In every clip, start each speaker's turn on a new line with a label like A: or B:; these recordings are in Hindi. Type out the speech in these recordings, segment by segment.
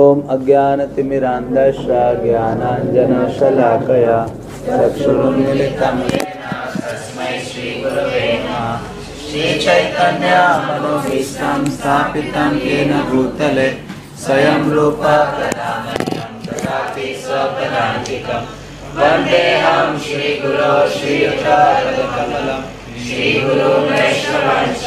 A: ॐ अज्ञानतिमिरान्धश्च ज्ञानाञ्जनशलाकया चक्षुरुन्मिलितं तस्मै श्रीगुरवे श्रीचैतन्यमनोभीष्टं स्थापितं येन भूतले स्वयं रूपा ददाति स्वपदान्तिकं। वन्देऽहं श्रीगुरो श्रीयुतापदकमलं श्रीगुरो वैष्णवांश्च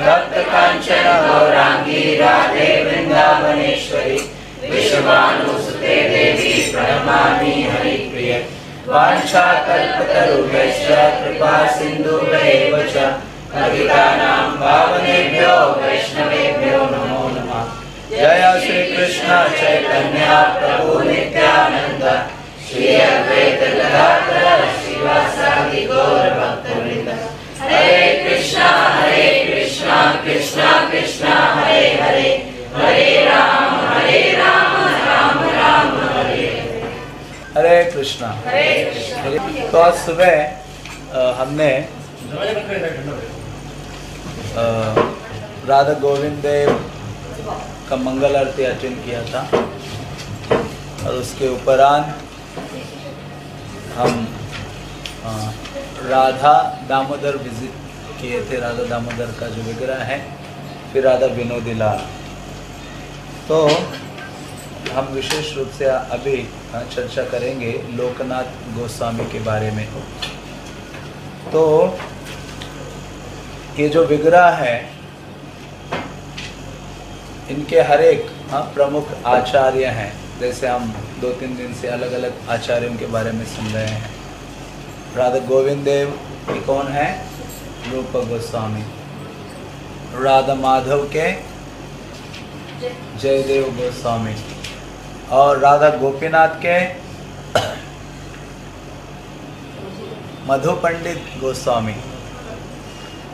A: रक्त कांचन गौरांगी राधे वृंदावनेश्वरी। विश्वानुसुते देवी प्रणमामि हरिप्रिय। वाञ्छाकल्पतरुभ्यश्च, कृपा सिन्धुभ्यैव च। पतितानां पावनेभ्यो, वैष्णवेभ्यो नमो नमः। जय श्री कृष्ण चैतन्य प्रभु नित्यानंद श्री अद्वैत गदाधर श्रीवासादि गौर भक्तवृंद हरे कृष्णा, हरे कृष्णा कृष्णा हरे हरे। हरे राम हरे राम राम राम हरे। हरे कृष्णा।
B: हरे कृष्ण।
A: तो आज सुबह हमने राधा गोविंद देव का मंगल आरती अटेंड किया था। और उसके उपरांत हम राधा दामोदर विज़िट किए थे राधा दामोदर का जो विग्रह है फिर राधा विनोदी लाल तो हम विशेष रूप से अभी चर्चा करेंगे लोकनाथ गोस्वामी के बारे में। तो ये जो विग्रह है इनके हर एक हाँ, प्रमुख आचार्य हैं। जैसे हम दो तीन दिन से अलग अलग आचार्यों के बारे में सुन रहे हैं। राधा गोविंद देव कौन है? रूप गोस्वामी राधा माधव के जयदेव गोस्वामी और राधा गोपीनाथ के मधु पंडित गोस्वामी।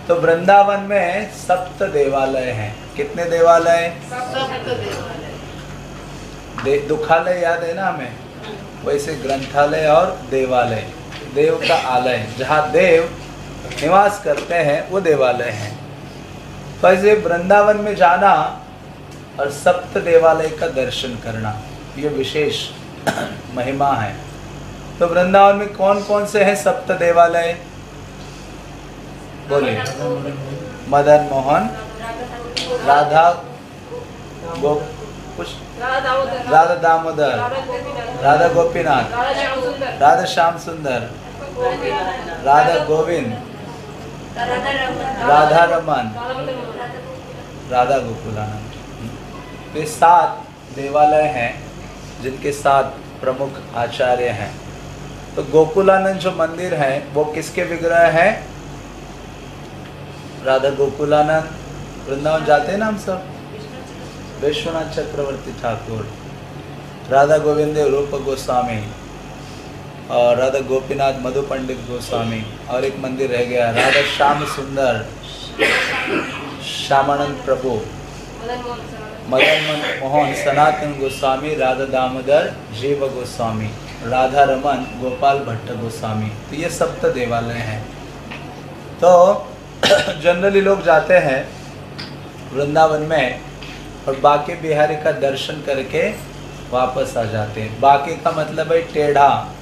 A: तो वृंदावन में सप्त देवालय हैं। कितने देवालय
B: सप्त देवालय।
A: दे, दुखालय याद है ना हमें? वैसे ग्रंथालय और देवालय। देव का आलय। जहाँ देव निवास करते हैं, वो देवालय है। तो ऐसे वृंदावन में जाना और सप्त देवालय का दर्शन करना, ये विशेष महिमा है। तो वृंदावन में कौन कौन से हैं सप्त देवालय? बोलिए। मदन मोहन, राधा गो, कुछ?
B: राधा दामोदर,
A: राधा
B: गोपीनाथ,
A: राधा श्याम सुंदर,
B: राधा
A: गोविंद
B: राधा रमन
A: राधा गोकुलानंद तो ये सात देवालय हैं, जिनके सात प्रमुख आचार्य हैं। तो गोकुलानंद जो मंदिर है, वो किसके विग्रह है? राधा गोकुलानंद वृंदावन जाते हैं ना हम सब? विश्वनाथ चक्रवर्ती ठाकुर राधा गोविंद रूप गोस्वामी और राधा गोपीनाथ मधु पंडित गोस्वामी। और एक मंदिर रह गया, राधा श्याम सुंदर, श्यामानंद प्रभु।
B: मदन मोहन,
A: सनातन गोस्वामी, राधा दामोदर, जीव गोस्वामी, राधा रमन, गोपाल भट्ट गोस्वामी। तो ये सप्त देवालय हैं। तो जनरली लोग जाते हैं वृंदावन में और बाकी बिहारी का दर्शन करके वापस आ जाते हैं। बाकी का मतलब है टेढ़ा।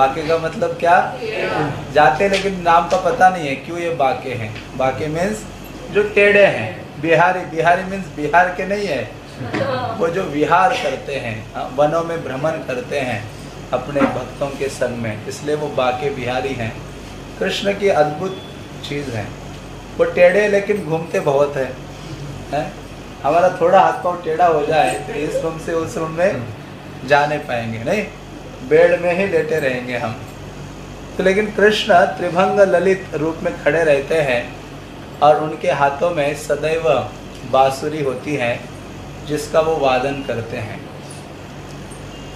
A: बाकी का मतलब क्या? जाते लेकिन नाम का पता नहीं है क्यों ये बाके हैं। बाके मीन्स जो टेढ़े हैं। बिहारी बिहारी मीन्स बिहार के नहीं है। वो जो विहार करते हैं हाँ, वनों में भ्रमण करते हैं अपने भक्तों के संग में इसलिए वो बाके बिहारी हैं। कृष्ण की अद्भुत चीज़ है। वो टेढ़े लेकिन घूमते बहुत है, हैं। हमारा थोड़ा हाथ पाँव टेढ़ा हो जाए तो इस रूम से उस रूम में जा नहीं पाएँगे नहीं? बेड में ही लेटे रहेंगे हम। तो लेकिन कृष्ण त्रिभंग ललित रूप में खड़े रहते हैं और उनके हाथों में सदैव बांसुरी होती है जिसका वो वादन करते हैं।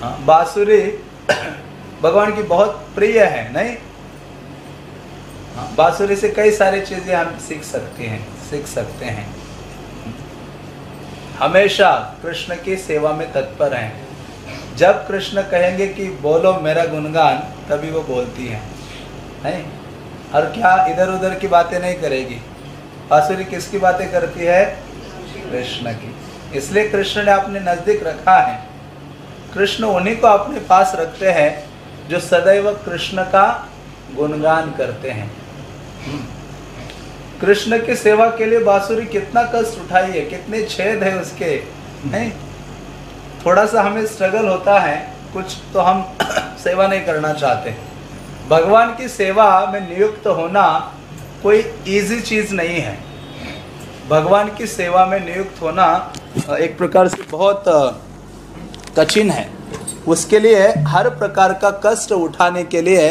A: हाँ, बांसुरी भगवान की बहुत प्रिय है नहीं? हाँ, बांसुरी से कई सारी चीज़ें हम सीख सकते हैं सीख सकते हैं। हमेशा कृष्ण की सेवा में तत्पर हैं। जब कृष्ण कहेंगे कि बोलो मेरा गुणगान, तभी वो बोलती हैं। नहीं, और क्या इधर उधर की बातें नहीं करेगी? बांसुरी किसकी बातें करती है? कृष्ण की। इसलिए कृष्ण ने अपने नज़दीक रखा है। कृष्ण उन्हीं को अपने पास रखते हैं, जो सदैव कृष्ण का गुणगान करते हैं। हम्म। कृष्ण की सेवा के लिए बांसुरी कितना कष्ट उठाई है, कितने छेद है उसके। नहीं थोड़ा सा हमें स्ट्रगल होता है, कुछ तो हम सेवा नहीं करना चाहते। भगवान की सेवा में नियुक्त होना कोई इजी चीज़ नहीं है। भगवान की सेवा में नियुक्त होना एक प्रकार से बहुत कठिन है। उसके लिए हर प्रकार का कष्ट उठाने के लिए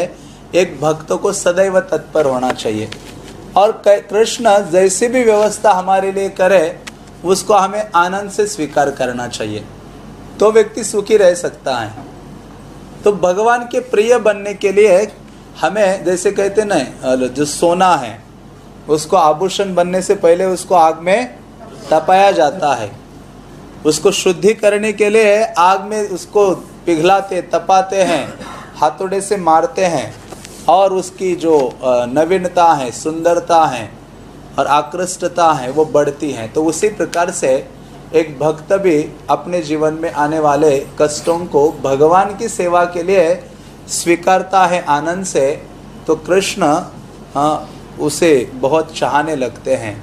A: एक भक्त को सदैव तत्पर होना चाहिए। और कृष्ण जैसी भी व्यवस्था हमारे लिए करे, उसको हमें आनंद से स्वीकार करना चाहिए। तो व्यक्ति सुखी रह सकता है। तो भगवान के प्रिय बनने के लिए हमें, जैसे कहते ना जो सोना है, उसको आभूषण बनने से पहले उसको आग में तपाया जाता है। उसको शुद्धि करने के लिए आग में उसको पिघलाते, तपाते हैं, हाथोड़े से मारते हैं और उसकी जो नवीनता है, सुंदरता है और आकृष्टता है, वो बढ़ती है। तो उसी प्रकार से एक भक्त भी अपने जीवन में आने वाले कष्टों को भगवान की सेवा के लिए स्वीकारता है आनंद से तो कृष्ण उसे बहुत चाहने लगते हैं।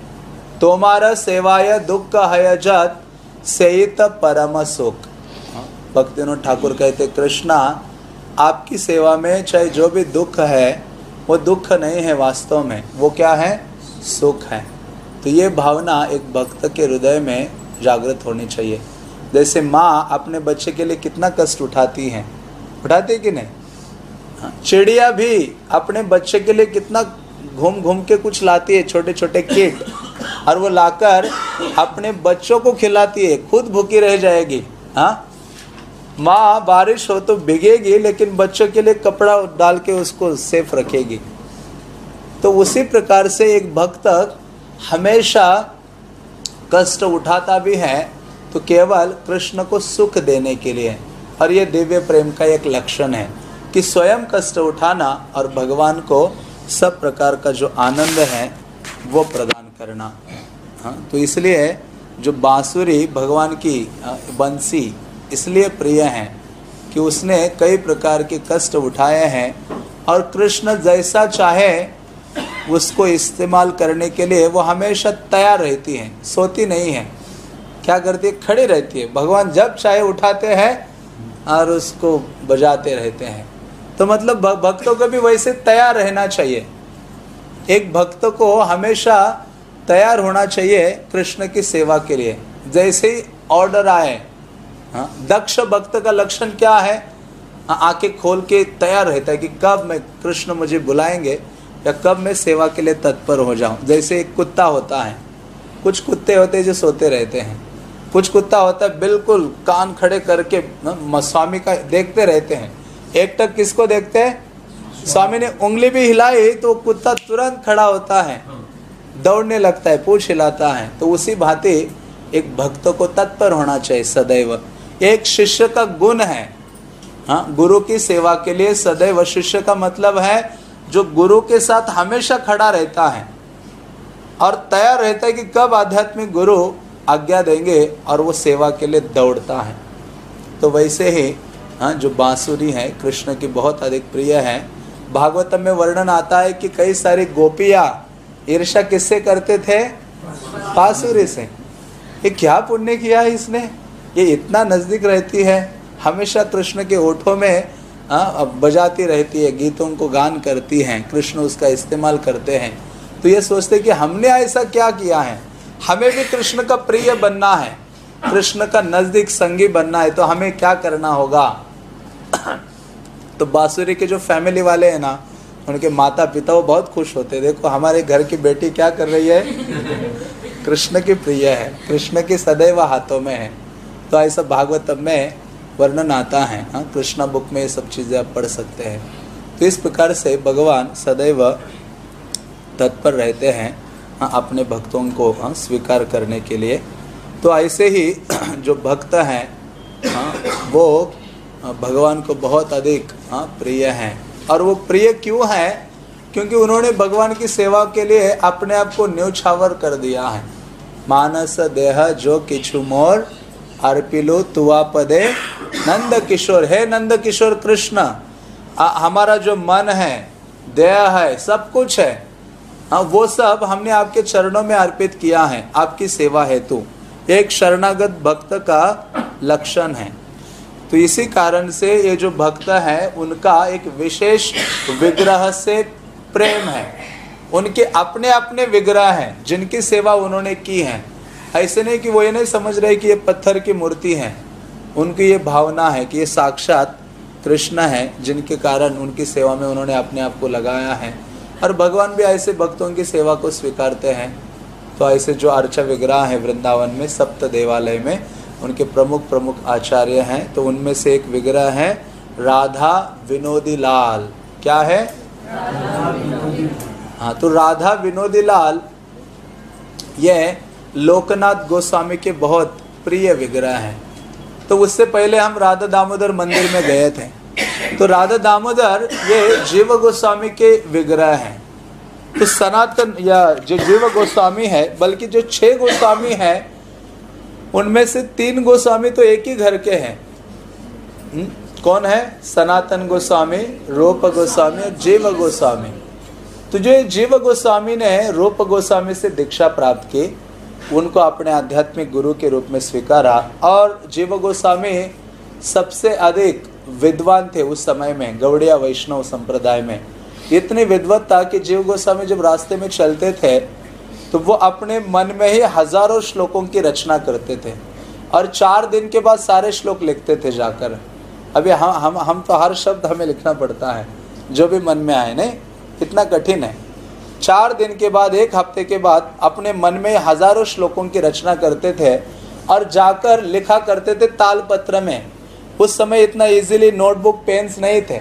A: तोमारा सेवाय दुख है जत सेत परम सुख। भक्तिनोद ठाकुर कहते, कृष्णा, आपकी सेवा में चाहे जो भी दुख है, वो दुख नहीं है वास्तव में, वो क्या है? सुख है। तो ये भावना एक भक्त के हृदय में जागृत होनी चाहिए। जैसे माँ अपने बच्चे के लिए कितना कष्ट उठाती हैं। उठाती है कि नहीं? हाँ, चिड़िया भी अपने बच्चे के लिए कितना घूम घूम के कुछ लाती है छोटे छोटे किट और वो लाकर अपने बच्चों को खिलाती है। खुद भूखी रह जाएगी हाँ? माँ बारिश हो तो भिगेगी लेकिन बच्चों के लिए कपड़ा डाल के उसको सेफ़ रखेगी। तो उसी प्रकार से एक भक्त हमेशा कष्ट उठाता भी है तो केवल कृष्ण को सुख देने के लिए। और ये दिव्य प्रेम का एक लक्षण है कि स्वयं कष्ट उठाना और भगवान को सब प्रकार का जो आनंद है, वो प्रदान करना। हाँ तो इसलिए जो बांसुरी भगवान की बंसी इसलिए प्रिय है कि उसने कई प्रकार के कष्ट उठाए हैं। और कृष्ण जैसा चाहे उसको इस्तेमाल करने के लिए वो हमेशा तैयार रहती हैं सोती नहीं है। क्या करती है? खड़ी रहती है। भगवान जब चाहे उठाते हैं और उसको बजाते रहते हैं। तो मतलब भक्तों को भी वैसे तैयार रहना चाहिए। एक भक्त को हमेशा तैयार होना चाहिए कृष्ण की सेवा के लिए। जैसे ही ऑर्डर आए हाँ दक्ष भक्त का लक्षण क्या है? हाँ, आँखें खोल के तैयार रहता है कि कब मैं कृष्ण मुझे बुलाएँगे। या कब मैं सेवा के लिए तत्पर हो जाऊँ? जैसे एक कुत्ता होता है। कुछ कुत्ते होते हैं जो सोते रहते हैं। कुछ कुत्ता होता है, बिल्कुल कान खड़े करके स्वामी का देखते रहते हैं। एक टक किसको देखते हैं? स्वामी ने उंगली भी हिलाई तो कुत्ता तुरंत खड़ा होता है। दौड़ने लगता है, पूछ हिलाता है। तो उसी भांति एक भक्त को तत्पर होना चाहिए सदैव। एक शिष्य का गुण है। हाँ गुरु की सेवा के लिए सदैव शिष्य का मतलब है जो गुरु के साथ हमेशा खड़ा रहता है और तैयार रहता है कि कब आध्यात्मिक गुरु आज्ञा देंगे और वो सेवा के लिए दौड़ता है। तो वैसे ही हाँ जो बांसुरी है, कृष्ण की बहुत अधिक प्रिय है। भागवतम में वर्णन आता है कि कई सारी गोपियाँ ईर्षा किससे करते थे? बांसुरी से। ये क्या पुण्य किया है इसने? ये इतना नज़दीक रहती है। हमेशा कृष्ण के ओठों में आ, बजाती रहती है गीतों को गान करती हैं कृष्ण उसका इस्तेमाल करते हैं। तो ये सोचते कि हमने ऐसा क्या किया है? हमें भी कृष्ण का प्रिय बनना है कृष्ण का नज़दीक संगी बनना है तो हमें क्या करना होगा? तो बांसुरी के जो फैमिली वाले हैं ना उनके माता पिता वो बहुत खुश होते हैं। देखो हमारे घर की बेटी क्या कर रही है? कृष्ण की प्रिय है कृष्ण की सदैव हाथों में है। तो ऐसा भागवत में वर्णन आता है। हाँ कृष्णा बुक में ये सब चीज़ें आप पढ़ सकते हैं। तो इस प्रकार से भगवान सदैव तत्पर रहते हैं हाँ अपने भक्तों को हाँ स्वीकार करने के लिए। तो ऐसे ही जो भक्त हैं हाँ वो भगवान को बहुत अधिक हाँ प्रिय हैं। और वो प्रिय क्यों है? क्योंकि उन्होंने भगवान की सेवा के लिए अपने आप को न्यौछावर कर दिया है। मानस देह जो किछु मोर अर्पिलो तुआ पदे नंद किशोर हे नंद किशोर कृष्ण हमारा जो मन है देह है, सब कुछ है हाँ वो सब हमने आपके चरणों में अर्पित किया है, आपकी सेवा हेतु। एक शरणागत भक्त का लक्षण है। तो इसी कारण से ये जो भक्त है, उनका एक विशेष विग्रह से प्रेम है। उनके अपने अपने विग्रह हैं, जिनकी सेवा उन्होंने की है। ऐसे नहीं कि वो ये नहीं समझ रहे कि ये पत्थर की मूर्ति है। उनकी ये भावना है कि ये साक्षात कृष्ण है, जिनके कारण उनकी सेवा में उन्होंने अपने आप को लगाया है। और भगवान भी ऐसे भक्तों की सेवा को स्वीकारते हैं। तो ऐसे जो अर्चा विग्रह है वृंदावन में, सप्त देवालय में, उनके प्रमुख प्रमुख आचार्य हैं तो उनमें से एक विग्रह है, राधा विनोदी लाल। क्या है? हाँ तो राधा विनोदी लाल, ये लोकनाथ गोस्वामी के बहुत प्रिय विग्रह हैं। तो उससे पहले हम राधा दामोदर मंदिर में गए थे। तो राधा दामोदर ये जीव गोस्वामी के विग्रह हैं। तो सनातन या जो जीव गोस्वामी है बल्कि जो छह गोस्वामी है उनमें से तीन गोस्वामी तो एक ही घर के हैं। हम्म, कौन है? सनातन गोस्वामी रूप गोस्वामी और जीव गोस्वामी। तो जो जीव गोस्वामी ने रूप गोस्वामी से दीक्षा प्राप्त की उनको अपने आध्यात्मिक गुरु के रूप में स्वीकारा। और जीव गोस्वामी सबसे अधिक विद्वान थे उस समय में, गौड़िया वैष्णव संप्रदाय में। इतनी विद्वत्ता कि जीव गोस्वामी जब रास्ते में चलते थे तो वो अपने मन में ही हज़ारों श्लोकों की रचना करते थे। और चार दिन के बाद सारे श्लोक लिखते थे जाकर। अभी हम हम हम तो हर शब्द हमें लिखना पड़ता है, जो भी मन में आए, नहीं? इतना कठिन है। चार दिन के बाद, एक हफ़्ते के बाद अपने मन में हज़ारों श्लोकों की रचना करते थे और जाकर लिखा करते थे तालपत्र में। उस समय इतना इजीली नोटबुक पेन्स नहीं थे।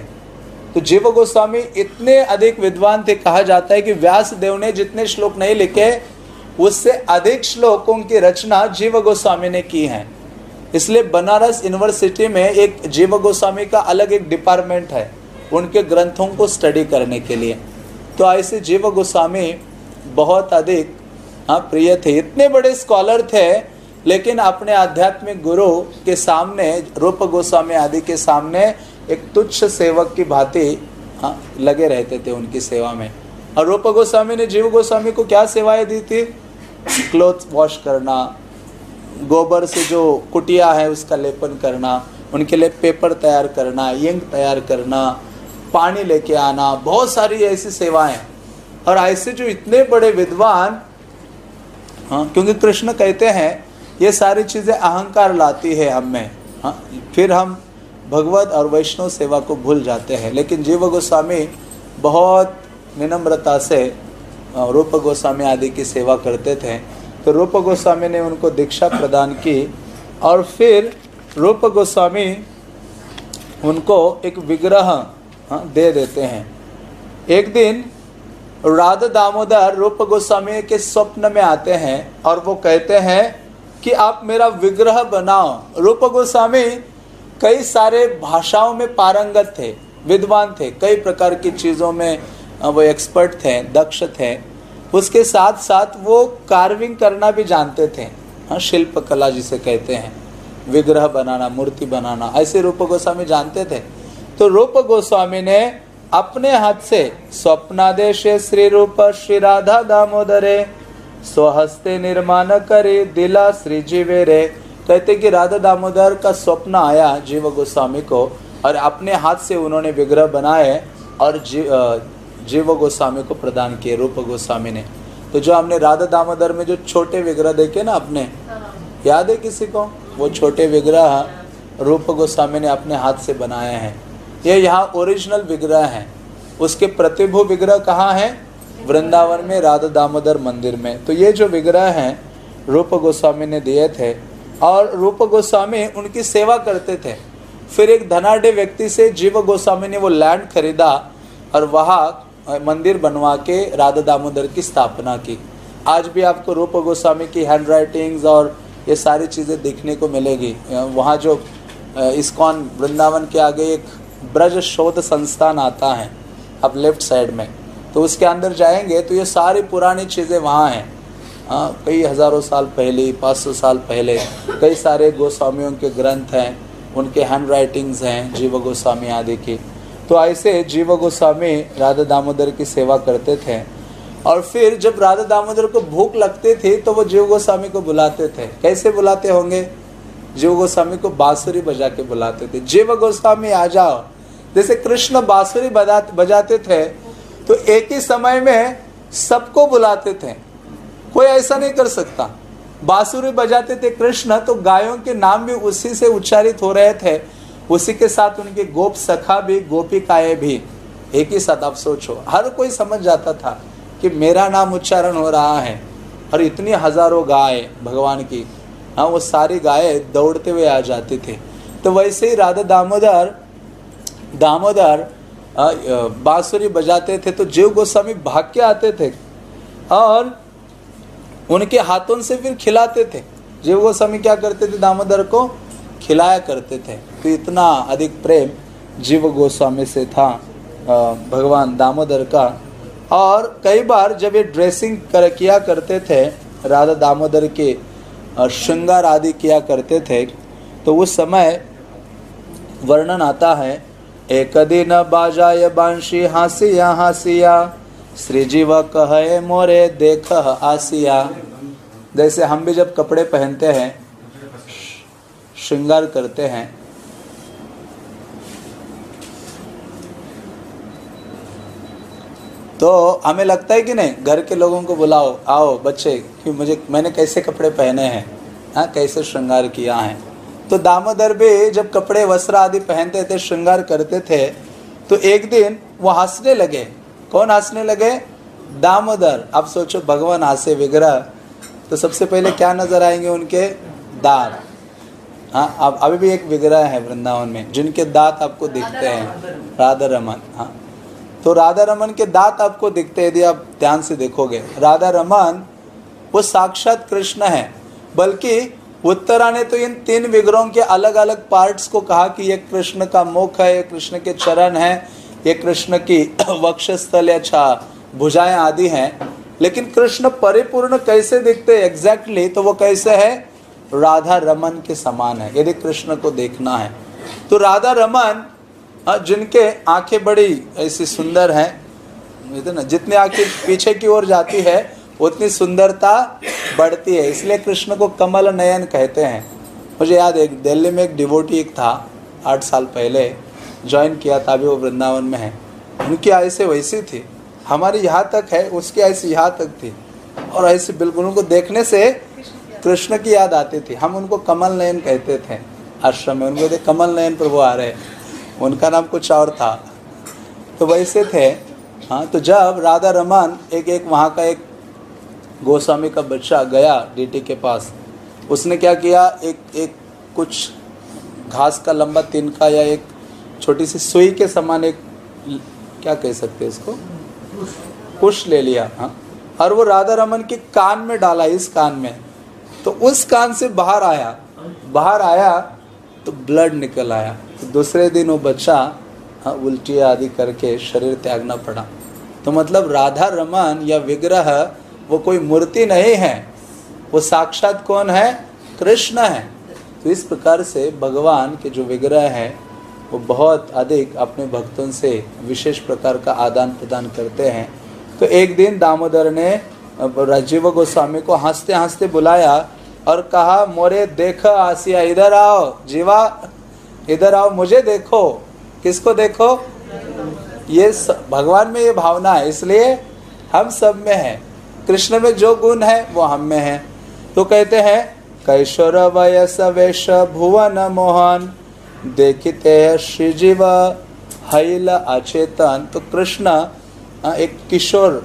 A: तो जीव गोस्वामी इतने अधिक विद्वान थे, कहा जाता है कि व्यास देव ने जितने श्लोक नहीं लिखे, उससे अधिक श्लोकों की रचना जीव गोस्वामी ने की है। इसलिए बनारस यूनिवर्सिटी में एक जीव गोस्वामी का अलग एक डिपार्टमेंट है, उनके ग्रंथों को स्टडी करने के लिए। तो ऐसे जीव गोस्वामी बहुत अधिक हाँ प्रिय थे। इतने बड़े स्कॉलर थे, लेकिन अपने आध्यात्मिक गुरु के सामने, रूप गोस्वामी आदि के सामने एक तुच्छ सेवक की भांति हाँ लगे रहते थे उनकी सेवा में। और रूप गोस्वामी ने जीव गोस्वामी को क्या सेवाएँ दी थी? क्लोथ वॉश करना, गोबर से जो कुटिया है उसका लेपन करना, उनके लिए पेपर तैयार करना यंग तैयार करना पानी लेके आना, बहुत सारी ऐसी सेवाएँ। और ऐसे जो इतने बड़े विद्वान हाँ क्योंकि कृष्ण कहते हैं, ये सारी चीज़ें अहंकार लाती है हम में। हाँ फिर हम भगवत और वैष्णव सेवा को भूल जाते हैं। लेकिन जीव गोस्वामी बहुत विनम्रता से रूप गोस्वामी आदि की सेवा करते थे। तो रूप गोस्वामी ने उनको दीक्षा प्रदान की और फिर रूप गोस्वामी उनको एक विग्रह हाँ, दे देते हैं। एक दिन राधा दामोदर रूप गोस्वामी के स्वप्न में आते हैं और वो कहते हैं कि आप मेरा विग्रह बनाओ। रूप गोस्वामी कई सारे भाषाओं में पारंगत थे विद्वान थे कई प्रकार की चीज़ों में वो एक्सपर्ट थे दक्ष थे। उसके साथ साथ वो कार्विंग करना भी जानते थे। हाँ शिल्प कला जिसे कहते हैं विग्रह बनाना मूर्ति बनाना ऐसे रूप गोस्वामी जानते थे। तो रूप गोस्वामी ने अपने हाथ से स्वप्नादेश श्री रूप श्री राधा दामोदरे स्वहस्ते निर्माण करे दिला श्री जीवेरे कहते कि राधा दामोदर का स्वप्न आया जीव गोस्वामी को और अपने हाथ से उन्होंने विग्रह बनाए और जी, जीव गोस्वामी को प्रदान किए रूप गोस्वामी ने। तो जो हमने राधा दामोदर में जो छोटे विग्रह देखे ना अपने याद है किसी को? वो छोटे विग्रह रूप गोस्वामी ने अपने हाथ से बनाए हैं। ये यहाँ ओरिजिनल विग्रह हैं। उसके प्रतिभु विग्रह कहाँ है? वृंदावन में, राधा दामोदर मंदिर में। तो ये जो विग्रह हैं, रूप गोस्वामी ने दिए थे और रूप गोस्वामी उनकी सेवा करते थे। फिर एक धनाढ़ व्यक्ति से जीव गोस्वामी ने वो लैंड खरीदा और वहाँ मंदिर बनवा के राधा दामोदर की स्थापना की। आज भी आपको रूप गोस्वामी की हैंड राइटिंग्स और ये सारी चीज़ें देखने को मिलेगी। वहाँ जो इस्कॉन वृंदावन के आगे एक ब्रज शोध संस्थान आता है, अब लेफ़्ट साइड में। तो उसके अंदर जाएँगे तो ये सारी पुरानी चीज़ें वहाँ हैं। हाँ कई हज़ारों साल पहले, पाँच सौ साल पहले, कई सारे गोस्वामियों के ग्रंथ हैं, उनके हैंड राइटिंग्स हैं, जीव गोस्वामी आदि की। तो ऐसे जीव गोस्वामी राधा दामोदर की सेवा करते थे। और फिर जब राधा दामोदर को भूख लगती थी तो वो जीव गोस्वामी को बुलाते थे। कैसे बुलाते होंगे? जीव गोस्वामी को बांसुरी बजा के बुलाते थे, जीव गोस्वामी, आ जाओ। जैसे कृष्ण बांसुरी बजाते थे तो एक ही समय में सबको बुलाते थे। कोई ऐसा नहीं कर सकता। बांसुरी बजाते थे कृष्ण तो गायों के नाम भी उसी से उच्चारित हो रहे थे। उसी के साथ उनके गोप सखा भी, गोपिकाएँ भी। एक ही साथ, आप सोचो, हर कोई समझ जाता था कि मेरा नाम उच्चारण हो रहा है और इतनी हज़ारों गाय भगवान की हाँ वो सारी गाय दौड़ते हुए आ जाती थी। तो वैसे ही राधा दामोदर दामोदर बांसुरी बजाते थे तो जीव गोस्वामी भाग के आते थे और उनके हाथों से फिर खिलाते थे। जीव गोस्वामी क्या करते थे, दामोदर को खिलाया करते थे। तो इतना अधिक प्रेम जीव गोस्वामी से था भगवान दामोदर का। और कई बार जब ये ड्रेसिंग कर, किया करते थे, राधा दामोदर के श्रृंगार आदि किया करते थे तो उस समय वर्णन आता है एक दिन बाजाय बांशी हासिया हासिया श्री व कहे मोरे देख आसिया। जैसे हम भी जब कपड़े पहनते हैं, श्रृंगार करते हैं तो हमें लगता है कि नहीं, घर के लोगों को बुलाओ, आओ, बच्चे, कि मुझे, मैंने कैसे कपड़े पहने हैं? हाँ कैसे श्रृंगार किया है? तो दामोदर भी जब कपड़े, वस्त्र आदि पहनते थे, श्रृंगार करते थे तो एक दिन वो हंसने लगे। कौन हंसने लगे? दामोदर। अब सोचो, भगवान हंसे विग्रह। तो सबसे पहले क्या नज़र आएँगे उनके? दांत। हाँ अब, अभी भी एक विग्रह है वृंदावन में, जिनके दांत आपको दिखते हैं। राधा रमन। हाँ। तो राधा रमन के दांत आपको दिखते यदि आप ध्यान से देखोगे राधा रमन वो साक्षात कृष्ण है, बल्कि उत्तरा ने तो इन तीन विग्रहों के अलग अलग पार्ट्स को कहा कि ये कृष्ण का मुख है, ये कृष्ण के चरण है, ये कृष्ण की वक्षस्थल या छा, भुजाएँ आदि हैं। लेकिन कृष्ण परिपूर्ण कैसे दिखते एग्जैक्टली तो वो कैसे है? राधा रमन के समान है, यदि कृष्ण को देखना है। तो राधा रमन जिनके आँखें बड़ी ऐसी सुंदर हैं ना, जितनी आँखें पीछे की ओर जाती है, उतनी सुंदरता बढ़ती है। इसलिए कृष्ण को कमल नयन कहते हैं। मुझे याद है दिल्ली में एक डिवोटी एक था, आठ साल पहले ज्वाइन किया था, अभी वो वृंदावन में है। उनकी ऐसे वैसी थी। हमारी यहाँ तक है, उसकी ऐसी यहाँ तक थी। और ऐसे बिल्कुल उनको देखने से कृष्ण की याद आती थी। हम उनको कमल नयन कहते थे। आश्रम में उनको कमल नयन प्रभु आ रहे उनका नाम कुछ और था। तो वैसे थे। हाँ तो जब राधा रमन एक एक वहाँ का एक गोस्वामी का बच्चा गया डीटी के पास, उसने क्या किया? एक एक कुछ घास का लंबा तिनका या एक छोटी सी सुई के समान एक क्या कह सकते हैं इसको? कुश ले लिया। हाँ और वो राधा रमन के कान में डाला, इस कान में। तो उस कान से बाहर आया। बाहर आया तो ब्लड निकल आया। तो दूसरे दिन वो बच्चा हाँ, उल्टी आदि करके शरीर त्यागना पड़ा। तो मतलब राधा रमन या विग्रह वो कोई मूर्ति नहीं है। वो साक्षात कौन है? कृष्ण है। तो इस प्रकार से भगवान के जो विग्रह हैं वो बहुत अधिक अपने भक्तों से विशेष प्रकार का आदान प्रदान करते हैं। तो एक दिन दामोदर ने राजीव गोस्वामी को हँसते हँसते बुलाया और कहा, मोरे देख आसिया, इधर आओ, जीवा, इधर आओ, मुझे देखो। किसको देखो? ये भगवान में ये भावना है, इसलिए हम सब में है। कृष्ण में जो गुण है, वो हम में है। तो कहते हैं, कैशोर वयस वेश भुवन मोहन, देखते श्री जीव हईल अचेतन। तो कृष्ण एक किशोर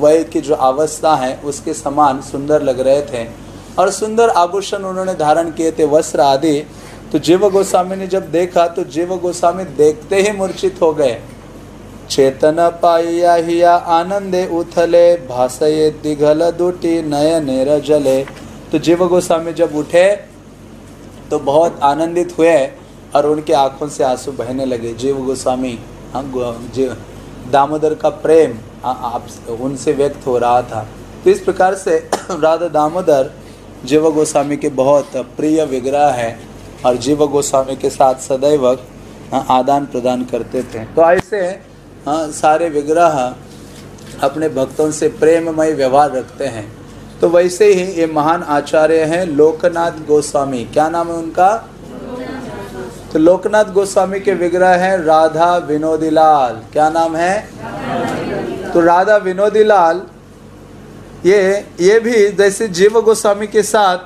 A: वय की जो अवस्था है, उसके समान सुंदर लग रहे थे। और सुंदर आभूषण उन्होंने धारण किए थे, वस्त्र आदि। तो जीव गोस्वामी ने जब देखा तो जीव गोस्वामी देखते ही मूर्छित हो गए। चेतन पाइया हिया आनंदे उथले भाषये दिघल दुटी नयनेर जले तो जीव गोस्वामी जब उठे तो बहुत आनंदित हुए और उनके आँखों से आँसू बहने लगे। जीव गोस्वामी हाँ गो- जी- दामोदर का प्रेम आप, उनसे व्यक्त हो रहा था। तो इस प्रकार से राधा दामोदर जीव गोस्वामी के बहुत प्रिय विग्रह है और जीव गोस्वामी के साथ सदैव हाँ, आदान प्रदान करते थे। तो ऐसे हाँ, सारे विग्रह अपने भक्तों से प्रेममय व्यवहार रखते हैं। तो वैसे ही ये महान आचार्य हैं लोकनाथ गोस्वामी। क्या नाम है उनका? तो लोकनाथ गोस्वामी के विग्रह हैं राधा विनोदी लाल क्या नाम है? तो राधा विनोदी लाल ये ये भी जैसे जीव गोस्वामी के साथ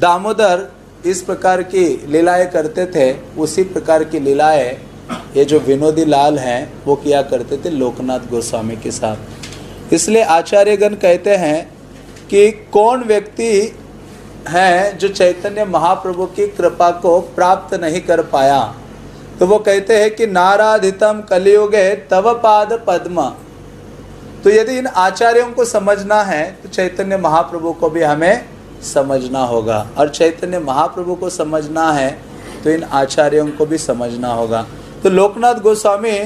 A: दामोदर इस प्रकार की लीलाएँ करते थे, उसी प्रकार की लीलाएँ ये जो विनोदी लाल हैं, वो किया करते थे लोकनाथ गोस्वामी के साथ। इसलिए आचार्यगण कहते हैं कि कौन व्यक्ति हैं जो चैतन्य महाप्रभु की कृपा को प्राप्त नहीं कर पाया? तो वो कहते हैं कि नाराधितम कलियुगे तव पाद पद्म। तो यदि इन आचार्यों को समझना है तो चैतन्य महाप्रभु को भी हमें समझना होगा। और चैतन्य महाप्रभु को समझना है तो इन आचार्यों को भी समझना होगा। तो लोकनाथ गोस्वामी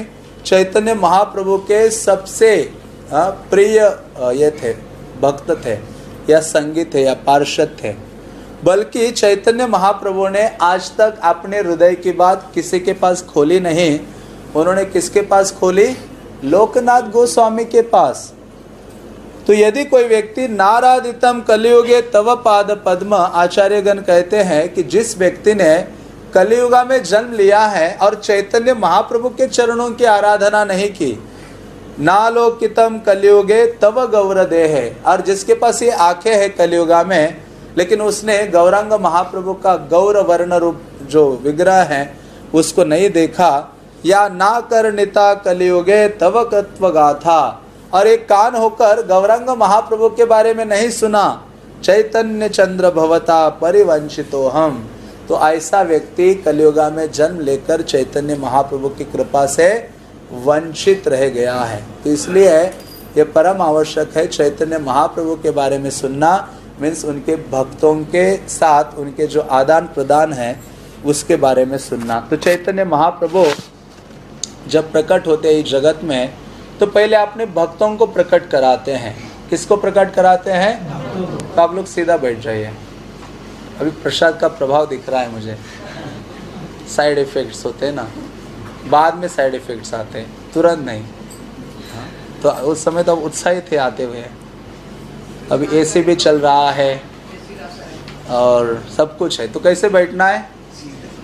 A: चैतन्य महाप्रभु के सबसे प्रिय ये थे, भक्त थे, या संगीत थे, या पार्षद थे। बल्कि चैतन्य महाप्रभु ने आज तक अपने हृदय की बात किसी के पास खोली नहीं। उन्होंने किसके पास खोली? लोकनाथ गोस्वामी के पास। तो यदि कोई व्यक्ति नाराधितम कलियुगे तव पाद पद्म आचार्यगण कहते हैं कि जिस व्यक्ति ने कलियुगा में जन्म लिया है और चैतन्य महाप्रभु के चरणों की आराधना नहीं की, नालोकितम कलियुगे तव गौर देह और जिसके पास ये आँखें है कलियुगा में, लेकिन उसने गौरांग महाप्रभु का गौर वर्ण रूप जो विग्रह है, उसको नहीं देखा या ना कर निता कलियुगे तव तत्व गाथा और एक कान होकर गौरंग महाप्रभु के बारे में नहीं सुना, चैतन्य चंद्र भवता परिवंशितो हम। तो ऐसा व्यक्ति कलियुगा में जन्म लेकर चैतन्य महाप्रभु की कृपा से वंचित रह गया है। तो इसलिए ये परम आवश्यक है चैतन्य महाप्रभु के बारे में सुनना, मीन्स उनके भक्तों के साथ उनके जो आदान प्रदान है, उसके बारे में सुनना। तो चैतन्य महाप्रभु जब प्रकट होते हैं इस जगत में तो पहले अपने भक्तों को प्रकट कराते हैं। किसको प्रकट कराते हैं? तो आप लोग सीधा बैठ जाइए। अभी प्रसाद का प्रभाव दिख रहा है मुझे। साइड इफेक्ट्स होते हैं ना। बाद में साइड इफेक्ट्स आते हैं। तुरंत नहीं। हाँ, तो उस समय तो उत्साहित थे आते हुए। अभी एसी भी चल रहा है और सब कुछ है। तो कैसे बैठना है?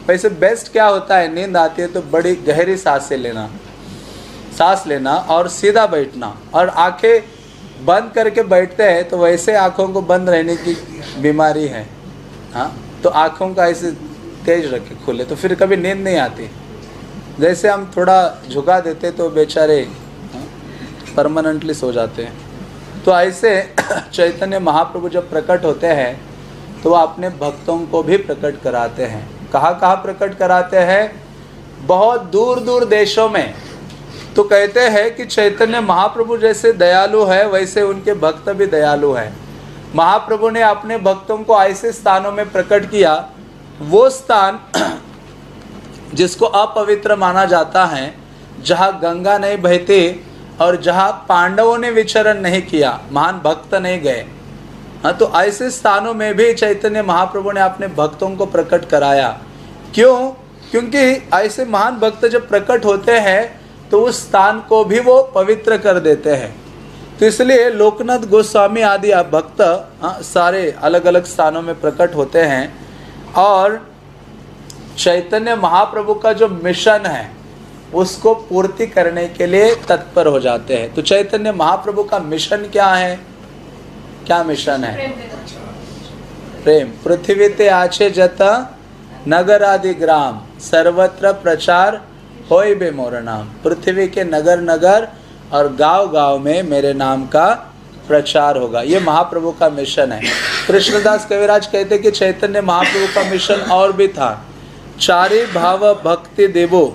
A: वैसे बेस्ट क्या होता है? नींद आती है तो बड़ी गहरी सांस से लेना, सांस लेना और सीधा बैठना। और आँखें बंद करके बैठते हैं तो वैसे आँखों को बंद रहने की बीमारी है। हाँ तो आँखों का ऐसे तेज रखे, खुले तो फिर कभी नींद नहीं आती। जैसे हम थोड़ा झुका देते तो बेचारे परमानेंटली सो जाते हैं। तो ऐसे चैतन्य महाप्रभु जब प्रकट होते हैं तो वो अपने भक्तों को भी प्रकट कराते हैं। कहाँ कहाँ प्रकट कराते हैं? बहुत दूर दूर देशों में। तो कहते हैं कि चैतन्य महाप्रभु जैसे दयालु है, वैसे उनके भक्त भी दयालु है। महाप्रभु ने अपने भक्तों को ऐसे स्थानों में प्रकट किया, वो स्थान जिसको अपवित्र माना जाता है, जहाँ गंगा नहीं बहती और जहाँ पांडवों ने विचरण नहीं किया, महान भक्त नहीं गए। हाँ तो ऐसे स्थानों में भी चैतन्य महाप्रभु ने अपने भक्तों को प्रकट कराया। क्यों? क्योंकि ऐसे महान भक्त जब प्रकट होते हैं तो उस स्थान को भी वो पवित्र कर देते हैं। तो इसलिए लोकनाथ गोस्वामी आदि भक्त हाँ, सारे अलग अलग स्थानों में प्रकट होते हैं। और चैतन्य महाप्रभु का जो मिशन है उसको पूर्ति करने के लिए तत्पर हो जाते हैं। तो चैतन्य महाप्रभु का मिशन क्या है? क्या मिशन है? प्रेम पृथ्वी ते आछे जत नगर आदि ग्राम सर्वत्र प्रचार होय बे मोर नाम। पृथ्वी के नगर नगर और गाँव गाँव में मेरे नाम का प्रचार होगा। ये महाप्रभु का मिशन है। कृष्णदास कविराज कहते कि चैतन्य महाप्रभु का मिशन और भी था। चारे भाव भक्ति देवो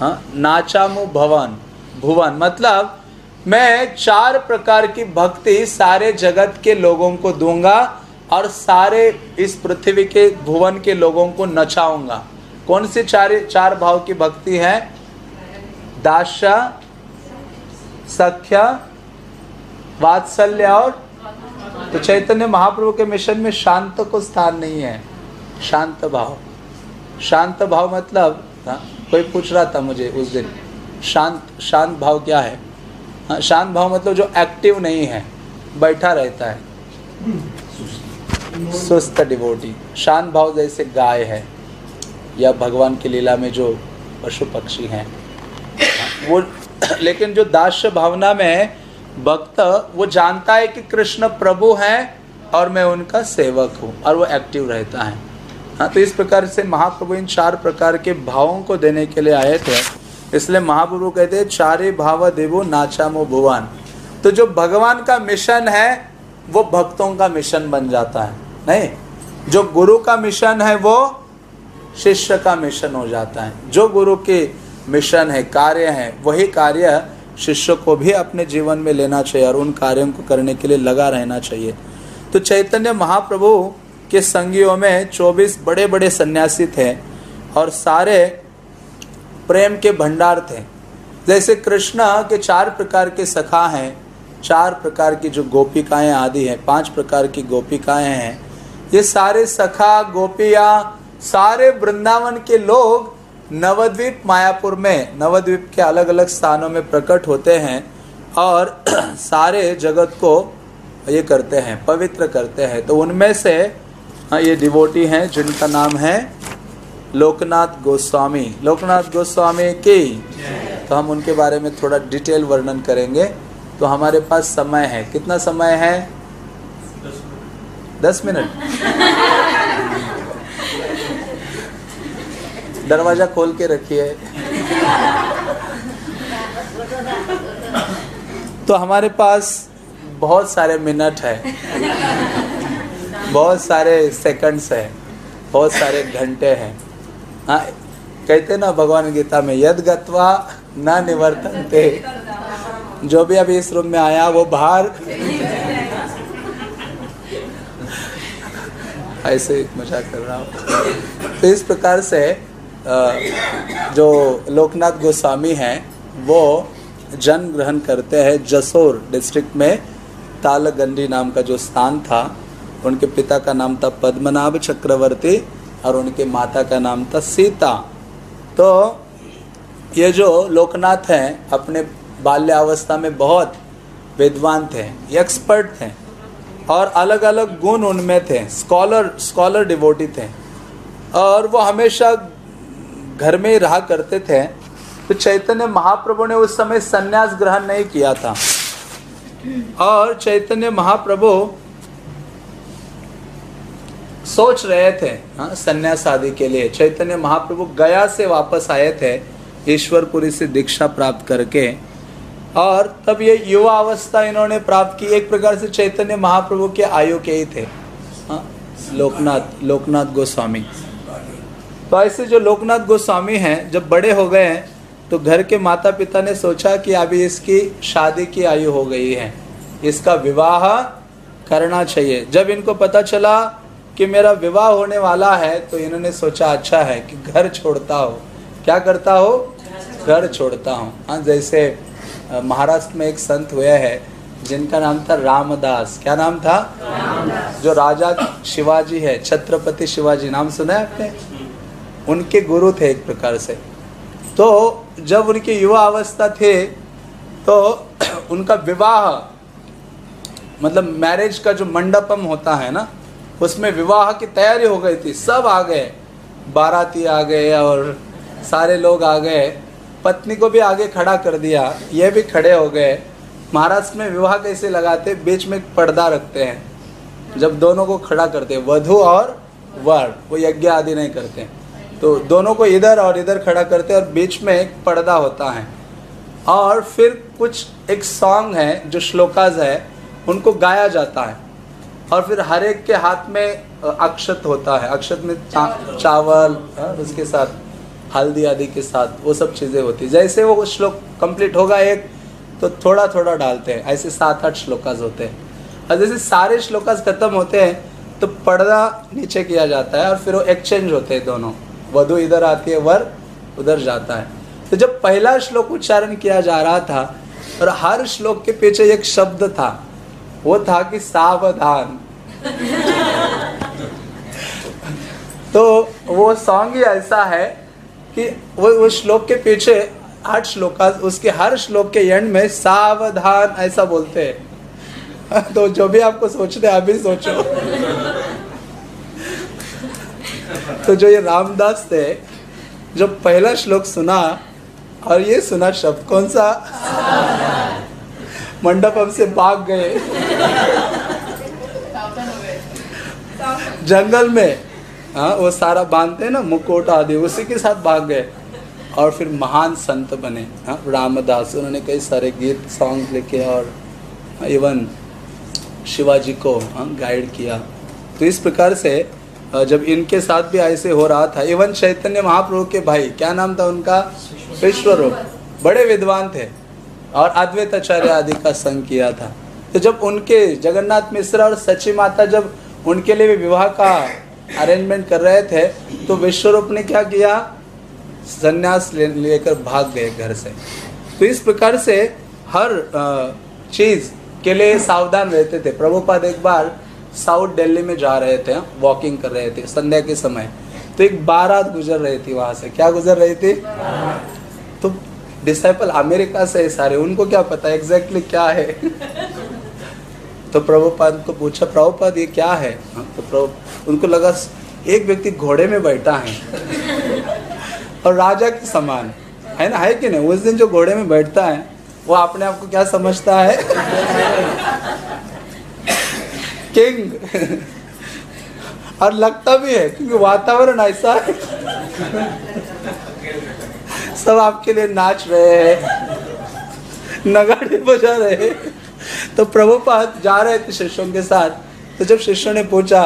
A: हाँ नाचामो भवन भुवन। मतलब मैं चार प्रकार की भक्ति सारे जगत के लोगों को दूँगा और सारे इस पृथ्वी के भुवन के लोगों को नचाऊँगा। कौन से चार चार भाव की भक्ति है? दाशा सख्या वात्सल्य और तो चैतन्य महाप्रभु के मिशन में शांत को स्थान नहीं है। शांत भाव। शांत भाव मतलब हाँ, कोई पूछ रहा था मुझे उस दिन। शांत शांत भाव क्या है? हाँ, शांत भाव मतलब जो एक्टिव नहीं है बैठा रहता है। सुस्त डिवोटी शांत भाव जैसे गाय है या भगवान की लीला में जो पशु पक्षी हैं। वो लेकिन जो दास्य भावना में भक्त वो जानता है कि कृष्ण प्रभु हैं और मैं उनका सेवक हूँ और वो एक्टिव रहता है। हाँ तो इस प्रकार से महाप्रभु इन चार प्रकार के भावों को देने के लिए आए थे। इसलिए महाप्रभु कहते हैं, चारे भाव देवो नाचामो भुवन. तो जो भगवान का मिशन है, वो भक्तों का मिशन बन जाता है, नहीं? जो गुरु का मिशन है, वो शिष्य का मिशन हो जाता है। जो गुरु के मिशन है, कार्य है, वही कार्य शिष्य को भी अपने जीवन में लेना चाहिए और उन कार्यों को करने के लिए लगा रहना चाहिए। तो चैतन्य महाप्रभु के संगियों में 24 बड़े बड़े सन्यासी थे और सारे प्रेम के भंडार थे। जैसे कृष्णा के चार प्रकार के सखा हैं, चार प्रकार की जो गोपिकाएँ आदि हैं, पाँच प्रकार की गोपिकाएँ हैं, ये सारे सखा, गोपिया, सारे वृंदावन के लोग नवद्वीप मायापुर में, नवद्वीप के अलग अलग स्थानों में प्रकट होते हैं और सारे जगत को ये करते हैं, पवित्र करते हैं। तो उनमें से हाँ ये डिवोटी हैं जिनका नाम है लोकनाथ गोस्वामी। लोकनाथ गोस्वामी की? तो हम उनके बारे में थोड़ा डिटेल वर्णन करेंगे। तो हमारे पास समय है। कितना समय है? दस मिनट। दरवाज़ा खोल के रखिए। तो हमारे पास बहुत सारे मिनट है। बहुत सारे सेकंड्स है। बहुत सारे घंटे हैं। हाँ कहते ना, भगवान गीता में, यद गत्वा न निवर्तनते। जो भी अभी इस रूम में आया, वो बाहर। ऐसे मज़ाक कर रहा हूँ। तो इस प्रकार से जो लोकनाथ गोस्वामी हैं, वो जन्म ग्रहण करते हैं जसोर डिस्ट्रिक्ट में, तालगंडी नाम का जो स्थान था, उनके पिता का नाम था पद्मनाभ चक्रवर्ती। और उनके माता का नाम था सीता। तो ये जो लोकनाथ हैं, अपने बाल्यावस्था में बहुत विद्वान थे एक्सपर्ट थे, और अलग अलग गुण उनमें थे स्कॉलर स्कॉलर डिवोटी थे, और वो हमेशा घर में ही रहा करते थे। तो चैतन्य महाप्रभु ने उस समय संन्यास ग्रहण नहीं किया था। और चैतन्य महाप्रभु सोच रहे थे हाँ संन्यास आदि के लिए। चैतन्य महाप्रभु गया से वापस आए थे, ईश्वरपुरी से दीक्षा प्राप्त करके। और तब ये युवा अवस्था इन्होंने प्राप्त की। एक प्रकार से चैतन्य महाप्रभु के आयु के ही थे हाँ लोकनाथ लोकनाथ गोस्वामी। तो ऐसे जो लोकनाथ गोस्वामी हैं, जब बड़े हो गए हैं तो घर के माता पिता ने सोचा कि अभी इसकी शादी की आयु हो गई है। इसका विवाह करना चाहिए। जब इनको पता चला कि मेरा विवाह होने वाला है तो इन्होंने सोचा अच्छा है कि घर छोड़ता हो। क्या करता हो? घर छोड़ता हूँ। हाँ जैसे महाराष्ट्र में एक संत हुए हैं जिनका नाम था रामदास। क्या नाम था? जो राजा शिवाजी है छत्रपति शिवाजी नाम सुना है आपने? उनके गुरु थे एक प्रकार से। तो जब उनकी युवा अवस्था थे तो उनका विवाह मतलब मैरिज का जो मंडपम होता है ना उसमें विवाह की तैयारी हो गई थी, सब आ गए। बाराती आ गए और सारे लोग आ गए। पत्नी को भी आगे खड़ा कर दिया, ये भी खड़े हो गए। महाराष्ट्र में विवाह कैसे लगाते, बीच में पर्दा रखते हैं, जब दोनों को खड़ा करते वधु और वर वो यज्ञ आदि नहीं करते। तो दोनों को इधर और इधर खड़ा करते और बीच में एक पर्दा होता है। और फिर कुछ एक सॉन्ग है, जो श्लोकाज है, उनको गाया जाता है। और फिर हर एक के हाथ में अक्षत होता है। अक्षत में चा, चावल। हाँ, उसके साथ हल्दी आदि के साथ वो सब चीज़ें होती जैसे वो श्लोक कंप्लीट होगा एक तो थोड़ा थोड़ा डालते हैं। ऐसे सात आठ श्लोकाज होते हैं। और जैसे सारे श्लोकाज खत्म होते हैं तो पर्दा नीचे किया जाता है और फिर वो एक्सचेंज होते हैं दोनों। वधु इधर आती है वर उधर जाता है। तो जब पहला श्लोक उच्चारण किया जा रहा था और हर श्लोक के पीछे एक शब्द था वो था कि सावधान। तो वो सॉन्ग ही ऐसा है कि वो वो श्लोक के पीछे आठ श्लोक, उसके हर श्लोक के एंड में सावधान ऐसा बोलते हैं। तो जो भी आपको सोचते हैं अभी सोचो। तो जो ये रामदास थे, जो पहला श्लोक सुना, और ये सुना शब्द कौन सा? मंडपम से भाग गए। जंगल में हाँ वो सारा बांधते ना, मुकुट आदि, उसी के साथ भाग गए। और फिर महान संत बने हाँ रामदास, उन्होंने कई सारे गीत सॉन्ग लिखे और इवन शिवाजी को हाँ गाइड किया। तो इस प्रकार से जब इनके साथ भी ऐसे हो रहा था इवन चैतन्य महाप्रभु के भाई, क्या नाम था उनका? विश्वरूप। बड़े विद्वान थे और अद्वैत आचार्य आदि का संग किया था। तो जब उनके जगन्नाथ मिश्रा और सची माता जब उनके लिए भी विवाह का अरेंजमेंट कर रहे थे तो विश्वरूप ने क्या किया? संन्यास लेकर ले भाग गए घर से। तो इस प्रकार से हर चीज़ के लिए सावधान रहते थे। प्रभुपाद एक बार साउथ दिल्ली में जा रहे थे वॉकिंग कर रहे थे, संध्या के समय। तो एक बारात गुजर रही थी वहाँ से। क्या गुजर रही थी? तो डिसाइपल अमेरिका से सारे, उनको क्या पता एग्जैक्टली exactly क्या है? तो प्रभुपाद को पूछा प्रभुपाद ये क्या है? हाँ, तो प्रभु उनको लगा एक व्यक्ति घोड़े में बैठा है और राजा के समान है ना है कि नहीं? उस दिन जो घोड़े में बैठता है वो अपने आप को क्या समझता है? किंग और लगता भी है क्योंकि वातावरण ऐसा है। सब आपके लिए नाच रहे हैं नगाड़े बजा रहे हैं। तो प्रभुपाद जा रहे थे शिष्यों के साथ। तो जब शिष्यों ने पूछा,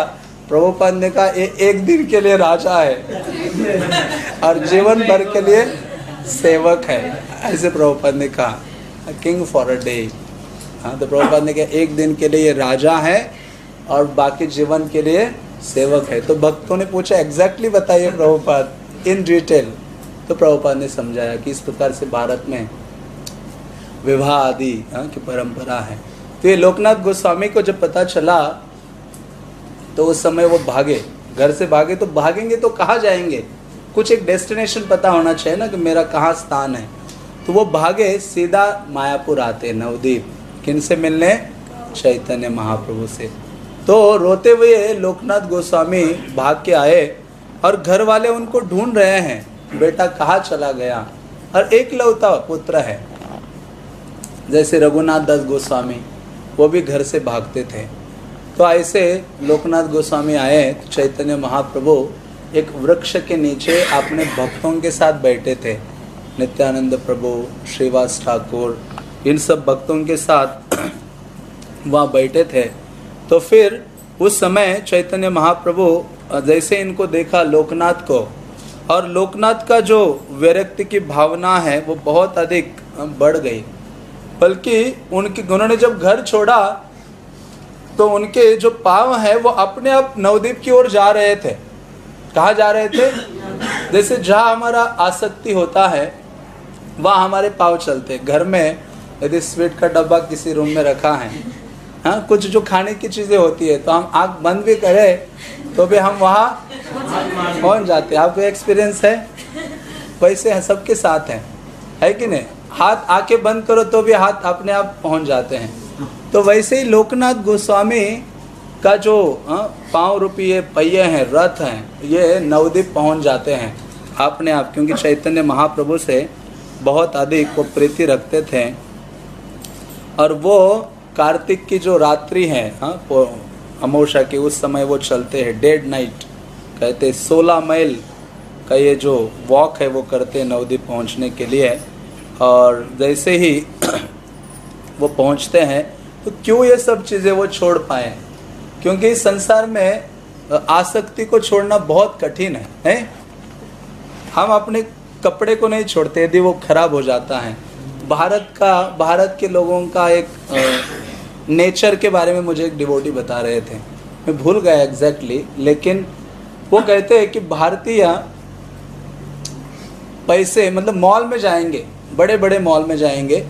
A: प्रभुपाद ने कहा एक दिन के लिए राजा है और जीवन भर के लिए सेवक है। ऐसे प्रभुपाद ने कहा किंग फॉर अ डे हाँ तो प्रभुपाद ने कहा, एक दिन के लिए ये राजा है और बाकी जीवन के लिए सेवक है। तो भक्तों ने पूछा एग्जैक्टली बताइए प्रभुपाद इन डिटेल तो प्रभुपाद ने समझाया कि इस प्रकार से भारत में विवाह आदि हाँ, की परंपरा है। तो ये लोकनाथ गोस्वामी को जब पता चला तो उस समय वो भागे। घर से भागे तो भागेंगे तो कहाँ जाएँगे? कुछ एक डेस्टिनेशन पता होना चाहिए ना कि मेरा कहाँ स्थान है। तो वो भागे सीधा मायापुर आते नवदीप किन से मिलने चैतन्य महाप्रभु से। तो रोते हुए लोकनाथ गोस्वामी भाग के आए और घर वाले उनको ढूंढ रहे हैं बेटा कहाँ चला गया? और एक लौता पुत्र है। जैसे रघुनाथ दास गोस्वामी, वो भी घर से भागते थे। तो ऐसे लोकनाथ गोस्वामी आए तो चैतन्य महाप्रभु एक वृक्ष के नीचे अपने भक्तों के साथ बैठे थे। नित्यानंद प्रभु, श्रीवास ठाकुर, इन सब भक्तों के साथ वहाँ बैठे थे। तो फिर उस समय चैतन्य महाप्रभु जैसे इनको देखा लोकनाथ को, और लोकनाथ का जो विरक्ति की भावना है, वो बहुत अधिक बढ़ गई। बल्कि उनके, उन्होंने जब घर छोड़ा तो उनके जो पाव है, वो अपने आप नवदीप की ओर जा रहे थे। कहा जा रहे थे? जैसे जहाँ हमारा आसक्ति होता है, वहाँ हमारे पाव चलते। घर में यदि स्वीट का डब्बा किसी रूम में रखा है हाँ कुछ जो खाने की चीज़ें होती है तो हम आँख बंद भी करें तो भी हम वहाँ पहुँच जाते आपको एक्सपीरियंस है? वैसे सबके साथ है। है कि नहीं? हाथ आके बंद करो तो भी हाथ अपने आप पहुँच जाते हैं। तो वैसे ही लोकनाथ गोस्वामी का जो हाँ, पाँव रूपी ये पहिए हैं रथ हैं ये नवदीप पहुँच जाते हैं अपने आप क्योंकि चैतन्य महाप्रभु से बहुत अधिक वो प्रीति रखते थे। और वो कार्तिक की जो रात्रि है हाँ अमोषा की उस समय वो चलते हैं डेड नाइट कहते सोलह माइल का ये जो वॉक है वो करते हैं नवदीप पहुँचने के लिए। और जैसे ही वो पहुँचते हैं तो क्यों ये सब चीज़ें वो छोड़ पाए? क्योंकि इस संसार में आसक्ति को छोड़ना बहुत कठिन है, है? हम अपने कपड़े को नहीं छोड़ते यदि वो खराब हो जाता है। भारत का भारत के लोगों का एक नेचर के बारे में मुझे एक डिवोटी बता रहे थे। मैं भूल गया एग्जैक्टली exactly, लेकिन वो कहते हैं कि भारतीय पैसे मतलब मॉल में जाएँगे। बड़े बड़े मॉल में जाएँगे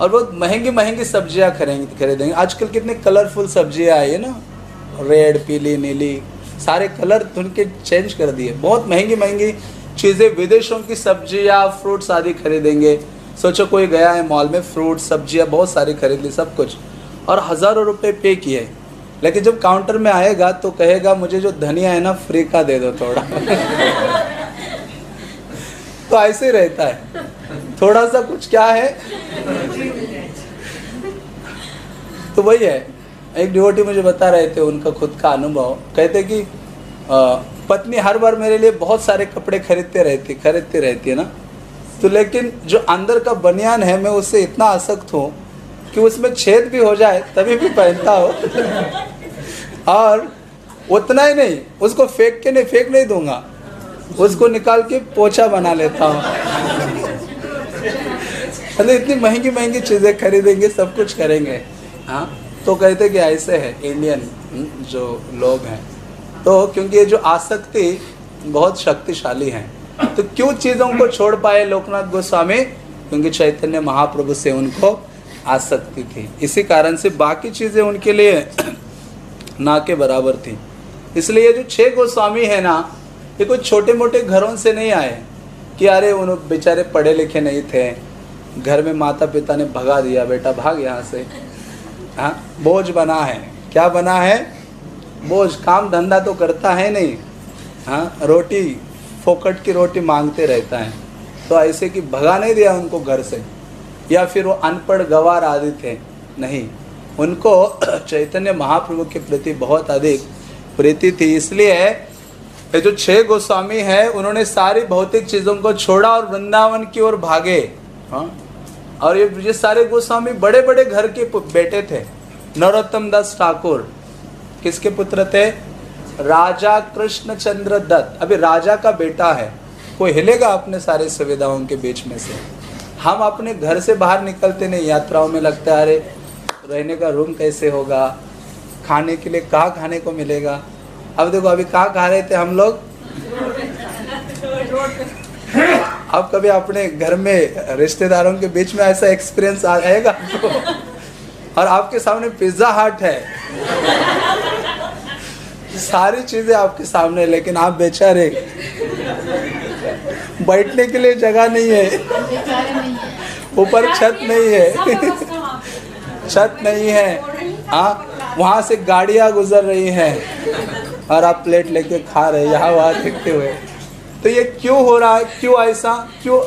A: और बहुत महँगी महँगी सब्ज़ियाँ खरीदेंगे खरीदेंगे। आजकल कितने कलरफुल सब्ज़ियाँ आई है ना? रेड पीली, नीली, सारे कलर उनके चेंज कर दिए। बहुत महँगी महँगी चीज़ें, विदेशों की सब्ज़ियाँ फ्रूट्स आदि खरीदेंगे। सोचो कोई गया है मॉल में फ्रूट सब्ज़ियाँ, बहुत सारी खरीद ली, सब कुछ। और हज़ारों रुपये पे किए। लेकिन जब काउंटर में आएगा तो कहेगा, मुझे जो धनिया है ना फ्री का दे दो थोड़ा। तो ऐसे ही रहता है। थोड़ा सा कुछ क्या है? तो वही है। एक डिवोटी मुझे बता रहे थे, उनका खुद का अनुभव। कहते कि पत्नी हर बार मेरे लिए बहुत सारे कपड़े खरीदते रहती, खरीदती रहती है ना? तो लेकिन जो अंदर का बनियान है, मैं उससे इतना आसक्त हूँ कि उसमें छेद भी हो जाए, तभी भी पहनता हो। और उतना ही नहीं, उसको फेंक के नहीं, फेंक नहीं दूँगा। उसको निकाल के पोछा बना लेता हूँ। मतलब इतनी महँगी महँगी चीज़ें खरीदेंगे सब कुछ करेंगे। हाँ तो कहते कि ऐसे है इंडियन हम्म, जो लोग हैं। तो क्योंकि ये जो आसक्ति बहुत शक्तिशाली है। तो क्यों चीज़ों को छोड़ पाए लोकनाथ गोस्वामी? क्योंकि चैतन्य महाप्रभु से उनको आसक्ति थी। इसी कारण से बाकी चीज़ें उनके लिए ना के बराबर थी। इसलिए जो छह गोस्वामी है ना ये कोई छोटे मोटे घरों से नहीं आए। कि अरे उन बेचारे पढ़े लिखे नहीं थे। घर में माता पिता ने भगा दिया, बेटा भाग यहाँ से। हाँ बोझ बना है। क्या बना है? बोझ, काम धंधा तो करता है नहीं। हाँ रोटी, फोकट की रोटी मांगते रहता है। तो ऐसे कि भगा नहीं दिया उनको घर से। या फिर वो अनपढ़, गवार आदि थे। नहीं, उनको चैतन्य महाप्रभु के प्रति बहुत अधिक प्रीति थी। इसलिए ये जो छह गोस्वामी है, उन्होंने सारी भौतिक चीज़ों को छोड़ा और वृंदावन की ओर भागे। हाँ? और ये ये सारे गोस्वामी बड़े बड़े घर के बेटे थे। नरोत्तम दास ठाकुर। किसके पुत्र थे? राजा कृष्ण चंद्र दत्त। अभी राजा का बेटा है। कोई हिलेगा अपने सारे सुविधाओं के बीच में से? हम अपने घर से बाहर निकलते नहीं, यात्राओं में लगता है, अरे, रहने का रूम कैसे होगा? खाने के लिए कहाँ खाने को मिलेगा? अब देखो, अभी कहाँ खा रहे थे हम लोग? अब कभी अपने घर में रिश्तेदारों के बीच में ऐसा एक्सपीरियंस आ आएगा और आपके सामने पिज्जा हट है। सारी चीज़ें आपके सामने, लेकिन आप बेचारे। बैठने के लिए जगह नहीं है। ऊपर छत नहीं है। छत नहीं है। हाँ वहाँ से गाड़ियाँ गुजर रही हैं। और आप प्लेट लेके खा रहे यहाँ वहाँ देखते हुए। तो ये क्यों हो रहा है? क्यों ऐसा? क्यों?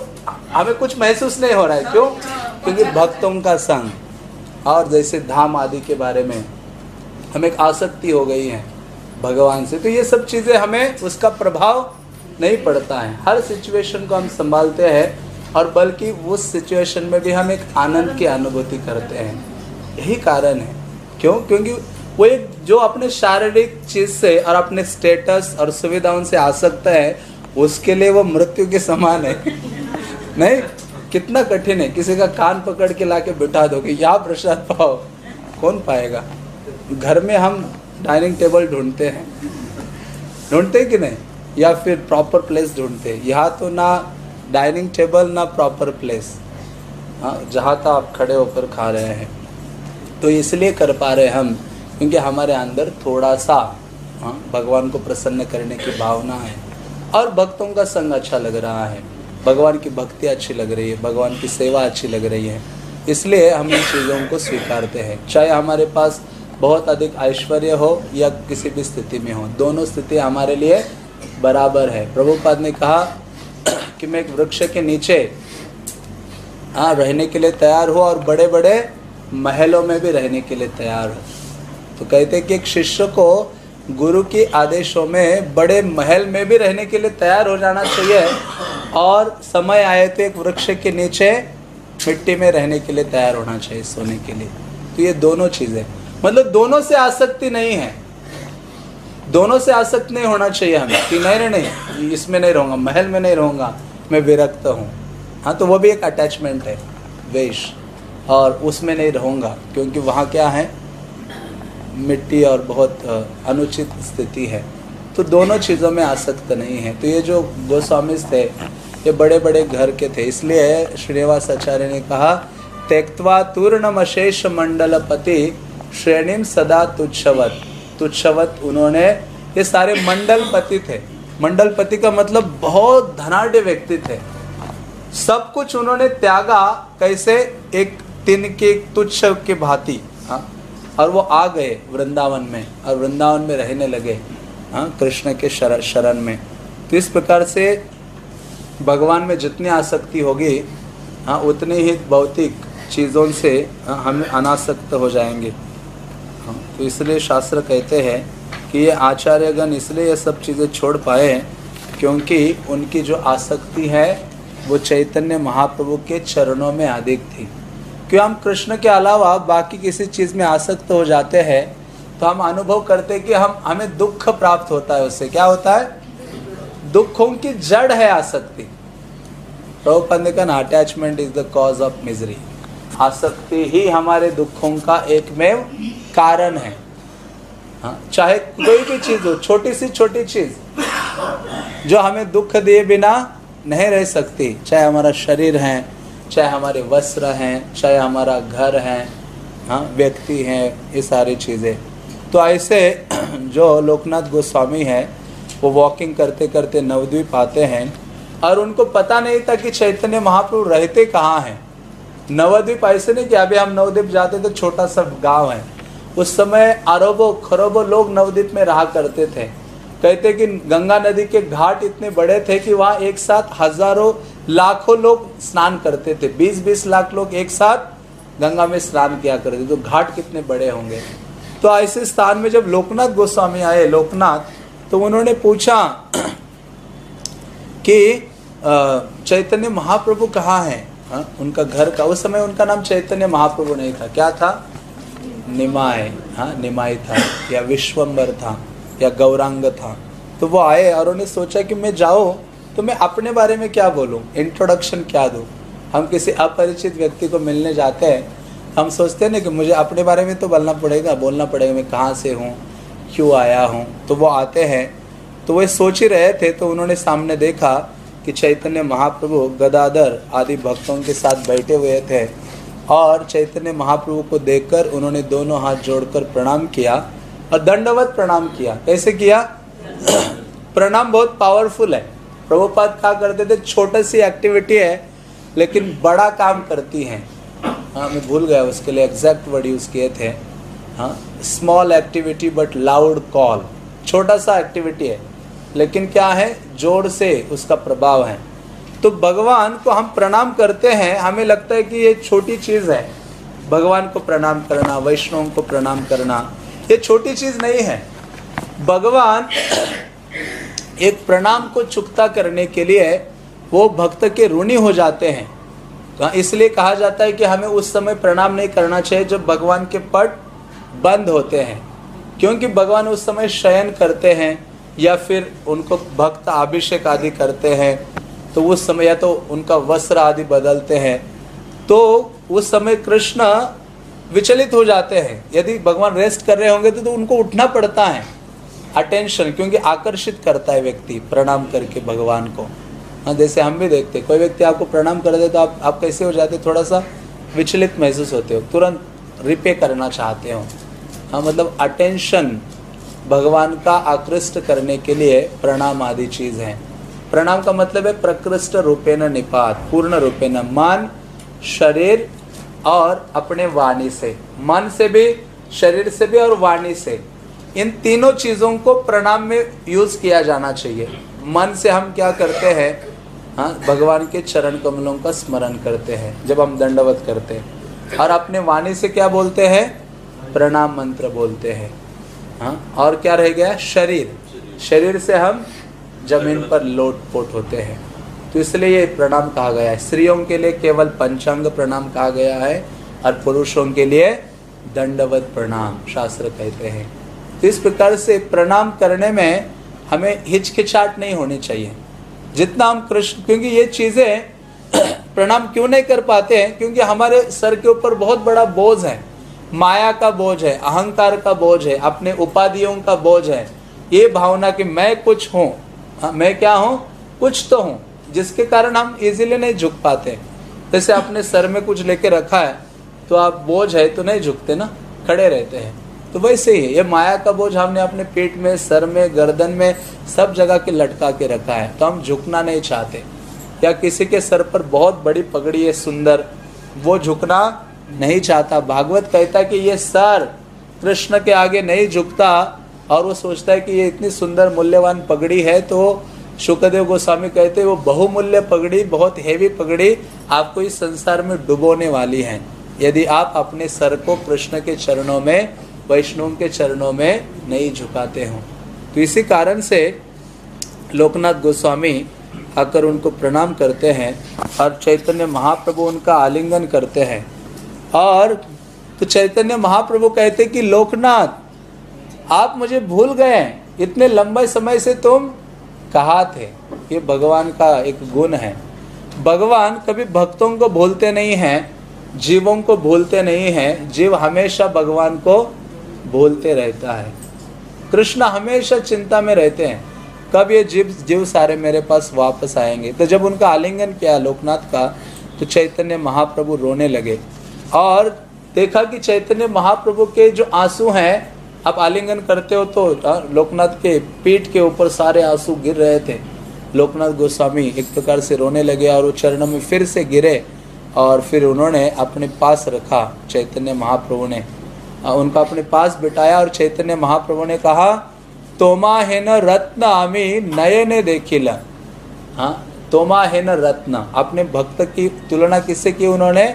A: हमें कुछ महसूस नहीं हो रहा है, क्यों? क्योंकि भक्तों का संग और जैसे धाम आदि के बारे में हमें एक आसक्ति हो गई है भगवान से। तो ये सब चीज़ें हमें उसका प्रभाव नहीं पड़ता है। हर सिचुएशन को हम संभालते हैं और बल्कि उस सिचुएशन में भी हम एक आनंद की अनुभूति करते हैं। यही कारण है। क्यों? क्योंकि वो एक जो अपने शारीरिक चीज़ से और अपने स्टेटस और सुविधाओं से आ सकता है, उसके लिए वो मृत्यु के समान है। नहीं, कितना कठिन है। किसी का कान पकड़ के लाके बिठा दोगे, या प्रसाद पाओ, कौन पाएगा? घर में हम डाइनिंग टेबल ढूंढते हैं। ढूंढते कि नहीं? या फिर प्रॉपर प्लेस ढूंढते यहाँ तो ना डाइनिंग टेबल, ना प्रॉपर प्लेस हाँ जहाँ तक आप खड़े होकर खा रहे हैं। तो इसलिए कर पा रहे हम। क्योंकि हमारे अंदर थोड़ा सा हाँ भगवान को प्रसन्न करने की भावना है। और भक्तों का संग अच्छा लग रहा है। भगवान की भक्ति अच्छी लग रही है, भगवान की सेवा अच्छी लग रही है। इसलिए हम इन चीज़ों को स्वीकारते हैं। चाहे हमारे पास बहुत अधिक ऐश्वर्य हो या किसी भी स्थिति में हो, दोनों स्थिति हमारे लिए बराबर है। प्रभुपाद ने कहा कि मैं एक वृक्ष के नीचे हाँ रहने के लिए तैयार हूँ और बड़े बड़े महलों में भी रहने के लिए तैयार हूँ। तो कहते कि एक शिष्य को गुरु के आदेशों में बड़े महल में भी रहने के लिए तैयार हो जाना चाहिए और समय आए तो एक वृक्ष के नीचे मिट्टी में रहने के लिए तैयार होना चाहिए सोने के लिए। तो ये दोनों चीज़ें। मतलब दोनों से आसक्ति नहीं है। दोनों से आसक्त नहीं होना चाहिए हमें कि नहीं नहीं इसमें नहीं रहूँगा, महल में नहीं रहूँगा, मैं विरक्त हूँ। हाँ तो वो भी एक अटैचमेंट है वेश और उसमें नहीं रहूँगा, क्योंकि वहाँ क्या है? मिट्टी और बहुत अनुचित स्थिति है। तो दोनों चीज़ों में आसक्त नहीं है। तो ये जो गोस्वामी थे, ये बड़े बड़े घर के थे। इसलिए श्रीनिवास आचार्य ने कहा त्यक्वा तूर्णमशेष मंडलपति श्रेणीम सदा तुच्छवत। तुच्छवत उन्होंने, ये सारे मंडलपति थे। मंडलपति का मतलब बहुत धनाढ़ व्यक्ति थे। सब कुछ उन्होंने त्यागा, कैसे? एक तिन के तुच्छ के भांति। और वो आ गए वृंदावन में और वृंदावन में रहने लगे हाँ कृष्ण के शर, शरण में। तो इस प्रकार से भगवान में जितनी आसक्ति होगी हाँ उतनी ही भौतिक चीज़ों से हाँ, हम अनासक्त हो जाएँगे। हाँ, तो इसलिए शास्त्र कहते हैं कि ये आचार्यगण इसलिए ये सब चीज़ें छोड़ पाए क्योंकि उनकी जो आसक्ति है वो चैतन्य महाप्रभु के चरणों में अधिक थी। क्यों हम कृष्ण के अलावा बाकी किसी चीज़ में आसक्त हो जाते हैं तो हम अनुभव करते कि हम, हमें दुख प्राप्त होता है उससे। क्या होता है? दुखों की जड़ है आसक्ति। Prabhupada attachment is the cause of misery आसक्ति ही हमारे दुखों का एकमेव कारण है। हाँ चाहे कोई भी चीज़ हो, छोटी सी छोटी चीज़, जो हमें दुख दिए बिना नहीं रह सकती, चाहे हमारा शरीर है चाहे हमारे वस्त्र हैं, चाहे हमारा घर है हाँ व्यक्ति हैं, ये सारी चीज़ें। तो ऐसे जो लोकनाथ गोस्वामी है, वो वॉकिंग करते करते नवद्वीप आते हैं और उनको पता नहीं था कि चैतन्य महाप्रभु रहते कहाँ हैं। नवद्वीप ऐसे नहीं कि अभी हम नवद्वीप जाते तो छोटा सा गाँव है। उस समय अरबों, खरबों लोग नवद्वीप में रहा करते थे। कहते कि गंगा नदी के घाट इतने बड़े थे कि वहाँ एक साथ हज़ारों लाखों लोग स्नान करते थे बीस बीस लाख लोग एक साथ गंगा में स्नान किया करते तो घाट कितने बड़े होंगे? तो ऐसे स्थान में जब लोकनाथ गोस्वामी आए लोकनाथ तो उन्होंने पूछा कि चैतन्य महाप्रभु कहाँ है? हाँ, उनका घर का उस समय उनका नाम चैतन्य महाप्रभु नहीं था। क्या था? निमाय हाँ निमाय था या विश्वम्बर था या गौरांग था। तो वो आए और उन्होंने सोचा कि मैं जाऊँ तो मैं अपने बारे में क्या बोलूँ? इंट्रोडक्शन क्या दूँ? हम किसी अपरिचित व्यक्ति को मिलने जाते हैं, हम सोचते हैं ना कि मुझे अपने बारे में तो बोलना पड़ेगा बोलना पड़ेगा मैं कहाँ से हूँ, क्यों आया हूँ? तो वो आते हैं। तो वे सोच ही रहे थे तो उन्होंने सामने देखा कि चैतन्य महाप्रभु, गदाधर आदि भक्तों के साथ बैठे हुए थे और चैतन्य महाप्रभु को देखकर उन्होंने दोनों हाथ जोड़कर प्रणाम किया और दंडवत प्रणाम किया। कैसे किया? प्रणाम बहुत पावरफुल है। प्रभुपाद कहा करते थे, छोटी सी एक्टिविटी है, लेकिन बड़ा काम करती है। हाँ मैं भूल गया उसके लिए एग्जैक्ट वर्ड यूज़ किए थे। हाँ small activity but loud call छोटा सा एक्टिविटी है, लेकिन क्या है, ज़ोर से उसका प्रभाव है। तो भगवान को हम प्रणाम करते हैं, हमें लगता है कि ये छोटी चीज़ है। भगवान को प्रणाम करना, वैष्णव को प्रणाम करना, ये छोटी चीज़ नहीं है। भगवान एक प्रणाम को चुकता करने के लिए वो भक्त के ऋणी हो जाते हैं। तो इसलिए कहा जाता है कि हमें उस समय प्रणाम नहीं करना चाहिए जब भगवान के पट बंद होते हैं। क्योंकि भगवान उस समय शयन करते हैं या फिर उनको भक्त अभिषेक आदि करते हैं तो उस समय या तो उनका वस्त्र आदि बदलते हैं। तो उस समय कृष्ण विचलित हो जाते हैं। यदि भगवान रेस्ट कर रहे होंगे तो, तो उनको उठना पड़ता है। अटेंशन, क्योंकि आकर्षित करता है व्यक्ति प्रणाम करके भगवान को। हाँ जैसे हम भी देखते कोई व्यक्ति आपको प्रणाम कर दे तो आप आप कैसे हो जाते? थोड़ा सा विचलित महसूस होते हो, तुरंत रिपे करना चाहते हो। हाँ मतलब अटेंशन भगवान का आकृष्ट करने के लिए प्रणाम आदि चीज़ है। प्रणाम का मतलब है प्रकृष्ट रूपे न निपात, पूर्ण रूपे न मन, शरीर और अपने वाणी से। मन से भी, शरीर से भी और वाणी से। इन तीनों चीज़ों को प्रणाम में यूज़ किया जाना चाहिए। मन से हम क्या करते हैं? हाँ भगवान के चरण कमलों का स्मरण करते हैं, जब हम दंडवत करते हैं। और अपने वाणी से क्या बोलते हैं? प्रणाम मंत्र बोलते हैं। हाँ और क्या रह गया? शरीर। शरीर से हम ज़मीन पर लोट पोट होते हैं। तो इसलिए ये प्रणाम कहा गया है। स्त्रियों के लिए केवल पंचांग प्रणाम कहा गया है और पुरुषों के लिए दंडवत प्रणाम शास्त्र कहते हैं। तो इस प्रकार से प्रणाम करने में हमें हिचकिचाट नहीं होनी चाहिए। जितना हम कृष्ण क्योंकि ये चीज़ें प्रणाम क्यों नहीं कर पाते हैं? क्योंकि हमारे सर के ऊपर बहुत बड़ा बोझ है। माया का बोझ है अहंकार का बोझ है अपने उपाधियों का बोझ है। ये भावना कि मैं कुछ हूँ हाँ, मैं क्या हूँ? कुछ तो हूँ जिसके कारण हम इजीली नहीं झुक पाते। जैसे आपने सर में कुछ लेके रखा है तो आप बोझ है तो नहीं झुकते ना? खड़े रहते हैं। तो वैसे ही। ये माया का बोझ हमने अपने पेट में, सर में, गर्दन में सब जगह के लटका के रखा है। तो हम झुकना नहीं चाहते। या किसी के सर पर बहुत बड़ी पगड़ी है, सुंदर, वो झुकना नहीं चाहता। भागवत कहता कि ये सर कृष्ण के आगे नहीं झुकता और वो सोचता है कि ये इतनी सुंदर मूल्यवान पगड़ी है तो शुक्रदेव गोस्वामी कहते हैं, वो बहुमूल्य पगड़ी, बहुत हेवी पगड़ी आपको इस संसार में डुबोने वाली है। यदि आप अपने सर को कृष्ण के चरणों में वैष्णव के चरणों में नहीं झुकाते हों। तो इसी कारण से लोकनाथ गोस्वामी आकर उनको प्रणाम करते हैं और चैतन्य महाप्रभु उनका आलिंगन करते हैं। और तो चैतन्य महाप्रभु कहते कि, लोकनाथ, आप मुझे भूल गए इतने लंबे समय से तुम कहा थे? ये भगवान का एक गुण है। भगवान कभी भक्तों को भूलते नहीं हैं, जीवों को भूलते नहीं हैं। जीव हमेशा भगवान को भूलते रहता है। कृष्ण हमेशा चिंता में रहते हैं। कब ये जीव जीव सारे मेरे पास वापस आएँगे? तो जब उनका आलिंगन किया लोकनाथ का तो चैतन्य महाप्रभु रोने लगे। और देखा कि चैतन्य महाप्रभु के जो आँसू हैं, आप आलिंगन करते हो तो लोकनाथ के पीठ के ऊपर सारे आँसू गिर रहे थे। लोकनाथ गोस्वामी एक प्रकार से रोने लगे और वो चरणों में फिर से गिरे और फिर उन्होंने अपने पास रखा चैतन्य महाप्रभु ने। उनका अपने पास बिठाया और चैतन्य महाप्रभु ने कहा तोमा है न रत्न आमी नयने देखिल। हाँ तोमा है न रत्न। अपने भक्त की तुलना किससे की उन्होंने?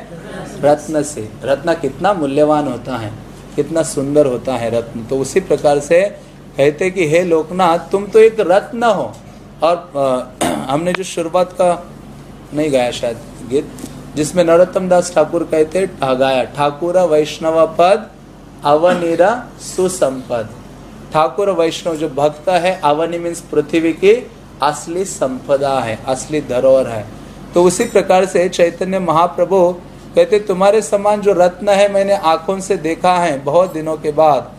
A: रत्न से। रत्न कितना मूल्यवान होता है कितना सुंदर होता है रत्न। तो उसी प्रकार से कहते कि हे लोकनाथ तुम तो एक रत्न हो। और आ, हमने जो शुरुआत का नहीं गाया शायद गीत जिसमें नरोत्तम दास ठाकुर कहते गाया ठाकुर वैष्णव पद अवनिरा सुसंपद। ठाकुर वैष्णव जो भक्त है, अवनी मीन्स पृथ्वी की असली संपदा है, असली धरोहर है। तो उसी प्रकार से चैतन्य महाप्रभु कहते, तुम्हारे समान जो रत्न है, मैंने आँखों से देखा है, बहुत दिनों के बाद।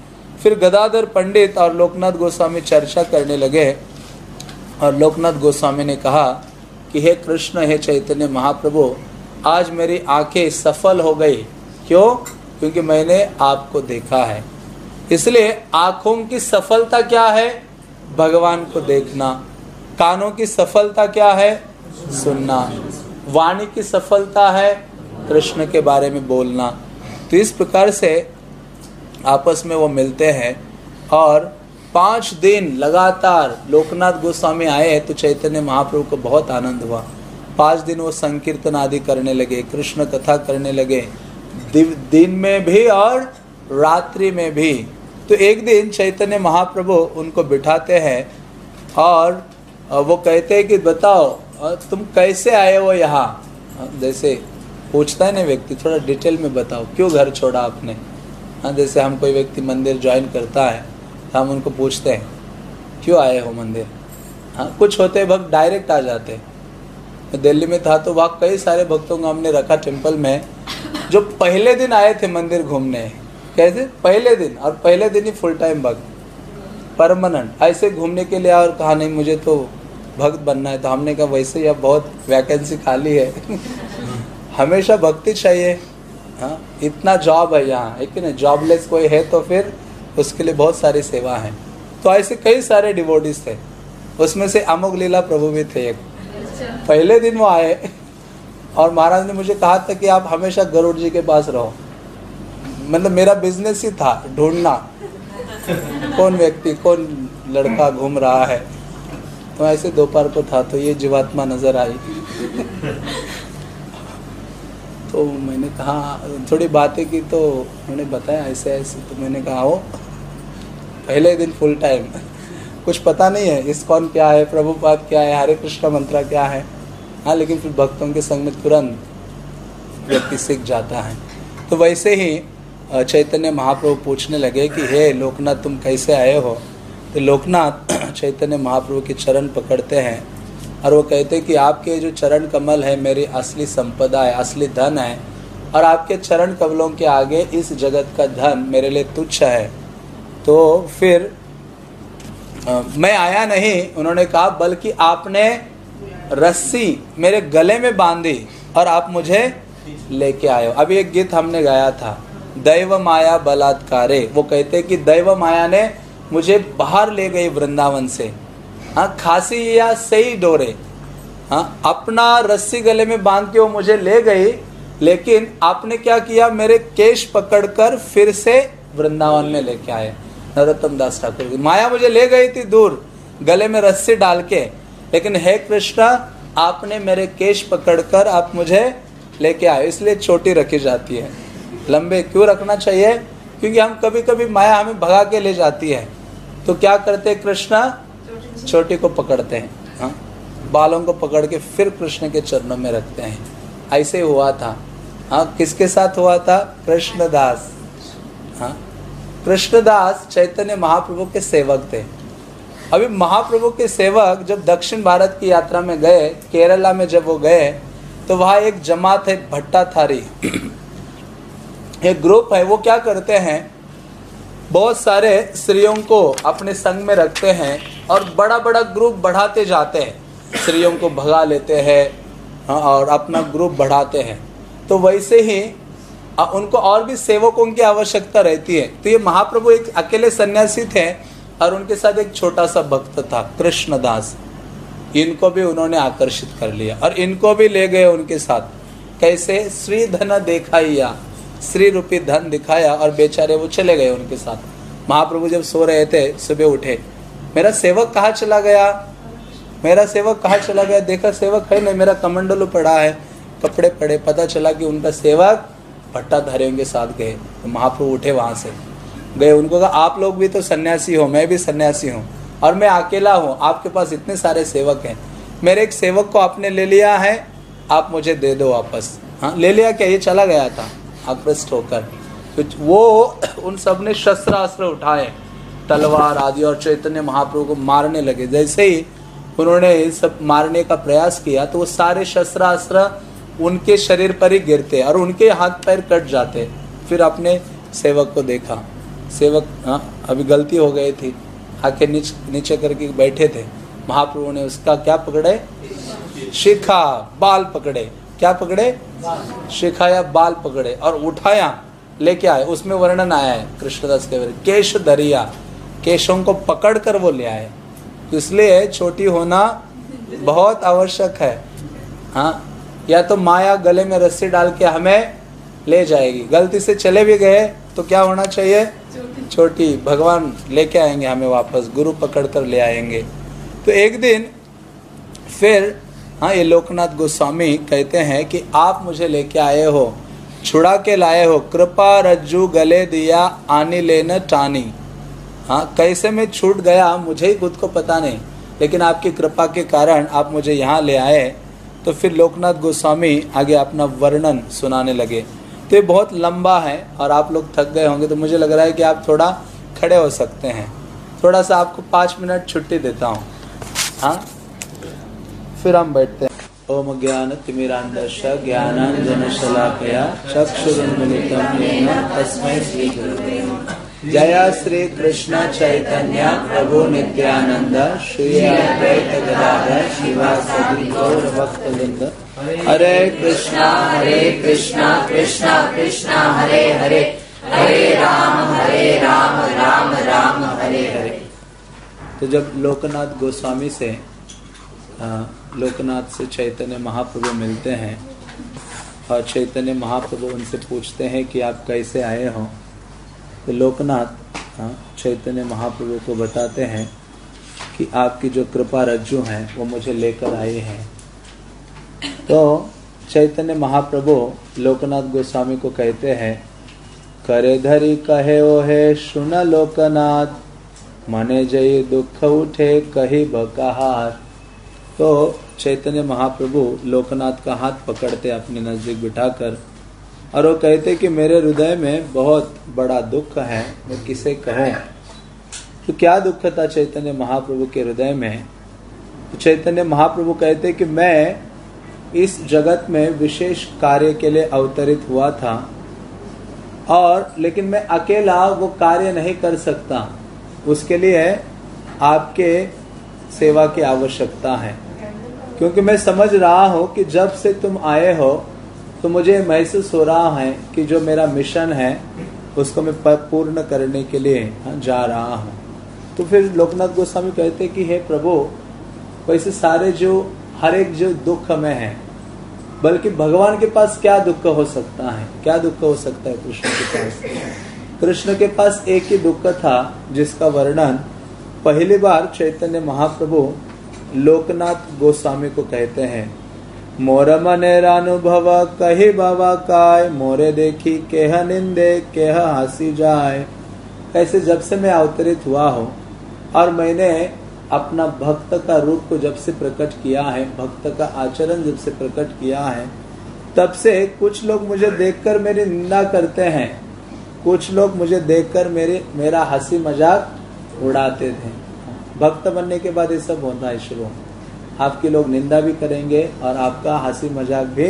A: फिर गदाधर पंडित और लोकनाथ गोस्वामी चर्चा करने लगे। और लोकनाथ गोस्वामी ने कहा कि, हे कृष्ण, हे चैतन्य महाप्रभु, आज मेरी आँखें सफल हो गई। क्यों? क्योंकि मैंने आपको देखा है। इसलिए आँखों की सफलता क्या है? भगवान को देखना। कानों की सफलता क्या है? सुनना। वाणी की सफलता है? कृष्ण के बारे में बोलना। तो इस प्रकार से आपस में वो मिलते हैं और पाँच दिन लगातार लोकनाथ गोस्वामी आए तो चैतन्य महाप्रभु को बहुत आनंद हुआ। पाँच दिन वो संकीर्तन आदि करने लगे, कृष्ण कथा करने लगे। दिन में भी और रात्रि में भी। तो एक दिन चैतन्य महाप्रभु उनको बिठाते हैं और वो कहते हैं कि, बताओ तुम कैसे आए हो यहाँ? जैसे पूछता है ना व्यक्ति, थोड़ा डिटेल में बताओ, क्यों घर छोड़ा आपने? हाँ जैसे हम कोई व्यक्ति मंदिर ज्वाइन करता है तो हम उनको पूछते हैं, क्यों आए हो मंदिर? हाँ कुछ होते भक्त डायरेक्ट आ जाते दिल्ली में था तो वहाँ कई सारे भक्तों को हमने रखा टेंपल में। जो पहले दिन आए थे मंदिर घूमने कैसे? पहले दिन और पहले दिन ही फुल टाइम भक्त। परमानेंट ऐसे घूमने के लिए और कहा नहीं मुझे तो भक्त बनना है। तो हमने कहा वैसे ही बहुत वैकेंसी खाली है। हमेशा भक्ति चाहिए। हाँ इतना जॉब है यहाँ है कि नहीं? जॉबलेस कोई है तो फिर उसके लिए बहुत सारी सेवा है। तो ऐसे कई सारे डिवोटिस थे। उसमें से अमुक लीला प्रभु भी थे एक। पहले दिन वो आए। और महाराज ने मुझे कहा था कि आप हमेशा गरुड़ जी के पास रहो। मतलब मेरा बिज़नेस ही था, ढूंढना। कौन व्यक्ति, कौन लड़का घूम रहा है? तो ऐसे दोपहर को था तो ये जीवात्मा नज़र आई। तो मैंने कहा, थोड़ी बातें की तो उन्होंने बताया, ऐसे ऐसे। तो मैंने कहा हो पहले दिन फुल टाइम कुछ पता नहीं है, इस कौन क्या है, प्रभुपाद क्या है, हरे कृष्ण मंत्रा क्या है? हाँ लेकिन फिर भक्तों के संग में तुरंत व्यक्ति सीख जाता है। तो वैसे ही चैतन्य महाप्रभु पूछने लगे कि हे लोकनाथ तुम कैसे आए हो? तो लोकनाथ चैतन्य महाप्रभु के चरण पकड़ते हैं और वो कहते हैं कि आपके जो चरण कमल है मेरी असली संपदा है असली धन है और आपके चरण कमलों के आगे इस जगत का धन मेरे लिए तुच्छ है। तो फिर अ, मैं आया नहीं। उन्होंने कहा बल्कि आपने रस्सी मेरे गले में बांधी और आप मुझे लेके आए हो अभी एक गीत हमने गाया था, दैव माया बलात्कारे। वो कहते कि दैव माया ने मुझे बाहर ले गई वृंदावन से। हाँ खांसी या सही डोरे। हाँ अपना रस्सी गले में बाँध के वो मुझे ले गई, लेकिन आपने क्या किया? मेरे केश पकड़कर फिर से वृंदावन में लेके आए। नरोत्तम दास ठाकुर माया मुझे ले गई थी दूर, गले में रस्सी डाल के। लेकिन हे कृष्णा, आपने मेरे केश पकड़कर आप मुझे लेके आए इसलिए छोटी रखी जाती है। लंबे क्यों रखना चाहिए? क्योंकि हम कभी कभी माया हमें भगा के ले जाती है। तो क्या करते कृष्णा? छोटी को पकड़ते हैं हाँ? बालों को पकड़ के फिर कृष्ण के चरणों में रखते हैं। ऐसे हुआ था। हाँ किसके साथ हुआ था? कृष्णदास। हाँ? कृष्णदास चैतन्य महाप्रभु के सेवक थे। अभी महाप्रभु के सेवक जब दक्षिण भारत की यात्रा में गए केरला में जब वो गए तो वहाँ एक जमात है भट्टा थारी एक ग्रुप है वो क्या करते हैं बहुत सारे स्त्रियों को अपने संग में रखते हैं और बड़ा बड़ा ग्रुप बढ़ाते जाते हैं। स्त्रियों को भगा लेते हैं हाँ, और अपना ग्रुप बढ़ाते हैं। तो वैसे ही उनको और भी सेवकों की आवश्यकता रहती है। तो ये महाप्रभु एक अकेले सन्यासी थे और उनके साथ एक छोटा सा भक्त था, कृष्णदास। इनको भी उन्होंने आकर्षित कर लिया और इनको भी ले गए उनके साथ। कैसे? श्री धन दिखाइया, श्री रूपी धन दिखाया और बेचारे वो चले गए उनके साथ। महाप्रभु जब सो रहे थे, सुबह उठे। मेरा सेवक कहाँ चला गया? मेरा सेवक कहाँ चला गया? देखा सेवक है नहीं, मेरा कमंडलू पड़ा है। कपड़े पड़े, पता चला कि उनका सेवक भट्टाधारियों के साथ गए। तो महाप्रभु उठे वहाँ से। गए। उनको कहा, आप लोग भी तो सन्यासी हो, मैं भी सन्यासी हूँ और मैं अकेला हूँ। आपके पास इतने सारे सेवक हैं। मेरे एक सेवक को आपने ले लिया है, आप मुझे दे दो वापस। हाँ ले लिया क्या? ये चला गया था आकृष्ट होकर। तो वो उन सबने शस्त्र अस्त्र उठाए, तलवार आदि और चैतन्य महाप्रभु को मारने लगे। जैसे ही उन्होंने सब मारने का प्रयास किया तो वो सारे शस्त्र अस्त्र उनके शरीर पर ही गिरते और उनके हाथ पैर कट जाते। फिर अपने सेवक को देखा। सेवक हाँ अभी गलती हो गई थी। आके नीच, नीचे करके बैठे थे। महाप्रभु ने उसका क्या पकड़े? शिखा बाल पकड़े। क्या पकड़े? शिखा या बाल पकड़े। और उठाया लेके आए। उसमें वर्णन आया है कृष्णदास के बारे केश दरिया। केशों को पकड़ कर वो ले आए। इसलिए छोटी होना बहुत आवश्यक है। हाँ या तो माया गले में रस्सी डाल के हमें ले जाएगी। गलती से चले भी गए तो क्या होना चाहिए? छोटी भगवान लेके आएँगे हमें वापस गुरु पकड़ कर ले आएँगे। तो एक दिन फिर हाँ ये लोकनाथ गोस्वामी कहते हैं कि आप मुझे लेके आए हो छुड़ा के लाए हो कृपा रज्जू गले दिया आनी लेना टानी। हाँ कैसे मैं छूट गया मुझे ही खुद को पता नहीं लेकिन आपकी कृपा के कारण आप मुझे यहाँ ले आए। तो फिर लोकनाथ गोस्वामी आगे अपना वर्णन सुनाने लगे। तो ये बहुत लंबा है और आप लोग थक गए होंगे तो मुझे लग रहा है कि आप थोड़ा खड़े हो सकते हैं। थोड़ा सा आपको पाँच मिनट छुट्टी देता हूँ। हाँ? फिर हम बैठते हैं। ओम ज्ञान तिमिरांदर्श ज्ञानांजन शलाकया चक्षुरुन्मिलितं येन तस्मै श्री गुरुवे। जय श्री कृष्ण चैतन्य प्रभु नित्यानंद श्री अद्वैत गदाधर, शिवासदि गौर भक्तवृंद हरे कृष्णा हरे कृष्णा कृष्णा कृष्णा, हरे हरे। हरे राम हरे राम राम राम, हरे हरे। तो जब लोकनाथ गोस्वामी से लोकनाथ से चैतन्य महाप्रभु मिलते हैं, और चैतन्य महाप्रभु उनसे पूछते हैं कि आप कैसे आए हो तो लोकनाथ चैतन्य महाप्रभु को बताते हैं कि आपकी जो कृपा रज्जु हैं, वो मुझे लेकर आए हैं। तो चैतन्य महाप्रभु लोकनाथ गोस्वामी को कहते हैं, करे धरी कहे ओ हे सुन लोकनाथ। मने जय दुख उठे कही बकहार। तो चैतन्य महाप्रभु लोकनाथ का हाथ पकड़ते अपने नज़दीक बिठाकर, और वो कहते कि मेरे हृदय में बहुत बड़ा दुख है, मैं किसे कहूँ? तो क्या दुख था चैतन्य महाप्रभु के हृदय में? तो चैतन्य महाप्रभु कहते कि मैं इस जगत में विशेष कार्य के लिए अवतरित हुआ था। और, लेकिन मैं अकेला वो कार्य नहीं कर सकता। उसके लिए आपके सेवा की आवश्यकता है। क्योंकि मैं समझ रहा हूँ कि जब से तुम आए हो तो मुझे महसूस हो रहा है कि जो मेरा मिशन है, उसको मैं पूर्ण करने के लिए जा रहा हूँ। तो फिर लोकनाथ गोस्वामी कहते कि, हे प्रभु, वैसे सारे जो हर एक जो दुख में है, बल्कि भगवान के पास क्या दुख हो सकता है? क्या दुख हो सकता है कृष्ण के पास? कृष्ण के पास एक ही दुख था, जिसका वर्णन पहली बार चैतन्य महाप्रभु लोकनाथ गोस्वामी को कहते हैं। मोर मनेरानुभव कही बाबा काय? मोरे देखी केह निंदे, केह हँसी जाए। ऐसे जब से मैं अवतरित हुआ हूँ, और मैंने अपना भक्त का रूप को जब से प्रकट किया है, भक्त का आचरण जब से प्रकट किया है, तब से कुछ लोग मुझे देखकर मेरी निंदा करते हैं। कुछ लोग मुझे देखकर मेरे, मेरा हँसी मज़ाक उड़ाते थे। भक्त बनने के बाद ये सब होता है शुरू। आपके लोग निंदा भी करेंगे और आपका हँसी मज़ाक भी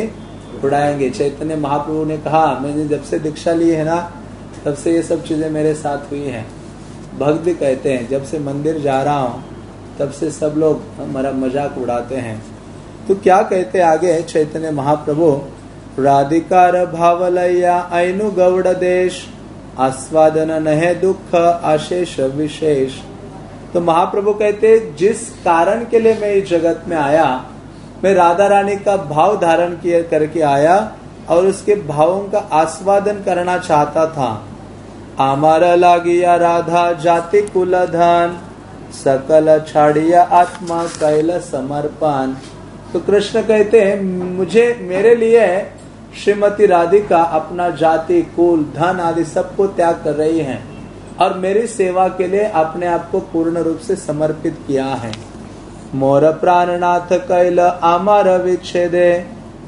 A: उड़ाएँगे। चैतन्य महाप्रभु ने कहा, मैंने जब से दीक्षा ली है ना, तब से ये सब चीज़ें मेरे साथ हुई हैं। भक्त कहते हैं, जब से मंदिर जा रहा हूँ तब से सब लोग हमारा मज़ाक उड़ाते हैं। तो क्या कहते आगे चैतन्य महाप्रभु? राधिकार भावलया ऐनु गौड़ देश, आस्वादन नहे दुख, आशेष विशेष। तो महाप्रभु कहते, जिस कारण के लिए मैं इस जगत में आया, मैं राधा रानी का भाव धारण किए, करके आया, और उसके भावों का आस्वादन करना चाहता था। आमार लागिया राधा जाति कुल धन सकल छाड़िया आत्मा कैल समर्पण। तो कृष्ण कहते हैं, मुझे, मेरे लिए श्रीमती राधिका अपना जाति, कुल, धन आदि सबको त्याग कर रही हैं और मेरी सेवा के लिए अपने आप को पूर्ण रूप से समर्पित किया है। मोर प्राणनाथ कैल आमार विच्छेदे,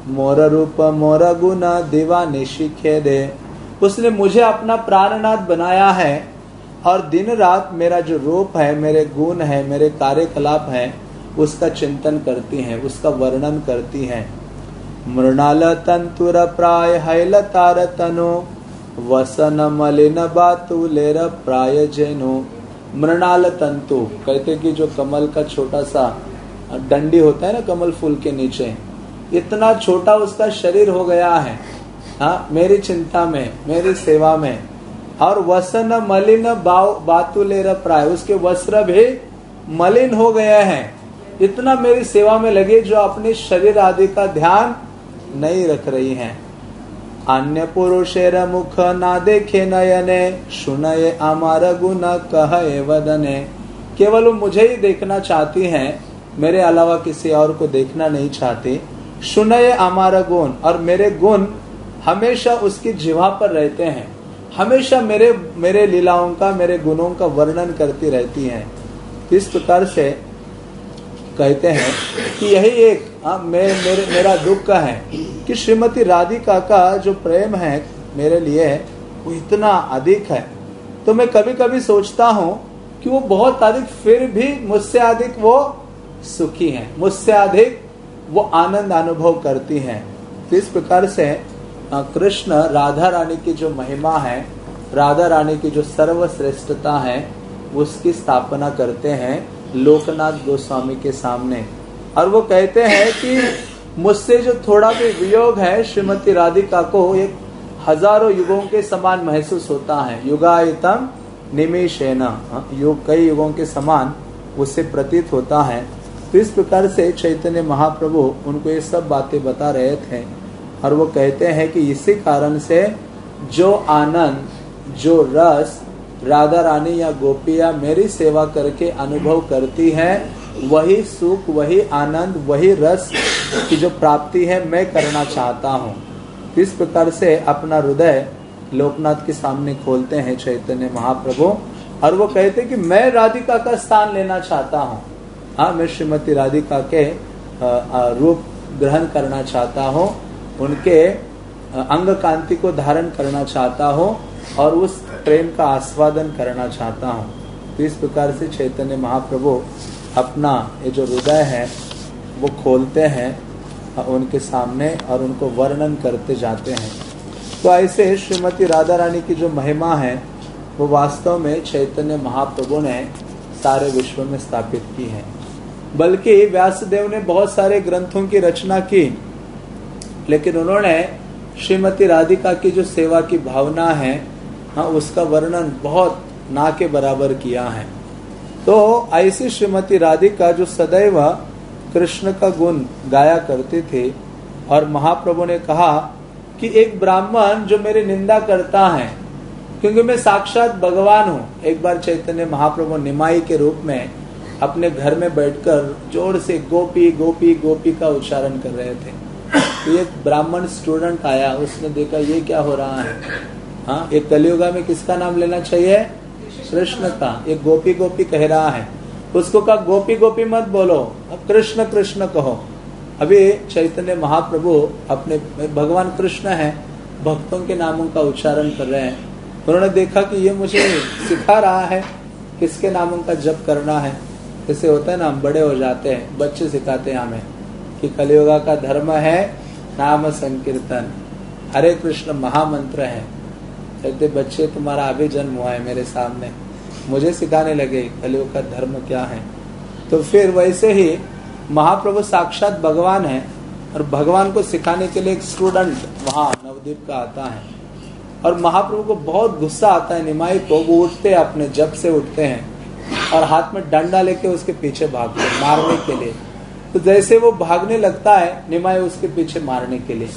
A: मोर रूप, मोर गुण दिवा निशिखे दे उसने मुझे अपना प्राणनाथ बनाया है और दिन रात मेरा जो रूप है, मेरे गुण है, मेरे कार्यकलाप है, उसका चिंतन करती हैं, उसका वर्णन करती हैं। मृणाल तंतुर प्राय हैल तार तनु, वसन मलिन बातुलेर प्राय जेनु। मृणाल तंतु, कहते कि जो कमल का छोटा सा डंडी होता है ना, कमल फूल के नीचे, इतना छोटा उसका शरीर हो गया है। हाँ मेरी चिंता में, मेरी सेवा में और वसन मलिन बातुलेर प्राय, उसके वस्त्र भी मलिन हो गए हैं। इतना मेरी सेवा में लगे जो अपने शरीर आदि का ध्यान नहीं रख रही हैं। अन्य पुरुषेर मुख ना देखे नयने, सुनये अमार गुण कहे वदने। केवल मुझे ही देखना चाहती हैं, मेरे अलावा किसी और को देखना नहीं चाहती। सुनये अमार गुण, और मेरे गुण हमेशा उसकी जिवा पर रहते हैं। हमेशा मेरे मेरे लीलाओं का मेरे गुणों का वर्णन करती रहती हैं। इस प्रकार से कहते हैं कि यही एक आ, मे, मेरे मेरा दुख का है कि श्रीमती राधिका का जो प्रेम है मेरे लिए वो इतना अधिक है। तो मैं कभी कभी सोचता हूँ कि वो बहुत अधिक फिर भी मुझसे अधिक वो सुखी हैं मुझसे अधिक वो आनंद अनुभव करती हैं। इस प्रकार से कृष्ण राधा रानी की जो महिमा है राधा रानी की जो सर्वश्रेष्ठता है उसकी स्थापना करते हैं लोकनाथ गोस्वामी के सामने। और वो कहते हैं कि मुझसे जो थोड़ा भी वियोग है श्रीमती राधिका को एक हज़ारों युगों के समान महसूस होता है। युगायतम निमेशेना हाँ, युग कई युगों के समान उससे प्रतीत होता है। तो इस प्रकार से चैतन्य महाप्रभु उनको ये सब बातें बता रहे थे। और वो कहते हैं कि इसी कारण से जो आनंद, जो रस राधा रानी या गोपिया मेरी सेवा करके अनुभव करती है, वही सुख, वही आनंद, वही रस की जो प्राप्ति है मैं करना चाहता हूँ। इस प्रकार से अपना हृदय लोकनाथ के सामने खोलते हैं चैतन्य महाप्रभु। और वो कहते कि मैं राधिका का स्थान लेना चाहता हूँ। हाँ मैं श्रीमती राधिका के रूप ग्रहण करना चाहता हूँ। उनके अंग कांति को धारण करना चाहता हो और उस प्रेम का आस्वादन करना चाहता हूँ। तो इस प्रकार से चैतन्य महाप्रभु अपना ये जो हृदय है, वो खोलते हैं उनके सामने और उनको वर्णन करते जाते हैं। तो ऐसे श्रीमती राधा रानी की जो महिमा है, वो वास्तव में चैतन्य महाप्रभु ने सारे विश्व में स्थापित की है। बल्कि व्यासदेव ने बहुत सारे ग्रंथों की रचना की। लेकिन उन्होंने श्रीमती राधिका की जो सेवा की भावना है हाँ उसका वर्णन बहुत ना के बराबर किया है। तो ऐसी श्रीमती राधिका जो सदैव कृष्ण का गुण गाया करते थे और महाप्रभु ने कहा कि एक ब्राह्मण जो मेरी निंदा करता है, क्योंकि मैं साक्षात भगवान हूँ। एक बार चैतन्य महाप्रभु निमाई के रूप में अपने घर में बैठकर ज़ोर से गोपी गोपी गोपी का उच्चारण कर रहे थे। तो एक ब्राह्मण स्टूडेंट आया, उसने देखा, ये क्या हो रहा है? हाँ एक कलियुगा में किसका नाम लेना चाहिए? कृष्ण का। एक गोपी गोपी कह रहा है। उसको कहा, गोपी गोपी मत बोलो। अब कृष्ण कृष्ण कहो। अभी चैतन्य महाप्रभु अपने, भगवान कृष्ण है, भक्तों के नामों का उच्चारण कर रहे हैं। उन्होंने देखा कि ये मुझे सिखा रहा है किसके नामों का जप करना है। जैसे होता है ना, हम बड़े हो जाते हैं, बच्चे सिखाते हैं हमें। कि कलियुगा का धर्म है, नाम संकीर्तन। हरे कृष्ण महामंत्र है। कहते बच्चे, तुम्हारा अभी जन्म हुआ है मेरे सामने। मुझे सिखाने लगे, कलियुग का धर्म क्या है? तो फिर वैसे ही महाप्रभु साक्षात भगवान है और भगवान को सिखाने के लिए एक स्टूडेंट वहाँ नवदीप का आता है। और महाप्रभु को बहुत गुस्सा आता है, निमाई को वो उठते अपने, जब से उठते हैं। और हाथ में डंडा लेके उसके पीछे भागते मारने के लिए। तो जैसे वो भागने लगता है निमाई उसके पीछे मारने के लिए।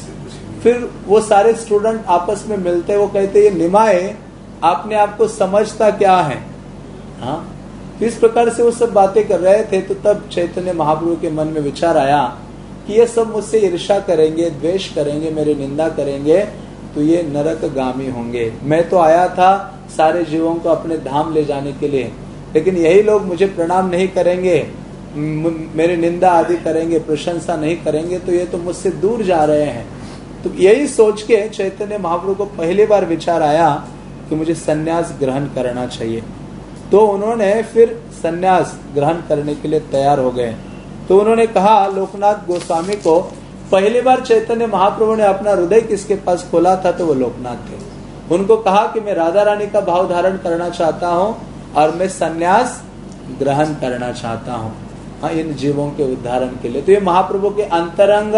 A: फिर वो सारे स्टूडेंट आपस में मिलते वो कहते ये निमाए आपने आपको समझता क्या है? हाँ? तो इस प्रकार से वो सब बातें कर रहे थे तो तब चैतन्य महाप्रभु के मन में विचार आया कि ये सब मुझसे ईर्षा करेंगे, द्वेष करेंगे, मेरी निंदा करेंगे तो ये नरक गामी होंगे। मैं तो आया था सारे जीवों को अपने धाम ले जाने के लिए, लेकिन यही लोग मुझे प्रणाम नहीं करेंगे। मेरी निंदा आदि करेंगे, प्रशंसा नहीं करेंगे तो ये तो मुझसे दूर जा रहे हैं। तो यही सोच के चैतन्य महाप्रभु को पहली बार विचार आया कि मुझे सन्यास ग्रहण करना चाहिए। तो उन्होंने फिर सन्यास ग्रहण करने के लिए तैयार हो गए। तो उन्होंने कहा, लोकनाथ गोस्वामी को, पहली बार चैतन्य महाप्रभु ने अपना हृदय किसके पास खोला था तो वो लोकनाथ थे। उनको कहा कि मैं राधा रानी का भाव धारण करना चाहता हूँ और मैं सन्यास ग्रहण करना चाहता हूँ। हाँ इन जीवों के उद्धारण के लिए। तो ये महाप्रभु के अंतरंग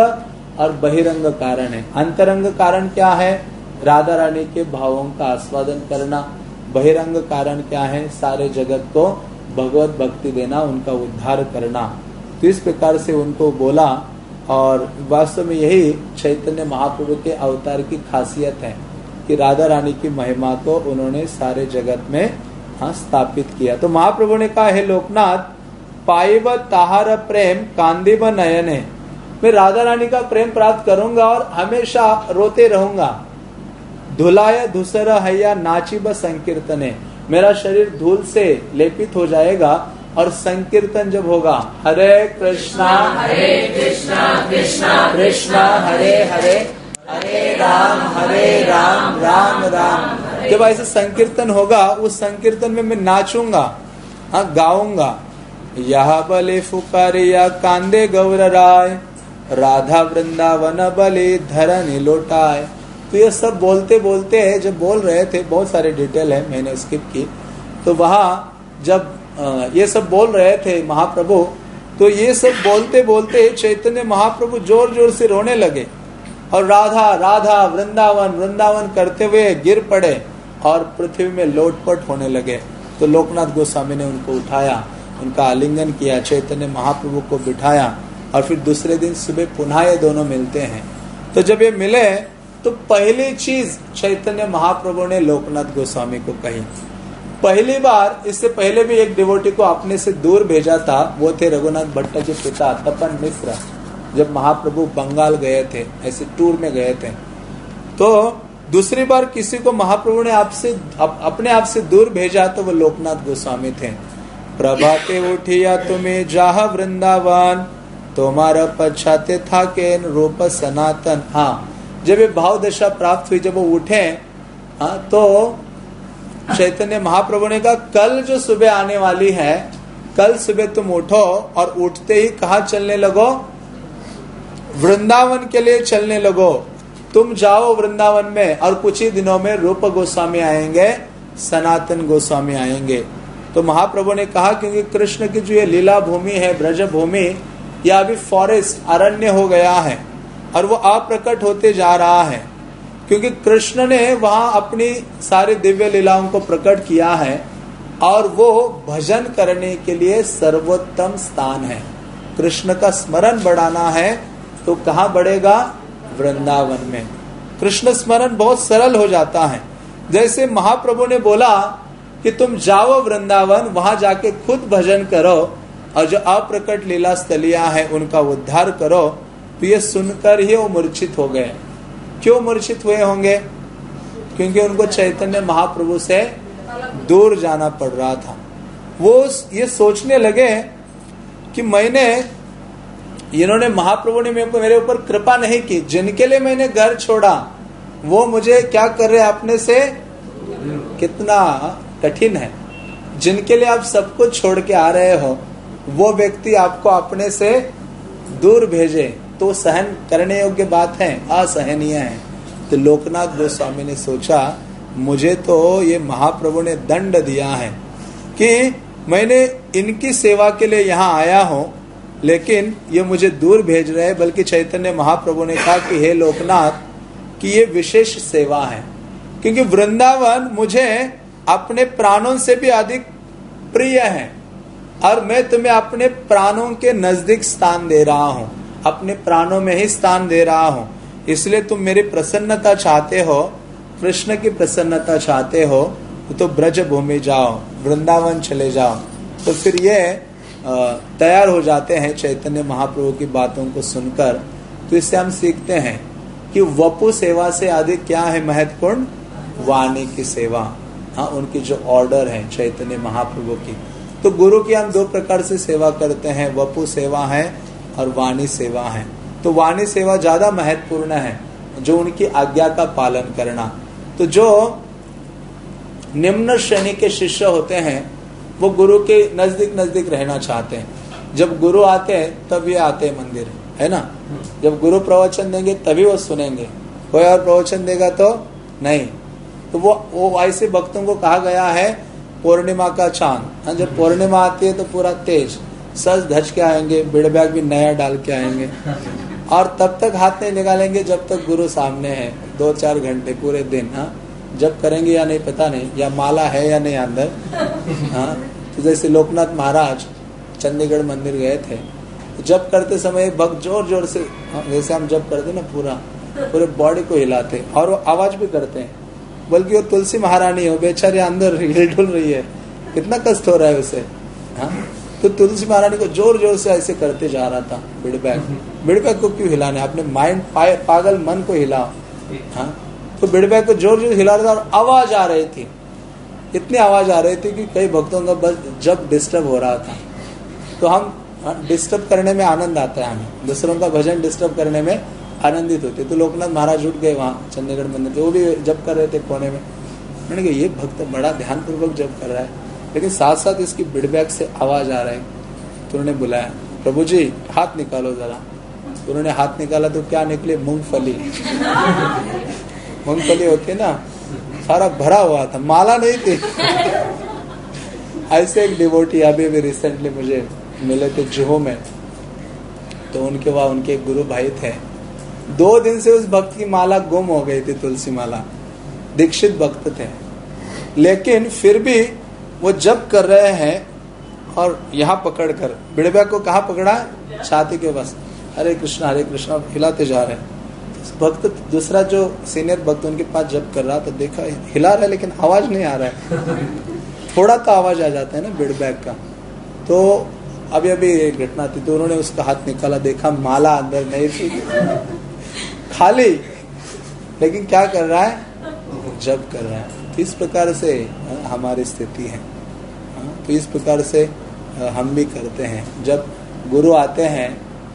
A: और बहिरंग कारण है। अंतरंग कारण क्या है? राधा रानी के भावों का आस्वादन करना। बहिरंग कारण क्या है? सारे जगत को भगवत भक्ति देना, उनका उद्धार करना। तो इस प्रकार से उनको बोला, और वास्तव में यही चैतन्य महाप्रभु के अवतार की खासियत है कि राधा रानी की महिमा को उन्होंने सारे जगत में हाँ स्थापित किया। तो महाप्रभु ने कहा, है लोकनाथ पाइब ताहार प्रेम कांदिब नयने। मैं राधा रानी का प्रेम प्राप्त करूँगा और हमेशा रोते रहूँगा। धुलाय धुसर हैया नाचिब संकीर्तने। मेरा शरीर धूल से लेपित हो जाएगा और संकीर्तन जब होगा। हरे कृष्णा
B: हरे कृष्णा कृष्णा
A: कृष्णा, हरे हरे हरे राम हरे राम राम राम। जब ऐसे संकीर्तन होगा, उस संकीर्तन में मैं नाचूँगा हाँ गाऊँगा। यह बले फुकारिया कांदे गौर राय। राधा वृंदावन बले धरन लोटाए तो ये सब बोलते बोलते जब बोल रहे थे, बहुत सारे डिटेल है, मैंने स्किप की। तो वहाँ जब ये सब बोल रहे थे महाप्रभु तो ये सब बोलते बोलते चैतन्य महाप्रभु ज़ोर ज़ोर से रोने लगे। और राधा राधा वृंदावन वृंदावन करते हुए गिर पड़े और पृथ्वी में लोटपट होने लगे। तो लोकनाथ गोस्वामी ने उनको उठाया। उनका आलिंगन किया चैतन्य महाप्रभु को बिठाया और फिर दूसरे दिन सुबह पुनः ये दोनों मिलते हैं। तो जब ये मिले तो पहली चीज़ चैतन्य महाप्रभु ने लोकनाथ गोस्वामी को कही। पहली बार इससे पहले भी एक डिवोटी को अपने से दूर भेजा था वो थे रघुनाथ भट्ट के पिता तपन मिश्र जब महाप्रभु बंगाल गए थे ऐसे टूर में गए थे। तो दूसरी बार किसी को महाप्रभु ने आपसे अप, अपने आप से दूर भेजा तो वो लोकनाथ गोस्वामी थे। प्रभाते उठिया तुम्हें जाह वृंदावन। तुम्हारा पछाते था के रूप सनातन। हाँ जब ये भाव दशा प्राप्त हुई, जब वो उठे हाँ तो चैतन्य महाप्रभु ने कहा, कल जो सुबह आने वाली है, कल सुबह तुम उठो और उठते ही कहा चलने लगो? वृंदावन के लिए चलने लगो। तुम जाओ वृंदावन में और कुछ ही दिनों में रूप गोस्वामी आएँगे, सनातन गोस्वामी आएँगे। तो महाप्रभु ने कहा क्योंकि कृष्ण की जो ये लीला भूमि है ब्रज भूमि यह अभी फॉरेस्ट अरण्य हो गया है और वो अप्रकट होते जा रहा है। क्योंकि कृष्ण ने वहाँ अपनी सारी दिव्य लीलाओं को प्रकट किया है और वो भजन करने के लिए सर्वोत्तम स्थान है। कृष्ण का स्मरण बढ़ाना है तो कहा बढ़ेगा? वृंदावन में। कृष्ण स्मरण बहुत सरल हो जाता है। जैसे महाप्रभु ने बोला कि तुम जाओ वृंदावन, वहाँ जाके खुद भजन करो और जो अप्रकट लीला स्थलिया है, उनका उद्धार करो। तो ये सुनकर ही वो मूर्छित हो गए। क्यों मूर्छित हुए होंगे? क्योंकि उनको चैतन्य महाप्रभु से दूर जाना पड़ रहा था। वो ये सोचने लगे कि मैंने इन्होंने महाप्रभु ने मेरे ऊपर कृपा नहीं की। जिनके लिए मैंने घर छोड़ा, वो मुझे क्या कर रहे अपने से? कितना कठिन है। जिनके लिए आप सब कुछ छोड़ के आ रहे हो, वो व्यक्ति आपको अपने से दूर भेजे तो सहन करने योग्य बात है, असहनीय है। तो लोकनाथ गोस्वामी ने सोचा, मुझे तो ये महाप्रभु ने दंड दिया है कि मैंने इनकी सेवा के लिए यहाँ आया हूँ, लेकिन ये मुझे दूर भेज रहे हैं बल्कि चैतन्य महाप्रभु ने कहा कि हे लोकनाथ, कि ये विशेष सेवा है, क्योंकि वृंदावन मुझे अपने प्राणों से भी अधिक प्रिय है। और मैं तुम्हें अपने प्राणों के नज़दीक स्थान दे रहा हूँ। अपने प्राणों में ही स्थान दे रहा हूँ। इसलिए तुम मेरी प्रसन्नता चाहते हो, कृष्ण की प्रसन्नता चाहते हो तो ब्रज भूमि जाओ, वृंदावन चले जाओ। तो फिर ये तैयार हो जाते हैं चैतन्य महाप्रभु की बातों को सुनकर। तो इससे हम सीखते हैं कि वपु सेवा से अधिक क्या है महत्वपूर्ण? वाणी की सेवा। हाँ उनकी जो ऑर्डर है, चैतन्य महाप्रभु की। तो गुरु की हम दो प्रकार से सेवा करते हैं, वपु सेवा है और वाणी सेवा है। तो वाणी सेवा ज़्यादा महत्वपूर्ण है, जो उनकी आज्ञा का पालन करना। तो जो निम्न श्रेणी के शिष्य होते हैं, वो गुरु के नज़दीक नज़दीक रहना चाहते हैं। जब गुरु आते हैं, तब ये आते हैं मंदिर, है ना? जब गुरु प्रवचन देंगे, तभी वो सुनेंगे। कोई और प्रवचन देगा तो नहीं। तो वो वो ऐसे भक्तों को कहा गया है पूर्णिमा का चाँद। हाँ, जब पूर्णिमा आती है तो पूरा तेज। सज धज के आएँगे बिड़ बैग भी नया डाल के आएँगे। और तब तक हाथ नहीं निकालेंगे जब तक गुरु सामने है दो चार घंटे पूरे दिन। हाँ जब करेंगे या नहीं पता नहीं या माला है या नहीं अंदर। हाँ तो जैसे लोकनाथ महाराज चंडीगढ़ मंदिर गए थे तो जब करते समय भक्त ज़ोर ज़ोर से हाँ, जैसे हम जब करते ना पूरा पूरे बॉडी को हिलाते और वो आवाज़ भी करते हैं। बल्कि वो तुलसी महारानी हो बेचारे अंदर हिल डुल रही है। कितना कष्ट हो रहा है उसे हाँ? तो तुलसी महारानी को ज़ोर ज़ोर से ऐसे करते जा रहा था बिड़बैग। बिड़बैग को क्यों हिलाने? अपने माइंड पागल मन को हिलाओ हाँ? तो बिड़बैग को ज़ोर ज़ोर हिला रहा था और आवाज़ आ रही थी। इतनी आवाज़ आ रही थी कि कई भक्तों का बस जब डिस्टर्ब हो रहा था। तो हम डिस्टर्ब हाँ, करने में आनंद आता है हमें। दूसरों का भजन डिस्टर्ब करने में आनंदित होते। तो लोकनाथ महाराज उठ गए वहाँ, चंडीगढ़ मंदिर वो भी जब कर रहे थे कोने में। मैंने कहा, ये भक्त बड़ा ध्यान पूर्वक जब कर रहा है। लेकिन साथ साथ इसकी बिड़बैग से आवाज़ आ रही। तो उन्होंने बुलाया, प्रभु जी, हाथ निकालो जरा। तो उन्होंने हाथ निकाला तो क्या निकले? मूंगफली। मूंगफली होती है ना, सारा भरा हुआ था, माला नहीं थी। ऐसे एक डिवोटी अभी अभी रिसेंटली मुझे मिले थे जुहो में। तो उनके वहाँ उनके गुरु भाई थे। दो दिन से उस भक्त की माला गुम हो गई थी, तुलसी माला। दीक्षित भक्त थे। लेकिन फिर भी वो जब कर रहे हैं और यहाँ पकड़ कर बिड़बा को कहा पकड़ा? छाती के बस हरे कृष्णा हरे कृष्णा हिलाते जा रहे हैं। भक्त, दूसरा जो सीनियर भक्त उनके पास जब कर रहा तो देखा, हिला रहा है, लेकिन आवाज़ नहीं आ रहा है। थोड़ा तो आवाज़ आ जाता है ना बिड बैग का। तो अभी अभी एक घटना थी तो उन्होंने उसका हाथ निकाला, देखा, माला अंदर नहीं थी। खाली। लेकिन क्या कर रहा है? जब कर रहा है। तो इस प्रकार से हमारी स्थिति है। तो इस प्रकार से हम भी करते हैं। जब गुरु आते हैं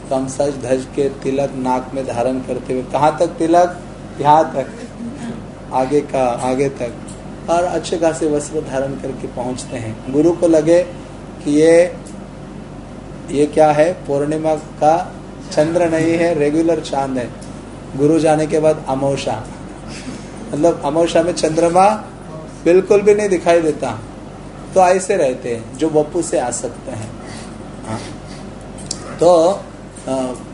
A: तो हम सच धज के तिलक नाक में धारण करते हुए, कहाँ तक तिलक? यहाँ तक। आगे का, आगे तक। और अच्छे खासे वस्त्र धारण करके पहुँचते हैं। गुरु को लगे कि ये ये क्या है? पूर्णिमा का चंद्र नहीं है, रेगुलर चाँद है। गुरु जाने के बाद अमोषा मतलब अमोषा में चंद्रमा बिल्कुल भी नहीं दिखाई देता। तो ऐसे रहते हैं, जो बप्पू से आ सकते हैं। हाँ। तो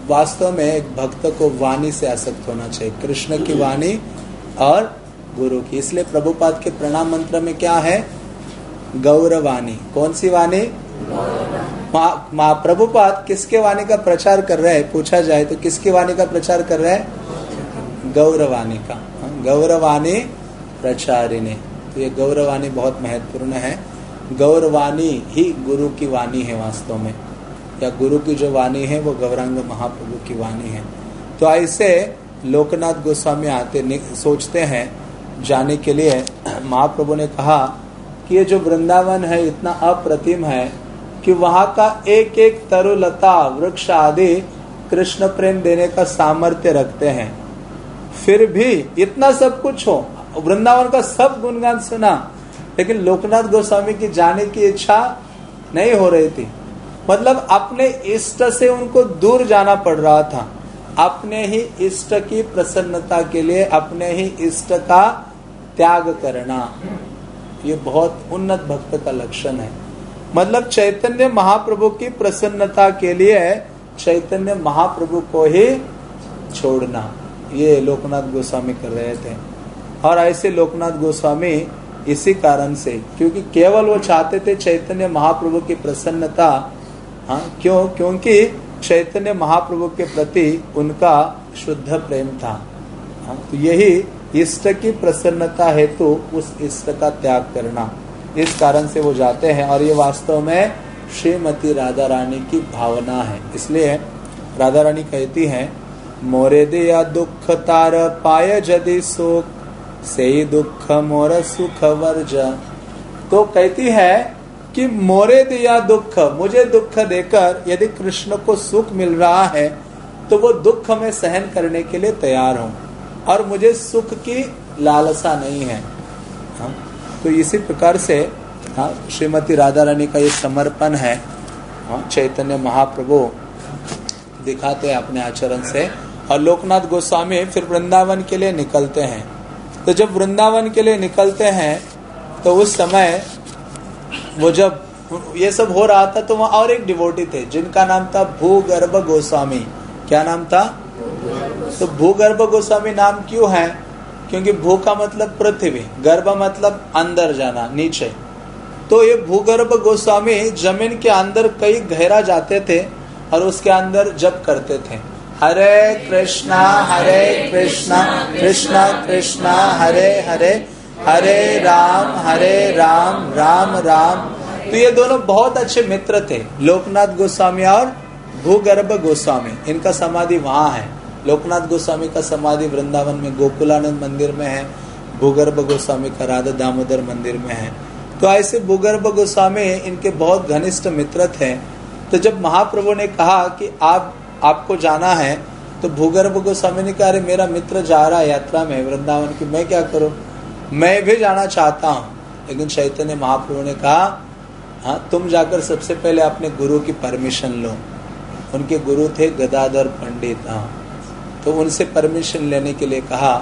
A: वास्तव में एक भक्त को वाणी से आसक्त होना चाहिए। कृष्ण की वाणी और गुरु की। इसलिए प्रभुपाद के प्रणाम मंत्र में क्या है? गौरवाणी। कौन सी वाणी? माँ, प्रभुपाद किसके वाणी का प्रचार कर रहे हैं? पूछा जाए तो किसकी वाणी का प्रचार कर रहे हैं? गौरवाणी का। हाँ, गौरवाणी प्रचारिणी। तो ये गौरवाणी बहुत महत्वपूर्ण है। गौरवाणी ही गुरु की वाणी है वास्तव में। या गुरु की जो वाणी है वो गौरांग महाप्रभु की वाणी है। तो ऐसे लोकनाथ गोस्वामी आते सोचते हैं जाने के लिए। महाप्रभु ने कहा कि ये जो वृंदावन है इतना अप्रतिम है कि वहाँ का एक एक तरुलता वृक्ष आदि कृष्ण प्रेम देने का सामर्थ्य रखते हैं। फिर भी इतना सब कुछ हो। वृंदावन का सब गुणगान सुना, लेकिन लोकनाथ गोस्वामी की जाने की इच्छा नहीं हो रही थी। मतलब अपने इष्ट से उनको दूर जाना पड़ रहा था। अपने ही इष्ट की प्रसन्नता के लिए, अपने ही इष्ट का त्याग करना। ये बहुत उन्नत भक्त का लक्षण है। मतलब चैतन्य महाप्रभु की प्रसन्नता के लिए चैतन्य महाप्रभु को ही छोड़ना। ये लोकनाथ गोस्वामी कर रहे थे। और ऐसे लोकनाथ गोस्वामी इसी कारण से, क्योंकि केवल वो चाहते थे चैतन्य महाप्रभु की प्रसन्नता हाँ क्यों? क्योंकि चैतन्य महाप्रभु के प्रति उनका शुद्ध प्रेम था। हाँ तो यही इष्ट की प्रसन्नता हेतु तो उस इष्ट का त्याग करना। इस कारण से वो जाते हैं और ये वास्तव में श्रीमती राधा रानी की भावना है। इसलिए राधा रानी कहती हैं मोरे दिया दुख तार पाय जदि सुख से दुख मोर सुख वर्ज। तो कहती है कि मोरे दिया दुख, मुझे दुख देकर यदि कृष्ण को सुख मिल रहा है तो वो दुख में सहन करने के लिए तैयार हूँ, और मुझे सुख की लालसा नहीं है। हाँ? तो इसी प्रकार से हाँ श्रीमती राधा रानी का ये समर्पण है। हाँ चैतन्य महाप्रभु दिखाते हैं अपने आचरण से। और लोकनाथ गोस्वामी फिर वृंदावन के लिए निकलते हैं। तो जब वृंदावन के लिए निकलते हैं तो उस समय वो जब ये सब हो रहा था तो वहाँ और एक डिवोटी थे, जिनका नाम था भूगर्भ गोस्वामी। क्या नाम था? तो भूगर्भ गोस्वामी नाम क्यों है? क्योंकि भू का मतलब पृथ्वी, गर्भ मतलब अंदर जाना, नीचे। तो ये भूगर्भ गोस्वामी ज़मीन के अंदर कई गहरा जाते थे और उसके अंदर जप करते थे। हरे कृष्णा हरे कृष्णा कृष्णा कृष्णा, हरे हरे हरे राम हरे राम राम राम। तो ये दोनों बहुत अच्छे मित्र थे, लोकनाथ गोस्वामी और भूगर्भ गोस्वामी। इनका समाधि वहाँ है। लोकनाथ गोस्वामी का समाधि वृंदावन में, गोकुलानंद मंदिर में है, भूगर्भ गोस्वामी का राधा दामोदर मंदिर में है। तो ऐसे भूगर्भ गोस्वामी इनके बहुत घनिष्ठ मित्र थे। तो जब महाप्रभु ने कहा कि आप आपको जाना है तो भूगर्भ गोस्वामी ने कहा, अरे, मेरा मित्र जा रहा है यात्रा में वृंदावन की, मैं क्या करूँ? मैं भी जाना चाहता हूँ. लेकिन चैतन्य महाप्रभु ने कहा हाँ तुम जाकर सबसे पहले अपने गुरु की परमिशन लो। उनके गुरु थे गदाधर पंडित हाँ। तो उनसे परमिशन लेने के लिए कहा,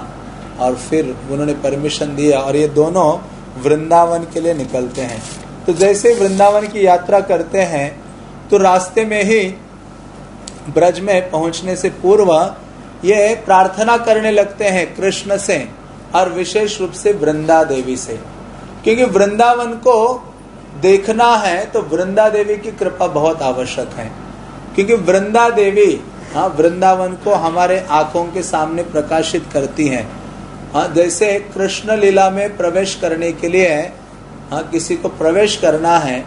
A: और फिर उन्होंने परमिशन दिया, और ये दोनों वृंदावन के लिए निकलते हैं। तो जैसे वृंदावन की यात्रा करते हैं तो रास्ते में ही ब्रज में पहुँचने से पूर्व ये प्रार्थना करने लगते हैं कृष्ण से और विशेष रूप से वृंदा देवी से। क्योंकि वृंदावन को देखना है तो वृंदा देवी की कृपा बहुत आवश्यक है। क्योंकि वृंदा देवी हाँ वृंदावन को हमारे आँखों के सामने प्रकाशित करती है। हाँ जैसे कृष्ण लीला में प्रवेश करने के लिए हाँ किसी को प्रवेश करना है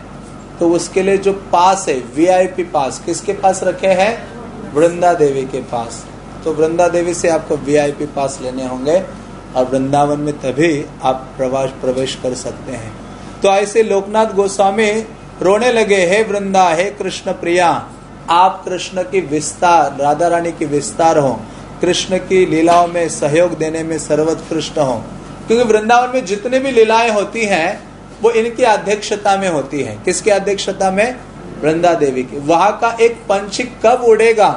A: तो उसके लिए जो पास है वीआईपी पास, किसके पास रखे हैं? वृंदा देवी के पास। तो वृंदा देवी से आपको वीआईपी पास लेने होंगे और वृंदावन में तभी आप प्रवास प्रवेश कर सकते हैं। तो ऐसे लोकनाथ गोस्वामी रोने लगे, हे वृंदा, हे कृष्ण प्रिया, आप कृष्ण की विस्तार, राधा रानी की विस्तार हो। कृष्ण की लीलाओं में सहयोग देने में सर्वोत्कृष्ट हो। क्योंकि वृंदावन में जितने भी लीलाएँ होती हैं वो इनकी अध्यक्षता में होती है। किसकी अध्यक्षता में? वृंदा देवी की। वहाँ का एक पंछी कब उड़ेगा?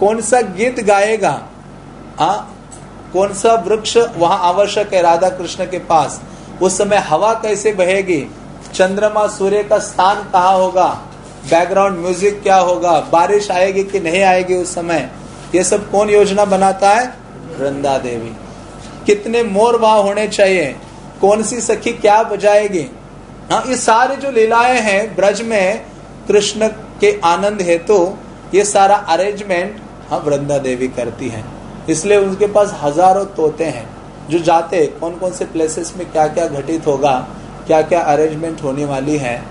A: कौन सा गीत गाएगा? आ, कौन सा वृक्ष वहाँ आवश्यक है राधा कृष्ण के पास? उस समय हवा कैसे बहेगी? चंद्रमा सूर्य का स्थान कहाँ होगा? बैकग्राउंड म्यूज़िक क्या होगा? बारिश आएगी कि नहीं आएगी उस समय? ये सब कौन योजना बनाता है? वृंदा देवी। कितने मोर वहाँ होने चाहिए? कौन सी सखी क्या बजाएगी? हाँ ये सारे जो लीलाएँ हैं ब्रज में कृष्ण के आनंद हेतु तो ये सारा अरेंजमेंट हाँ वृंदा देवी करती हैं। इसलिए उनके पास हज़ारों तोते हैं। जो जाते कौन कौन से प्लेसेस में क्या क्या घटित होगा क्या क्या अरेंजमेंट होने वाली है,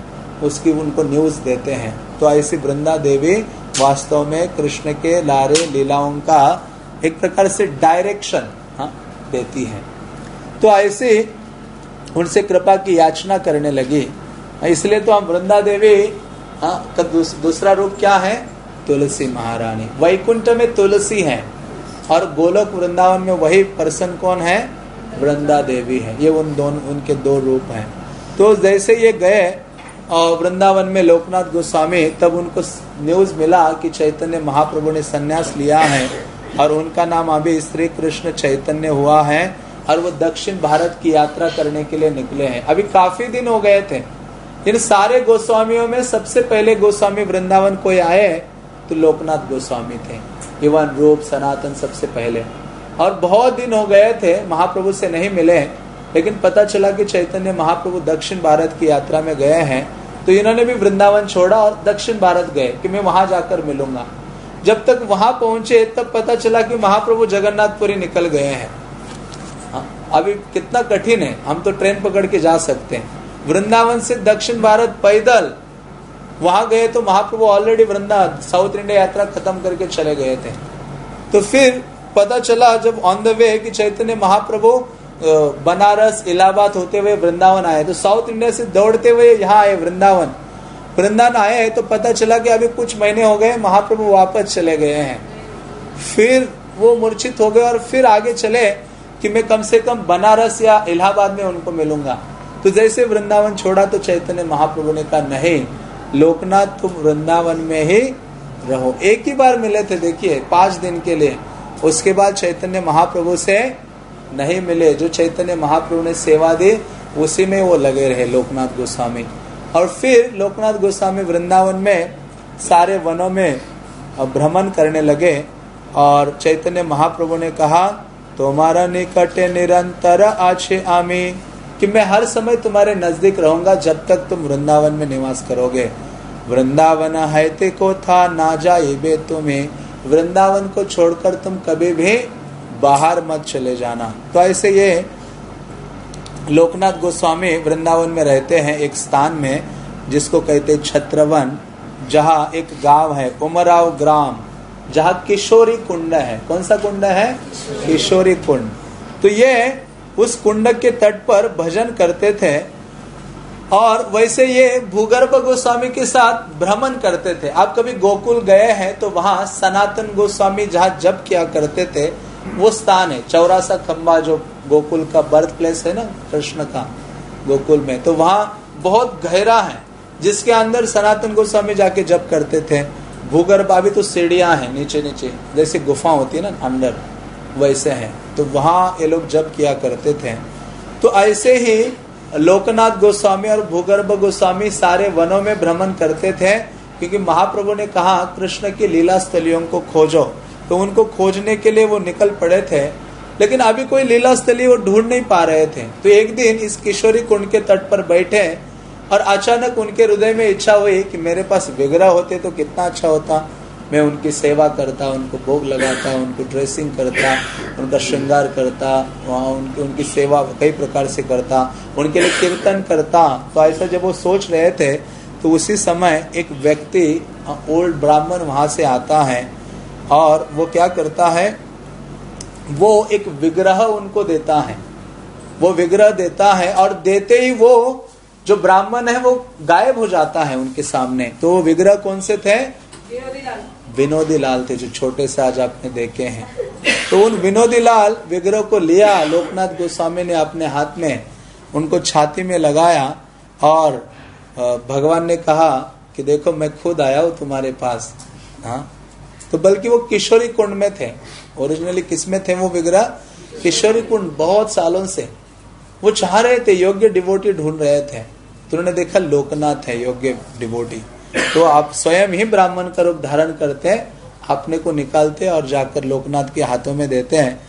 A: उसकी उनको न्यूज़ देते हैं। तो ऐसी वृंदा देवी वास्तव में कृष्ण के लारे लीलाओं का एक प्रकार से डायरेक्शन हाँ देती है। तो ऐसे उनसे कृपा की याचना करने लगी। इसलिए तो हम वृंदा देवी हाँ का दूसरा रूप क्या है? तुलसी महारानी। वैकुंठ में तुलसी है। और गोलोक वृंदावन में वही पर्सन कौन है? वृंदा देवी है। ये उन दोनों, उनके दो रूप हैं। तो जैसे ये गए, और वृंदावन में लोकनाथ गोस्वामी, तब उनको न्यूज़ मिला कि चैतन्य महाप्रभु ने संन्यास लिया है, और उनका नाम अभी श्री कृष्ण चैतन्य हुआ है। और वो दक्षिण भारत की यात्रा करने के लिए निकले हैं। अभी काफ़ी दिन हो गए थे। इन सारे गोस्वामियों में सबसे पहले गोस्वामी वृंदावन कोई आए तो लोकनाथ गोस्वामी थे। इवन रूप सनातन सबसे पहले। और बहुत दिन हो गए थे महाप्रभु से नहीं मिले लेकिन पता चला कि चैतन्य महाप्रभु दक्षिण भारत की यात्रा में गए हैं तो इन्होंने भी वृंदावन छोड़ा और दक्षिण भारत गए कि मैं वहाँ जाकर मिलूँगा। जब तक वहाँ पहुँचे तब पता चला कि महाप्रभु जगन्नाथपुरी निकल गए हैं हाँ, अभी कितना कठिन है, हम तो ट्रेन पकड़ के जा सकते हैं। वृंदावन से दक्षिण भारत पैदल, वहाँ गए तो महाप्रभु ऑलरेडी वृंदा साउथ इंडिया यात्रा खत्म करके चले गए थे। तो फिर पता चला जब ऑन द वे कि चैतन्य महाप्रभु बनारस, इलाहाबाद होते हुए वृंदावन आए। तो साउथ इंडिया से दौड़ते हुए यहाँ आए वृंदावन। वृंदावन आए तो पता चला कि अभी कुछ महीने हो गए, महाप्रभु वापस चले गए हैं। फिर वो मूर्छित हो गए और फिर आगे चले कि मैं कम से कम बनारस या इलाहाबाद में उनको मिलूँगा। तो जैसे वृंदावन छोड़ा तो चैतन्य महाप्रभु ने कहा, नहीं, लोकनाथ, तुम वृंदावन में ही रहो। एक ही बार मिले थे, देखिए, पाँच दिन के लिए। उसके बाद चैतन्य महाप्रभु से नहीं मिले। जो चैतन्य महाप्रभु ने सेवा दी, उसी में वो लगे रहे, लोकनाथ गोस्वामी। और फिर लोकनाथ गोस्वामी वृंदावन में सारे वनों में भ्रमण करने लगे और चैतन्य महाप्रभु ने कहा तुम्हारा निकट निरंतर आछे आमी, कि मैं हर समय तुम्हारे नज़दीक रहूँगा जब तक तुम वृंदावन में निवास करोगे। वृंदावन है को था ना जाए बे तुम्हें, वृंदावन को छोड़कर तुम कभी भी बाहर मत चले जाना। तो ऐसे ये लोकनाथ गोस्वामी वृंदावन में रहते हैं एक स्थान में, जिसको कहते छत्रवन, जहाँ एक गाँव है, उमराव ग्राम। जहाँ किशोरी कुंड है। कौन सा कुंड है? किशोरी कुंड। तो ये उस कुंड के तट पर भजन करते थे और वैसे ये भूगर्भ गोस्वामी के साथ भ्रमण करते थे। आप कभी गोकुल गए हैं तो वहाँ सनातन गोस्वामी जहाँ जब किया करते थे, वो स्थान है। चौरासा खंबा जो गोकुल का बर्थ प्लेस है ना, कृष्ण का, गोकुल में। तो वहाँ बहुत गहरा है, जिसके अंदर सनातन गोस्वामी जाके जब करते थे। भूगर्भ अभी तो सीढ़ियाँ हैं नीचे नीचे जैसे गुफा होती है ना, अंदर, वैसे हैं। तो वहाँ ये लोग जब किया करते थे तो ऐसे ही लोकनाथ गोस्वामी और भूगर्भ गोस्वामी सारे वनों में भ्रमण करते थे, क्योंकि महाप्रभु ने कहा, कृष्ण की लीला स्थलियों को खोजो। तो उनको खोजने के लिए वो निकल पड़े थे, लेकिन अभी कोई लीला स्थली वो ढूंढ नहीं पा रहे थे। तो एक दिन इस किशोरी कुंड के तट पर बैठे और अचानक उनके हृदय में इच्छा हुई कि मेरे पास विग्रह होते तो कितना अच्छा होता। मैं उनकी सेवा करता, उनको भोग लगाता, उनको ड्रेसिंग करता, उनका श्रृंगार करता, वहाँ उनकी उनकी सेवा कई प्रकार से करता, उनके लिए कीर्तन करता। तो ऐसा जब वो सोच रहे थे तो उसी समय एक व्यक्ति ओल्ड ब्राह्मण वहाँ से आता है और वो क्या करता है? वो एक विग्रह उनको देता है। वो विग्रह देता है और देते ही वो जो ब्राह्मण है वो गायब हो जाता है उनके सामने। तो विग्रह कौन से थे? विनोदी लाल थे जो छोटे से आज आपने देखे हैं। तो उन विनोदी लाल विग्रह को लिया लोकनाथ गोस्वामी ने अपने हाथ में उनको छाती में लगाया और भगवान ने कहा कि देखो मैं खुद आया हूँ तुम्हारे पास। हाँ? तो बल्कि वो किशोरी कुंड में थे। ओरिजिनली किसमें थे वो विग्रह? किशोरी कुंड बहुत सालों से। वो चाह रहे थे योग्य डिवोटी ढूंढ रहे थे। तो उन्होंने देखा लोकनाथ है योग्य डिवोटी। तो आप स्वयं ही ब्राह्मण का रूप धारण करते हैं, अपने को निकालते और जाकर लोकनाथ के हाथों में देते हैं।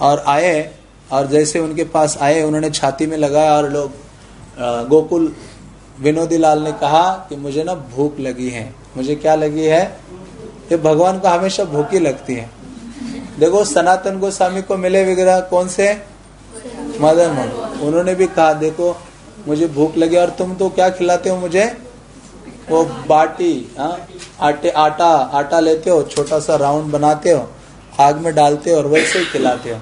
A: और आए, और जैसे उनके पास आए, उन्होंने छाती में लगाया और लोग गोकुल विनोदी लाल ने कहा कि मुझे ना भूख लगी है। मुझे क्या लगी है? ये भगवान को हमेशा भूखी लगती है। देखो सनातन गोस्वामी को मिले विग्रह कौन से? मदन मोहन उन्होंने भी कहा, देखो, मुझे भूख लगी और तुम तो क्या खिलाते हो मुझे? वो बाटी हाँ आटे, आटा आटा लेते हो, छोटा सा राउंड बनाते हो, आग में डालते हो और वैसे ही खिलाते हो।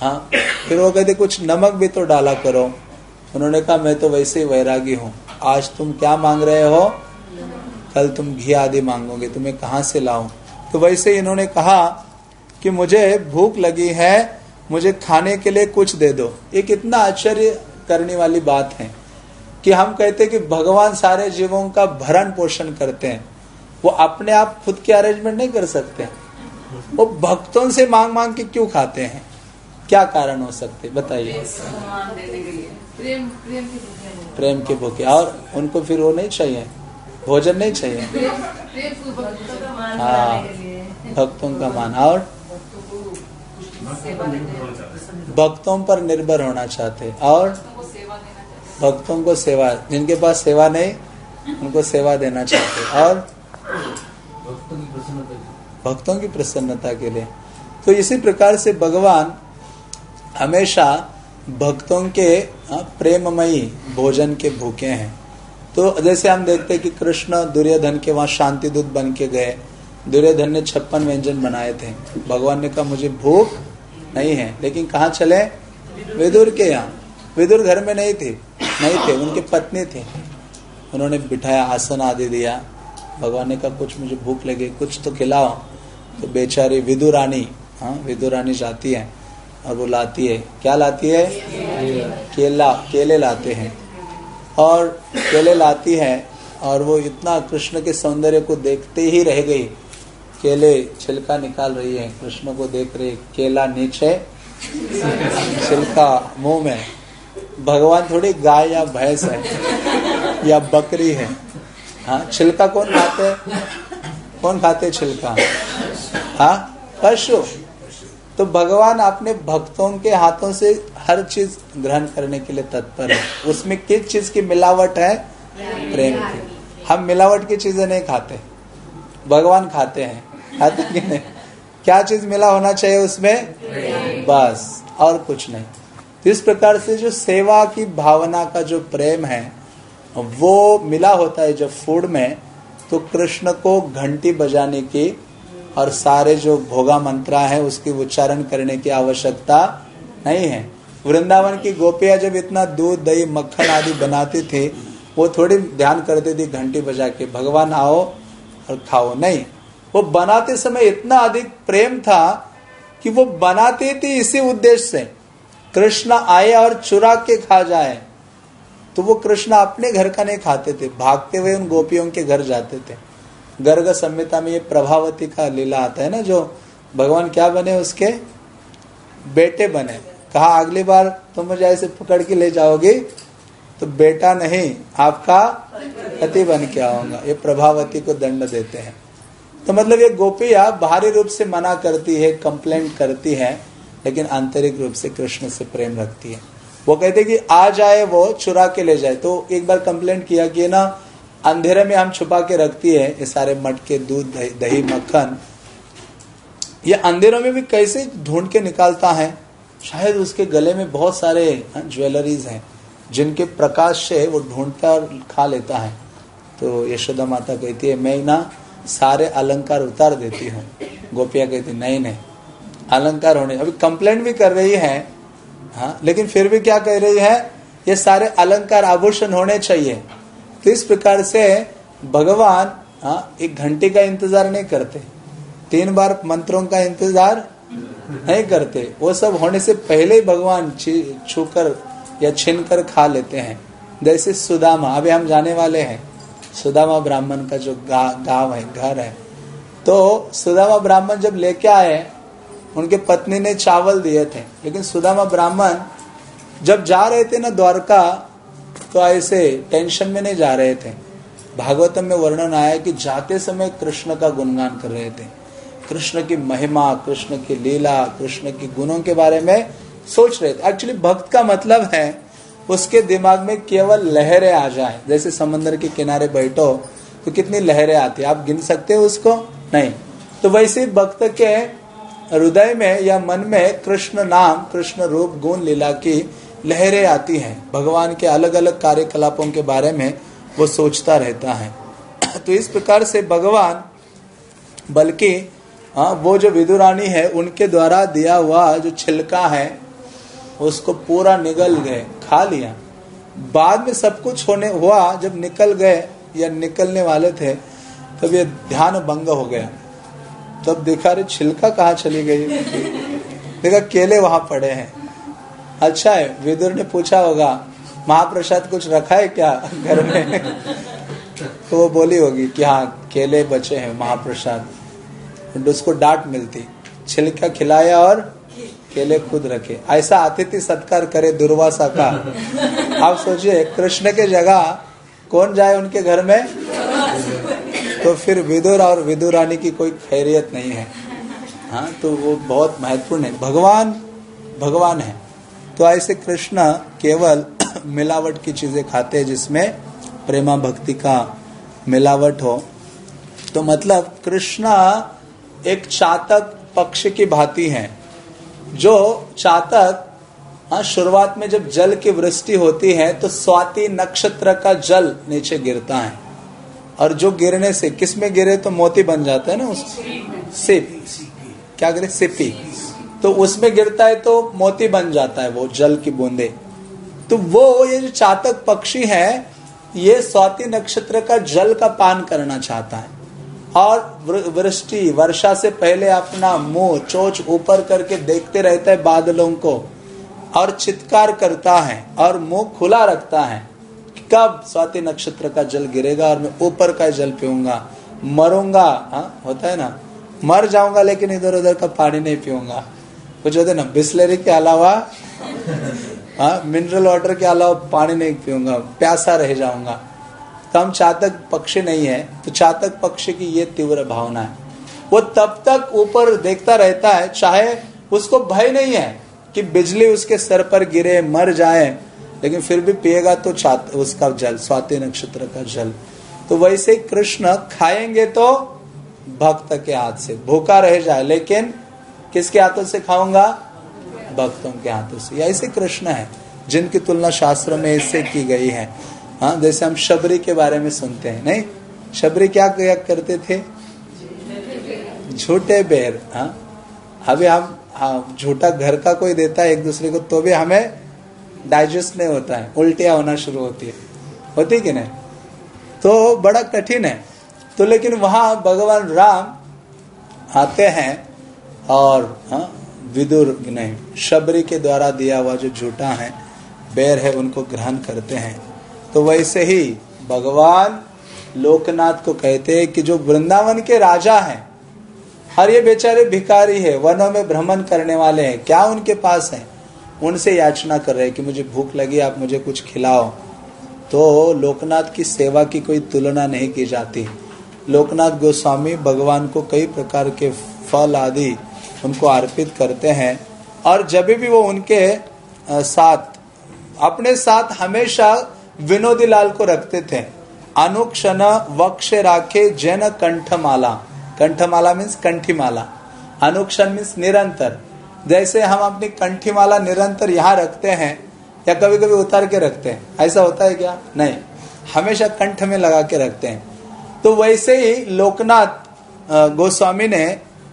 A: हाँ फिर वो कहते, कुछ नमक भी तो डाला करो। उन्होंने कहा, मैं तो वैसे ही वैरागी हूँ। आज तुम क्या मांग रहे हो? कल तुम घी आदि मांगोगे, तुम्हें कहाँ से लाऊं? तो वैसे इन्होंने कहा कि, मुझे भूख लगी है मुझे खाने के लिए कुछ दे दो। ये कितना आश्चर्य करने वाली बात है कि हम कहते कि भगवान सारे जीवों का भरण पोषण करते हैं। वो अपने आप खुद के अरेंजमेंट नहीं कर सकते। वो भक्तों से मांग मांग के क्यों खाते हैं? क्या कारण हो सकते? बताइए। प्रेम के भूखे और उनको फिर वो नहीं चाहिए। भोजन नहीं चाहिए। हाँ भक्तों का मान। और भक्तों पर निर्भर होना चाहते और भक्तों को सेवा, जिनके पास सेवा नहीं, उनको सेवा देना चाहते और भक्तों की प्रसन्नता के लिए। तो इसी प्रकार से भगवान हमेशा भक्तों के प्रेममयी भोजन के भूखे हैं। तो जैसे हम देखते हैं कि कृष्ण दुर्योधन के वहाँ शांति दूत बन के गए। दुर्योधन ने छप्पन व्यंजन बनाए थे। भगवान ने कहा, मुझे भूख नहीं है। लेकिन कहा चले? विदुर के यहाँ। विदुर घर में नहीं थे। नहीं थे, उनके पत्नी थे। उन्होंने बिठाया, आसन आदि दिया। भगवान ने कहा, कुछ मुझे भूख लगी, कुछ तो खिलाओ। तो बेचारी विदुरानी हाँ विदुरानी जाती है और वो लाती है। क्या लाती है? केला, केले लाते हैं। और केले लाती है और वो इतना कृष्ण के सौंदर्य को देखते ही रह गई। केले छिलका निकाल रही है, कृष्ण को देख रही केला नीचे छिलका मुँह में भगवान थोड़ी गाय या भैंस है, या बकरी है। हाँ छिलका कौन खाते कौन खाते छिलका? हाँ पशु। तो भगवान अपने भक्तों के हाथों से हर चीज़ ग्रहण करने के लिए तत्पर है। उसमें किस चीज़ की मिलावट है? प्रेम की। हम मिलावट की चीज़ें नहीं खाते। भगवान खाते हैं। खाते कि नहीं? क्या चीज़ मिला होना चाहिए उसमें? बस, और कुछ नहीं। तो इस प्रकार से जो सेवा की भावना का जो प्रेम है, वो मिला होता है जब फ़ूड में तो कृष्ण को घंटी बजाने की और सारे जो भोगा मंत्रा है, उसकी उच्चारण करने की आवश्यकता नहीं है। वृंदावन की गोपियाँ जब इतना दूध, दही, मक्खन आदि बनाती थी, वो थोड़ी ध्यान करती थी घंटी बजा के, भगवान आओ और खाओ। नहीं वो बनाते समय इतना अधिक प्रेम था कि वो बनाती थी इसी उद्देश्य से। कृष्ण आए और चुरा के खा जाए। तो वो कृष्ण अपने घर का नहीं खाते थे। भागते हुए उन गोपियों के घर जाते थे। गर्ग संहिता में ये प्रभावती का लीला आता है ना जो भगवान क्या बने उसके? बेटे बने। कहा, अगली बार तुम मुझे ऐसे पकड़ के ले जाओगे तो बेटा नहीं, आपका पति बन के आऊँगा। ये प्रभावती को दंड देते हैं। तो मतलब ये गोपिया बाहरी रूप से मना करती है कंप्लेंट करती है लेकिन आंतरिक रूप से कृष्ण से प्रेम रखती है। वो कहते कि आ जाए वो चुरा के ले जाए। तो एक बार कंप्लेंट किया कि ना अंधेरे में हम छुपा के रखती है ये सारे मटके दूध दही, दही मक्खन। ये अंधेरों में भी कैसे ढूंढ के निकालता है? शायद उसके गले में बहुत सारे ज्वेलरीज हैं जिनके प्रकाश से वो ढूंढता खा लेता है। तो यशोदा माता कहती है मैं ना सारे अलंकार उतार देती हूँ। गोपिया कहती, नहीं नहीं, अलंकार होने, अभी कंप्लेंट भी कर रही है हाँ लेकिन फिर भी क्या कह रही है, ये सारे अलंकार आभूषण होने चाहिए। तो इस प्रकार से भगवान हाँ एक घंटे का इंतज़ार नहीं करते। तीन बार मंत्रों का इंतज़ार नहीं करते। वो सब होने से पहले ही भगवान छूकर या छीन कर खा लेते हैं। जैसे सुदामा, अभी हम जाने वाले हैं। सुदामा ब्राह्मण का जो गाँव है, घर है। तो सुदामा ब्राह्मण जब लेके आए, उनके पत्नी ने चावल दिए थे। लेकिन सुदामा ब्राह्मण जब जा रहे थे ना द्वारका तो ऐसे टेंशन में नहीं जा रहे थे। भागवतम में वर्णन आया कि जाते समय कृष्ण का गुणगान कर रहे थे। कृष्ण की महिमा, कृष्ण की लीला, कृष्ण के गुणों के बारे में सोच रहे थे। एक्चुअली भक्त का मतलब है उसके दिमाग में केवल लहरें आ जाए। जैसे समंदर के किनारे बैठो तो कितनी लहरें आती है? आप गिन सकते हो उसको? नहीं। तो वैसे भक्त के हृदय में या मन में कृष्ण नाम, कृष्ण रूप, गुण, लीला की लहरें आती हैं। भगवान के अलग अलग कार्यकलापों के बारे में वो सोचता रहता है। तो इस प्रकार से भगवान, बल्कि हाँ वो जो विदुरानी है, उनके द्वारा दिया हुआ जो छिलका है, उसको पूरा निगल गए। खा लिया। बाद में सब कुछ होने, हुआ जब निकल गए या निकलने वाले थे, तब ये ध्यान भंग हो गया। तब देखा रे छिलका कहाँ चली गई? देखा, केले वहाँ पड़े हैं। अच्छा है, विदुर ने पूछा होगा, महाप्रसाद कुछ रखा है क्या घर में? तो वो बोली होगी कि हाँ केले बचे हैं, महाप्रसाद। उसको डांट मिलती, छिलका खिलाया और केले खुद रखे। ऐसा अतिथि सत्कार करे दुर्वासा का। आप सोचिए कृष्ण के जगह कौन जाए उनके घर में? तो फिर विदुर और विदुरानी की कोई खैरियत नहीं है। हाँ तो वो बहुत महत्वपूर्ण है। भगवान भगवान है। तो ऐसे कृष्ण केवल मिलावट की चीज़ें खाते हैं जिसमें प्रेमा भक्ति का मिलावट हो। तो मतलब कृष्ण एक चातक पक्ष की भांति है। जो चातक हाँ शुरुआत में जब जल की वृष्टि होती है तो स्वाति नक्षत्र का जल नीचे गिरता है। और जो गिरने से, किसमें गिरे तो मोती बन जाता है ना उस सिप। क्या गिरे सिपी। तो उसमें गिरता है तो मोती बन जाता है वो, जल की बूंदे। तो वो, ये जो चातक पक्षी है, ये स्वाति नक्षत्र का जल का पान करना चाहता है। और वृष्टि, वर्षा से पहले अपना मुँह चोच ऊपर करके देखते रहता है बादलों को और चित्कार करता है और मुँह खुला रखता है कब स्वाति नक्षत्र का जल गिरेगा और मैं ऊपर का जल पीऊँगा। मरूँगा हाँ होता है ना? मर जाऊँगा लेकिन इधर उधर का पानी नहीं पीऊँगा। कुछ होते ना? बिस्लरी के अलावा हाँ मिनरल वाटर के अलावा पानी नहीं पीऊँगा, प्यासा रह जाऊँगा। तो हम चातक पक्ष नहीं है तो चातक पक्ष की ये तीव्र भावना है। वो तब तक ऊपर देखता रहता है, चाहे उसको भय नहीं है कि बिजली उसके सर पर गिरे, मर जाए, लेकिन फिर भी पिएगा तो चात, उसका जल, स्वाति नक्षत्र का जल। तो वैसे कृष्ण खाएँगे तो भक्त के हाथ से, भूखा रह जाए, लेकिन किसके हाथों से खाऊँगा? भक्तों के हाथों से। ऐसे कृष्ण है, जिनकी तुलना शास्त्र में इससे की गई है। हाँ जैसे हम शबरी के बारे में सुनते हैं, नहीं? शबरी क्या करते थे? झूठे बेर हाँ। अभी हम हाँ झूठा घर का कोई देता है एक दूसरे को तो भी हमें डाइजेस्ट नहीं होता है, उल्टियाँ होना शुरू होती है। होती कि नहीं? तो बड़ा कठिन है। तो लेकिन वहाँ भगवान राम आते हैं और हाँ विदुर, नहीं, शबरी के द्वारा दिया हुआ जो झूठा है, बैर है, उनको ग्रहण करते हैं। तो वैसे ही भगवान लोकनाथ को कहते हैं कि जो वृंदावन के राजा हैं, हर ये बेचारे भिकारी है, वनों में भ्रमण करने वाले हैं, क्या उनके पास है? उनसे याचना कर रहे हैं कि मुझे भूख लगी, आप मुझे कुछ खिलाओ। तो लोकनाथ की सेवा की कोई तुलना नहीं की जाती। लोकनाथ गोस्वामी भगवान को कई प्रकार के फल आदि उनको अर्पित करते हैं, और जब भी वो उनके साथ, अपने साथ हमेशा विनोदी लाल को रखते थे। अनुक्षण वक्ष राखे जन कंठमाला। कंठमाला मीन्स कंठीमाला। अनुक्षण मीन्स निरंतर। जैसे हम अपनी कंठी माला निरंतर यहाँ रखते हैं, या कभी कभी उतार के रखते हैं। ऐसा होता है क्या? नहीं। हमेशा कंठ में लगा के रखते हैं। तो वैसे ही लोकनाथ गोस्वामी ने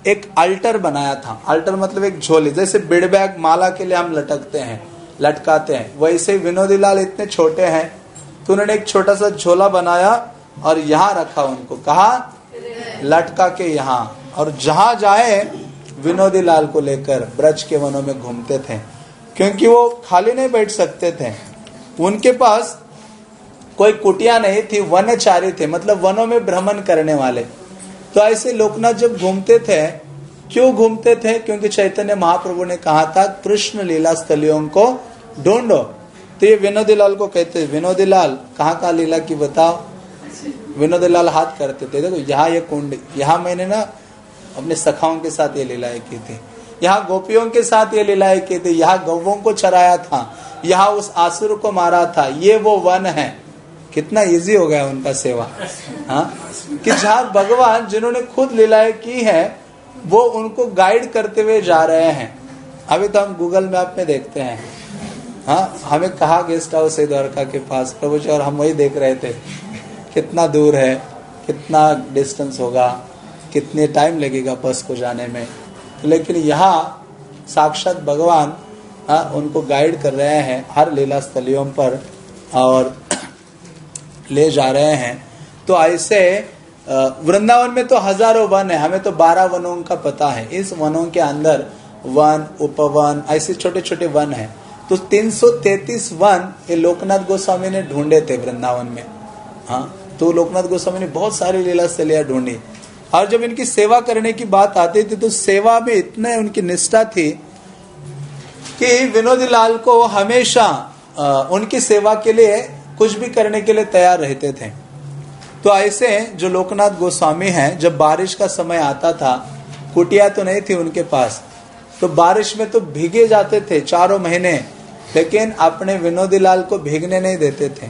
A: एक अल्टर बनाया था। अल्टर मतलब एक झोली। जैसे बिड बैग माला के लिए हम लटकते हैं, लटकाते हैं। वैसे विनोदी लाल इतने छोटे हैं तो उन्होंने एक छोटा सा झोला बनाया और यहाँ रखा उनको। कहा? लटका के यहाँ। और जहाँ जाए, विनोदी लाल को लेकर ब्रज के वनों में घूमते थे। क्योंकि वो खाली नहीं बैठ सकते थे। उनके पास कोई कुटिया नहीं थी, वनचारी थे मतलब वनों में भ्रमण करने वाले। तो ऐसे लोकनाथ जब घूमते थे, क्यों घूमते थे? क्योंकि चैतन्य महाप्रभु ने कहा था, कृष्ण लीला स्थलियों को ढूंढो। तो ये विनोदी लाल को कहते विनोदी लाल कहाँ कहाँ लीला की बताओ? विनोदी लाल हाथ करते थे, देखो, यहाँ ये कुंड, यहाँ मैंने ना अपने सखाओं के साथ ये लीलाएँ की थी। यहाँ गोपियों के साथ ये लीलाएँ की थी, यहाँ गौवों को चराया था, यहाँ उस आसुर को मारा था, ये वो वन है। कितना इजी हो गया उनका सेवा हाँ? कि जहाँ भगवान जिन्होंने खुद लीलाएँ की है, वो उनको गाइड करते हुए जा रहे हैं। अभी तो हम गूगल मैप में देखते हैं। हाँ हमें कहा गेस्ट हाउस है द्वारका के पास प्रभु जी और हम वही देख रहे थे। कितना दूर है कितना डिस्टेंस होगा कितने टाइम लगेगा बस को जाने में। लेकिन यहाँ साक्षात भगवान हाँ, उनको गाइड कर रहे हैं हर लीला स्थलियों पर और ले जा रहे हैं। तो ऐसे वृंदावन में तो हज़ारों वन है हमें तो बारह वनों का पता है। इस वनों के अंदर वन उपवन ऐसे छोटे छोटे वन है। तो 333 वन ये लोकनाथ गोस्वामी ने ढूंढे थे वृंदावन में। हाँ तो लोकनाथ गोस्वामी ने बहुत सारी लीला स्थलियाँ ढूंढी। और जब इनकी सेवा करने की बात आती थी तो सेवा में इतने उनकी निष्ठा थी कि विनोदी लाल को हमेशा उनकी सेवा के लिए, कुछ भी करने के लिए तैयार रहते थे। तो ऐसे जो लोकनाथ गोस्वामी हैं, जब बारिश का समय आता था, कुटिया तो नहीं थी उनके पास तो बारिश में तो भीगे जाते थे चारों महीने। लेकिन अपने विनोदी लाल को भीगने नहीं देते थे।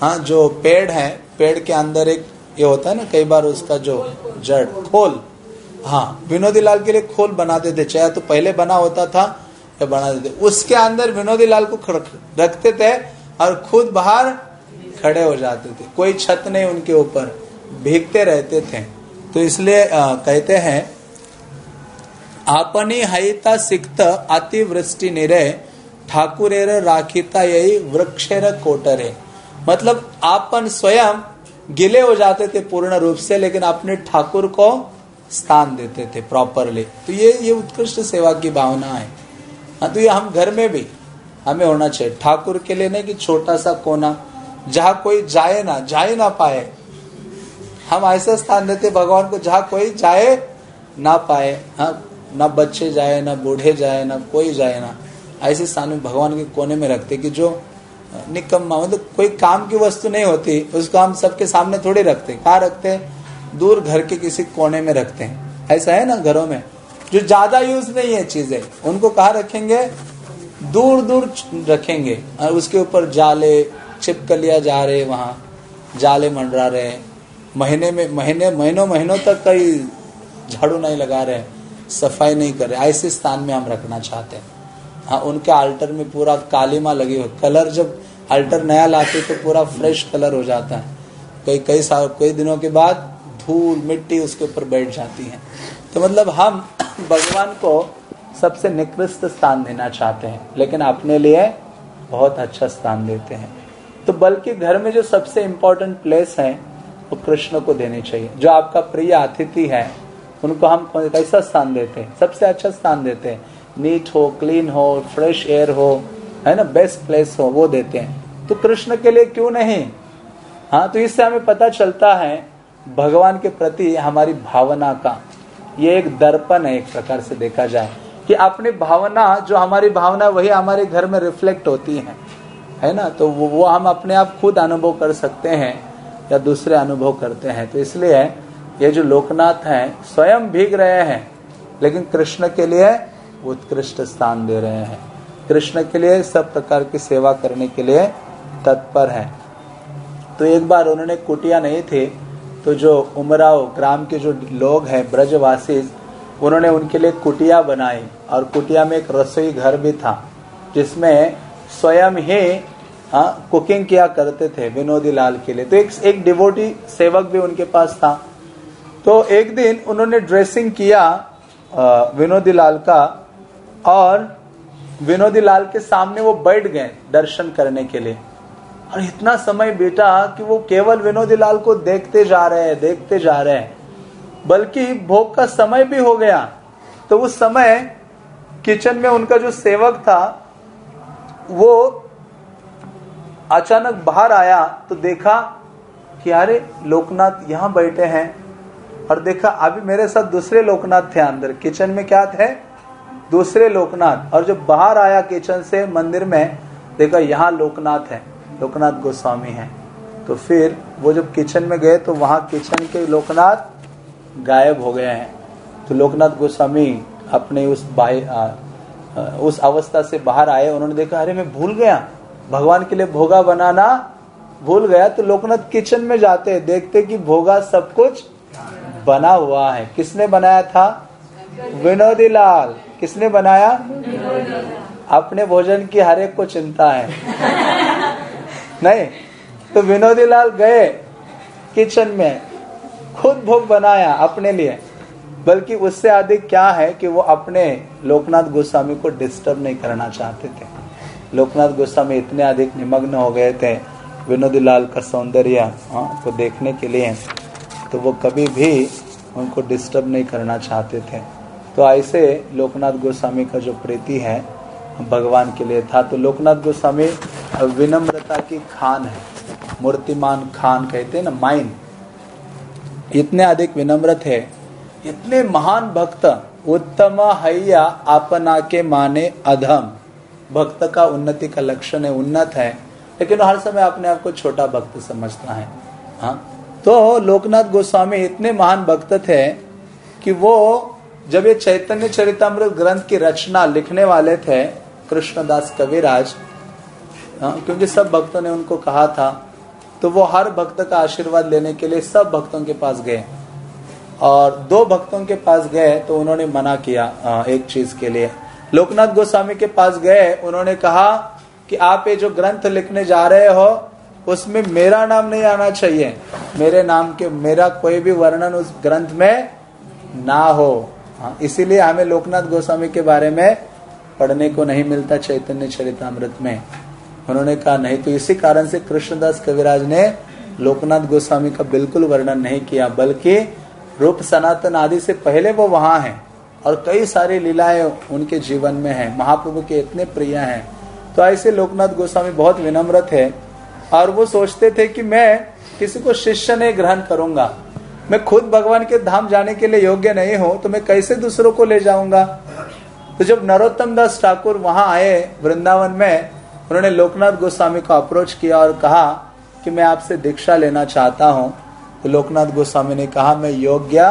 A: हाँ जो पेड़ है, पेड़ के अंदर एक ये होता है ना, कई बार उसका जो जड़, खोल। हाँ विनोदी लाल के लिए खोल बना देते, चाहे तो पहले बना होता था, या बना देते। उसके अंदर विनोदी लाल को रखते थे और खुद बाहर खड़े हो जाते थे। कोई छत नहीं उनके ऊपर, भीगते रहते थे। तो इसलिए कहते हैं, आपनी हईता सिक्त अतिवृष्टि निरे ठाकुरेर राखिता यही वृक्षेर कोटरे। मतलब आपन स्वयं गिले हो जाते थे पूर्ण रूप से, लेकिन अपने ठाकुर को स्थान देते थे प्रॉपरली तो ये ये उत्कृष्ट सेवा की भावना है। हाँ तो ये हम घर में भी हमें होना चाहिए। ठाकुर के लिए नहीं कि छोटा सा कोना, जहाँ कोई जाए ना जाए ना पाए। हम ऐसा स्थान देते भगवान को जहाँ कोई जाए ना पाए। हाँ ना बच्चे जाए, ना बूढ़े जाए, ना कोई जाए ना। ऐसे स्थान में भगवान के कोने में रखते कि जो निकम्मा मतलब कोई काम की वस्तु नहीं होती, उसको हम सबके सामने थोड़ी रखते कहा रखते हैं? दूर घर के किसी कोने में रखते हैं। ऐसा है ना घरों में? जो ज़्यादा यूज़ नहीं है चीज़ें, उनको कहा रखेंगे? दूर दूर रखेंगे। और उसके ऊपर जाले छिपकलिया जा रहे वहाँ। जाले मंडरा रहे महीने में, महीने, महीनों महीनों तक कई झाड़ू नहीं लगा रहे सफ़ाई नहीं कर रहे ऐसे स्थान में हम रखना चाहते हैं। हाँ उनके अल्टर में पूरा कालीमा लगी हुई कलर जब अल्टर नया लाते तो पूरा फ्रेश कलर हो जाता है। कई कई साल, कई दिनों के बाद धूल, मिट्टी उसके ऊपर बैठ जाती है। तो मतलब हम भगवान को सबसे निकृष्ट स्थान देना चाहते हैं, लेकिन अपने लिए बहुत अच्छा स्थान देते हैं। तो बल्कि घर में जो सबसे इम्पोर्टेंट प्लेस है, वो कृष्ण को देनी चाहिए। जो आपका प्रिय अतिथि है, उनको हम कैसा स्थान देते हैं? सबसे अच्छा स्थान देते हैं। नीट हो क्लीन हो फ्रेश एयर हो है ना बेस्ट प्लेस हो वो देते हैं। तो कृष्ण के लिए क्यों नहीं? हाँ तो इससे हमें पता चलता है भगवान के प्रति हमारी भावना का। ये एक दर्पण है एक प्रकार से देखा जाए कि अपनी भावना जो हमारी भावना वही हमारे घर में रिफ्लेक्ट होती है। है ना? तो वो, वो हम अपने आप खुद अनुभव कर सकते हैं या दूसरे अनुभव करते हैं। तो इसलिए ये जो लोकनाथ हैं स्वयं भीग रहे हैं लेकिन कृष्ण के लिए उत्कृष्ट स्थान दे रहे हैं। कृष्ण के लिए सब प्रकार की सेवा करने के लिए तत्पर है। तो एक बार उन्होंने कुटिया नहीं थे तो जो उमराव ग्राम के जो लोग हैं, ब्रजवासी, उन्होंने उनके लिए कुटिया बनाई और कुटिया में एक रसोई घर भी था, जिसमें स्वयं ही हाँ कुकिंग किया करते थे विनोदी लाल के लिए। तो एक एक डिवोटी सेवक भी उनके पास था। तो एक दिन उन्होंने ड्रेसिंग किया विनोदी लाल का और विनोदी लाल के सामने वो बैठ गए दर्शन करने के लिए। और इतना समय बेटा कि वो केवल विनोदी लाल को देखते जा रहे हैं, देखते जा रहे हैं। बल्कि भोग का समय भी हो गया। तो उस समय किचन में उनका जो सेवक था, वो अचानक बाहर आया तो देखा कि अरे, लोकनाथ यहाँ बैठे हैं। और देखा, अभी मेरे साथ दूसरे लोकनाथ थे अंदर। किचन में क्या थे? दूसरे लोकनाथ, और जब बाहर आया किचन से मंदिर में, देखा यहाँ लोकनाथ है, लोकनाथ गोस्वामी है। तो फिर वो जब किचन में गए तो वहाँ किचन के लोकनाथ गायब हो गए हैं। तो लोकनाथ गोस्वामी अपने उस बाई उस अवस्था से बाहर आए, उन्होंने देखा, अरे, मैं भूल गया। भगवान के लिए भोगा बनाना भूल गया। तो लोकनाथ किचन में जाते, देखते कि भोगा सब कुछ बना हुआ है। किसने बनाया था? विनोदी लाल किसने बनाया? अपने भोजन की हर एक को चिंता है। नहीं तो विनोदी लाल गए किचन में खुद भोग बनाया अपने लिए बल्कि उससे अधिक क्या है कि वो अपने लोकनाथ गोस्वामी को डिस्टर्ब नहीं करना चाहते थे। लोकनाथ गोस्वामी इतने अधिक निमग्न हो गए थे विनोदी लाल का सौंदर्य हाँ, को देखने के लिए तो वो कभी भी उनको डिस्टर्ब नहीं करना चाहते थे। तो ऐसे लोकनाथ गोस्वामी का जो प्रीति है, भगवान के लिए था तो लोकनाथ गोस्वामी विनम्रता की खान है, मूर्तिमान खान कहते हैं ना, माइन। इतने अधिक विनम्र थे इतने महान भक्त, उत्तम हैया अपना के माने अधम। भक्त का उन्नति का लक्षण है, उन्नत है, लेकिन हर समय अपने आप को छोटा भक्त समझता है हाँ। तो लोकनाथ गोस्वामी इतने महान भक्त थे कि वो जब ये चैतन्य चरितमृत ग्रंथ की रचना लिखने वाले थे कृष्णदास कविराज हाँ, क्योंकि सब भक्तों ने उनको कहा था तो वो हर भक्त का आशीर्वाद लेने के लिए सब भक्तों के पास गए। और दो भक्तों के पास गए तो उन्होंने मना किया एक चीज़ के लिए। लोकनाथ गोस्वामी के पास गए उन्होंने कहा कि आप ये जो ग्रंथ लिखने जा रहे हो उसमें मेरा नाम नहीं आना चाहिए। मेरे नाम के मेरा कोई भी वर्णन उस ग्रंथ में ना हो। हाँ, इसीलिए हमें लोकनाथ गोस्वामी के बारे में पढ़ने को नहीं मिलता चैतन्य चरितमृत में। उन्होंने कहा नहीं तो इसी कारण से कृष्णदास कविराज ने लोकनाथ गोस्वामी का बिल्कुल वर्णन नहीं किया बल्कि रूप सनातन आदि से पहले वो वहाँ हैं और कई सारी लीलाएँ उनके जीवन में है। महाप्रभु के इतने प्रिय हैं। तो ऐसे लोकनाथ गोस्वामी बहुत विनम्र थे और वो सोचते थे कि मैं किसी को शिष्य नहीं ग्रहण करूँगा। मैं खुद भगवान के धाम जाने के लिए योग्य नहीं हूँ तो मैं कैसे दूसरों को ले जाऊँगा? तो जब नरोत्तम दास ठाकुर वहाँ आए वृंदावन में, उन्होंने लोकनाथ गोस्वामी को अप्रोच किया और कहा कि मैं आपसे दीक्षा लेना चाहता हूँ। तो लोकनाथ गोस्वामी ने कहा, मैं योग्य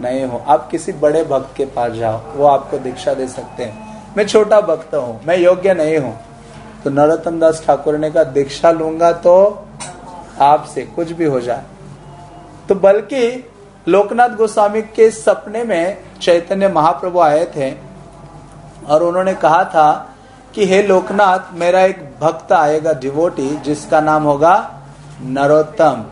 A: नहीं हूँ। आप किसी बड़े भक्त के पास जाओ, वो आपको दीक्षा दे सकते हैं। मैं छोटा भक्त हूँ, मैं योग्य नहीं हूँ। तो नरोत्तम दास ठाकुर ने कहा, दीक्षा लूँगा तो आपसे कुछ भी हो जाए। तो बल्कि लोकनाथ गोस्वामी के सपने में चैतन्य महाप्रभु आए थे और उन्होंने कहा था कि हे लोकनाथ, मेरा एक भक्त आएगा, डिवोटी, जिसका नाम होगा नरोत्तम।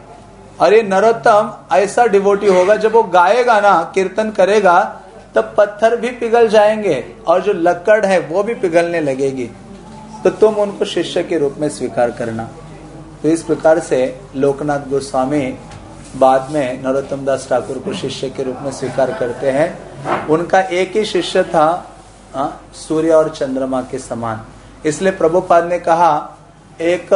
A: और ये नरोत्तम ऐसा डिवोटी होगा, जब वो गाएगा ना, कीर्तन करेगा, तब पत्थर भी पिघल जाएँगे और जो लकड़ है, वो भी पिघलने लगेगी। तो तुम उनको शिष्य के रूप में स्वीकार करना। तो इस प्रकार से लोकनाथ गोस्वामी बाद में नरोत्तम दास ठाकुर को शिष्य के रूप में स्वीकार करते हैं। उनका एक ही शिष्य था हाँ, सूर्य और चंद्रमा के समान। इसलिए प्रभुपाद ने कहा एक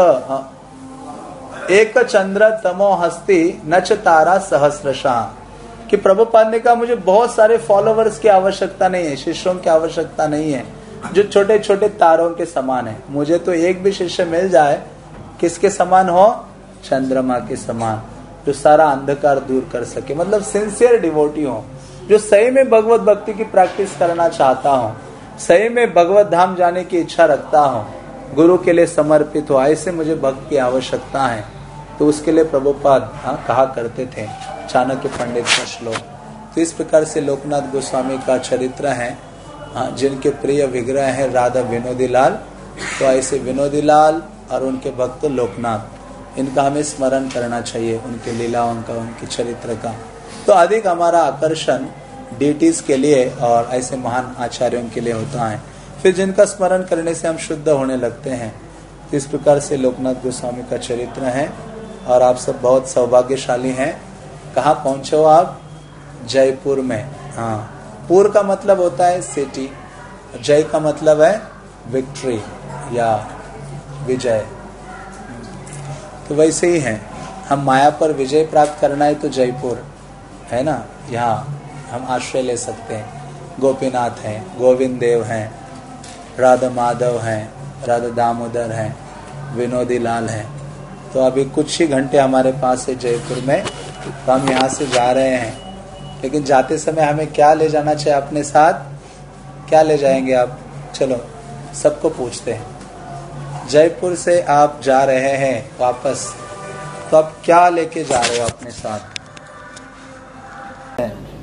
A: एक चंद्र तमो हस्ती नच तारा सहस्रशा। कि प्रभुपाद ने कहा मुझे बहुत सारे फॉलोवर्स की आवश्यकता नहीं है शिष्यों की आवश्यकता नहीं है जो छोटे छोटे तारों के समान है। मुझे तो एक भी शिष्य मिल जाए किसके समान हो? चंद्रमा के समान। जो सारा अंधकार दूर कर सके। मतलब सिंसियर डिवोटी हो, जो सही में भगवत भक्ति की प्रैक्टिस करना चाहता हूँ, सही में भगवत धाम जाने की इच्छा रखता हूँ, गुरु के लिए समर्पित हो, ऐसे मुझे भक्त की आवश्यकता है। तो उसके लिए प्रभुपाद हाँ कहा करते थे, चाणक्य पंडित का श्लोक। तो इस प्रकार से लोकनाथ गोस्वामी का चरित्र है हाँ जिनके प्रिय विग्रह है राधा विनोदी लाल तो ऐसे विनोदी लाल और उनके भक्त लोकनाथ। इनका हमें स्मरण करना चाहिए, उनके लीलाओं का, उनके चरित्र का। तो अधिक हमारा आकर्षण डेटीज के लिए और ऐसे महान आचार्यों के लिए होता है। फिर जिनका स्मरण करने से हम शुद्ध होने लगते हैं। इस प्रकार से लोकनाथ गोस्वामी का चरित्र है और आप सब बहुत सौभाग्यशाली हैं। कहाँ पहुँचे हो आप? जयपुर में। हाँ। पूर का मतलब होता है सिटी जय का मतलब है विक्ट्री या विजय। तो वैसे ही है। हम माया पर विजय प्राप्त करना है तो जयपुर, है ना? यहाँ हम आश्रय ले सकते हैं। गोपीनाथ हैं, गोविंद देव हैं, राधा माधव हैं, राधा दामोदर हैं, विनोदी लाल हैं। तो अभी कुछ ही घंटे हमारे पास है जयपुर में। तो हम यहाँ से जा रहे हैं। लेकिन जाते समय हमें क्या ले जाना चाहिए अपने साथ? क्या ले जाएँगे आप? चलो, सबको पूछते हैं। जयपुर से आप जा रहे हैं वापस तो आप क्या लेके जा रहे हो अपने साथ?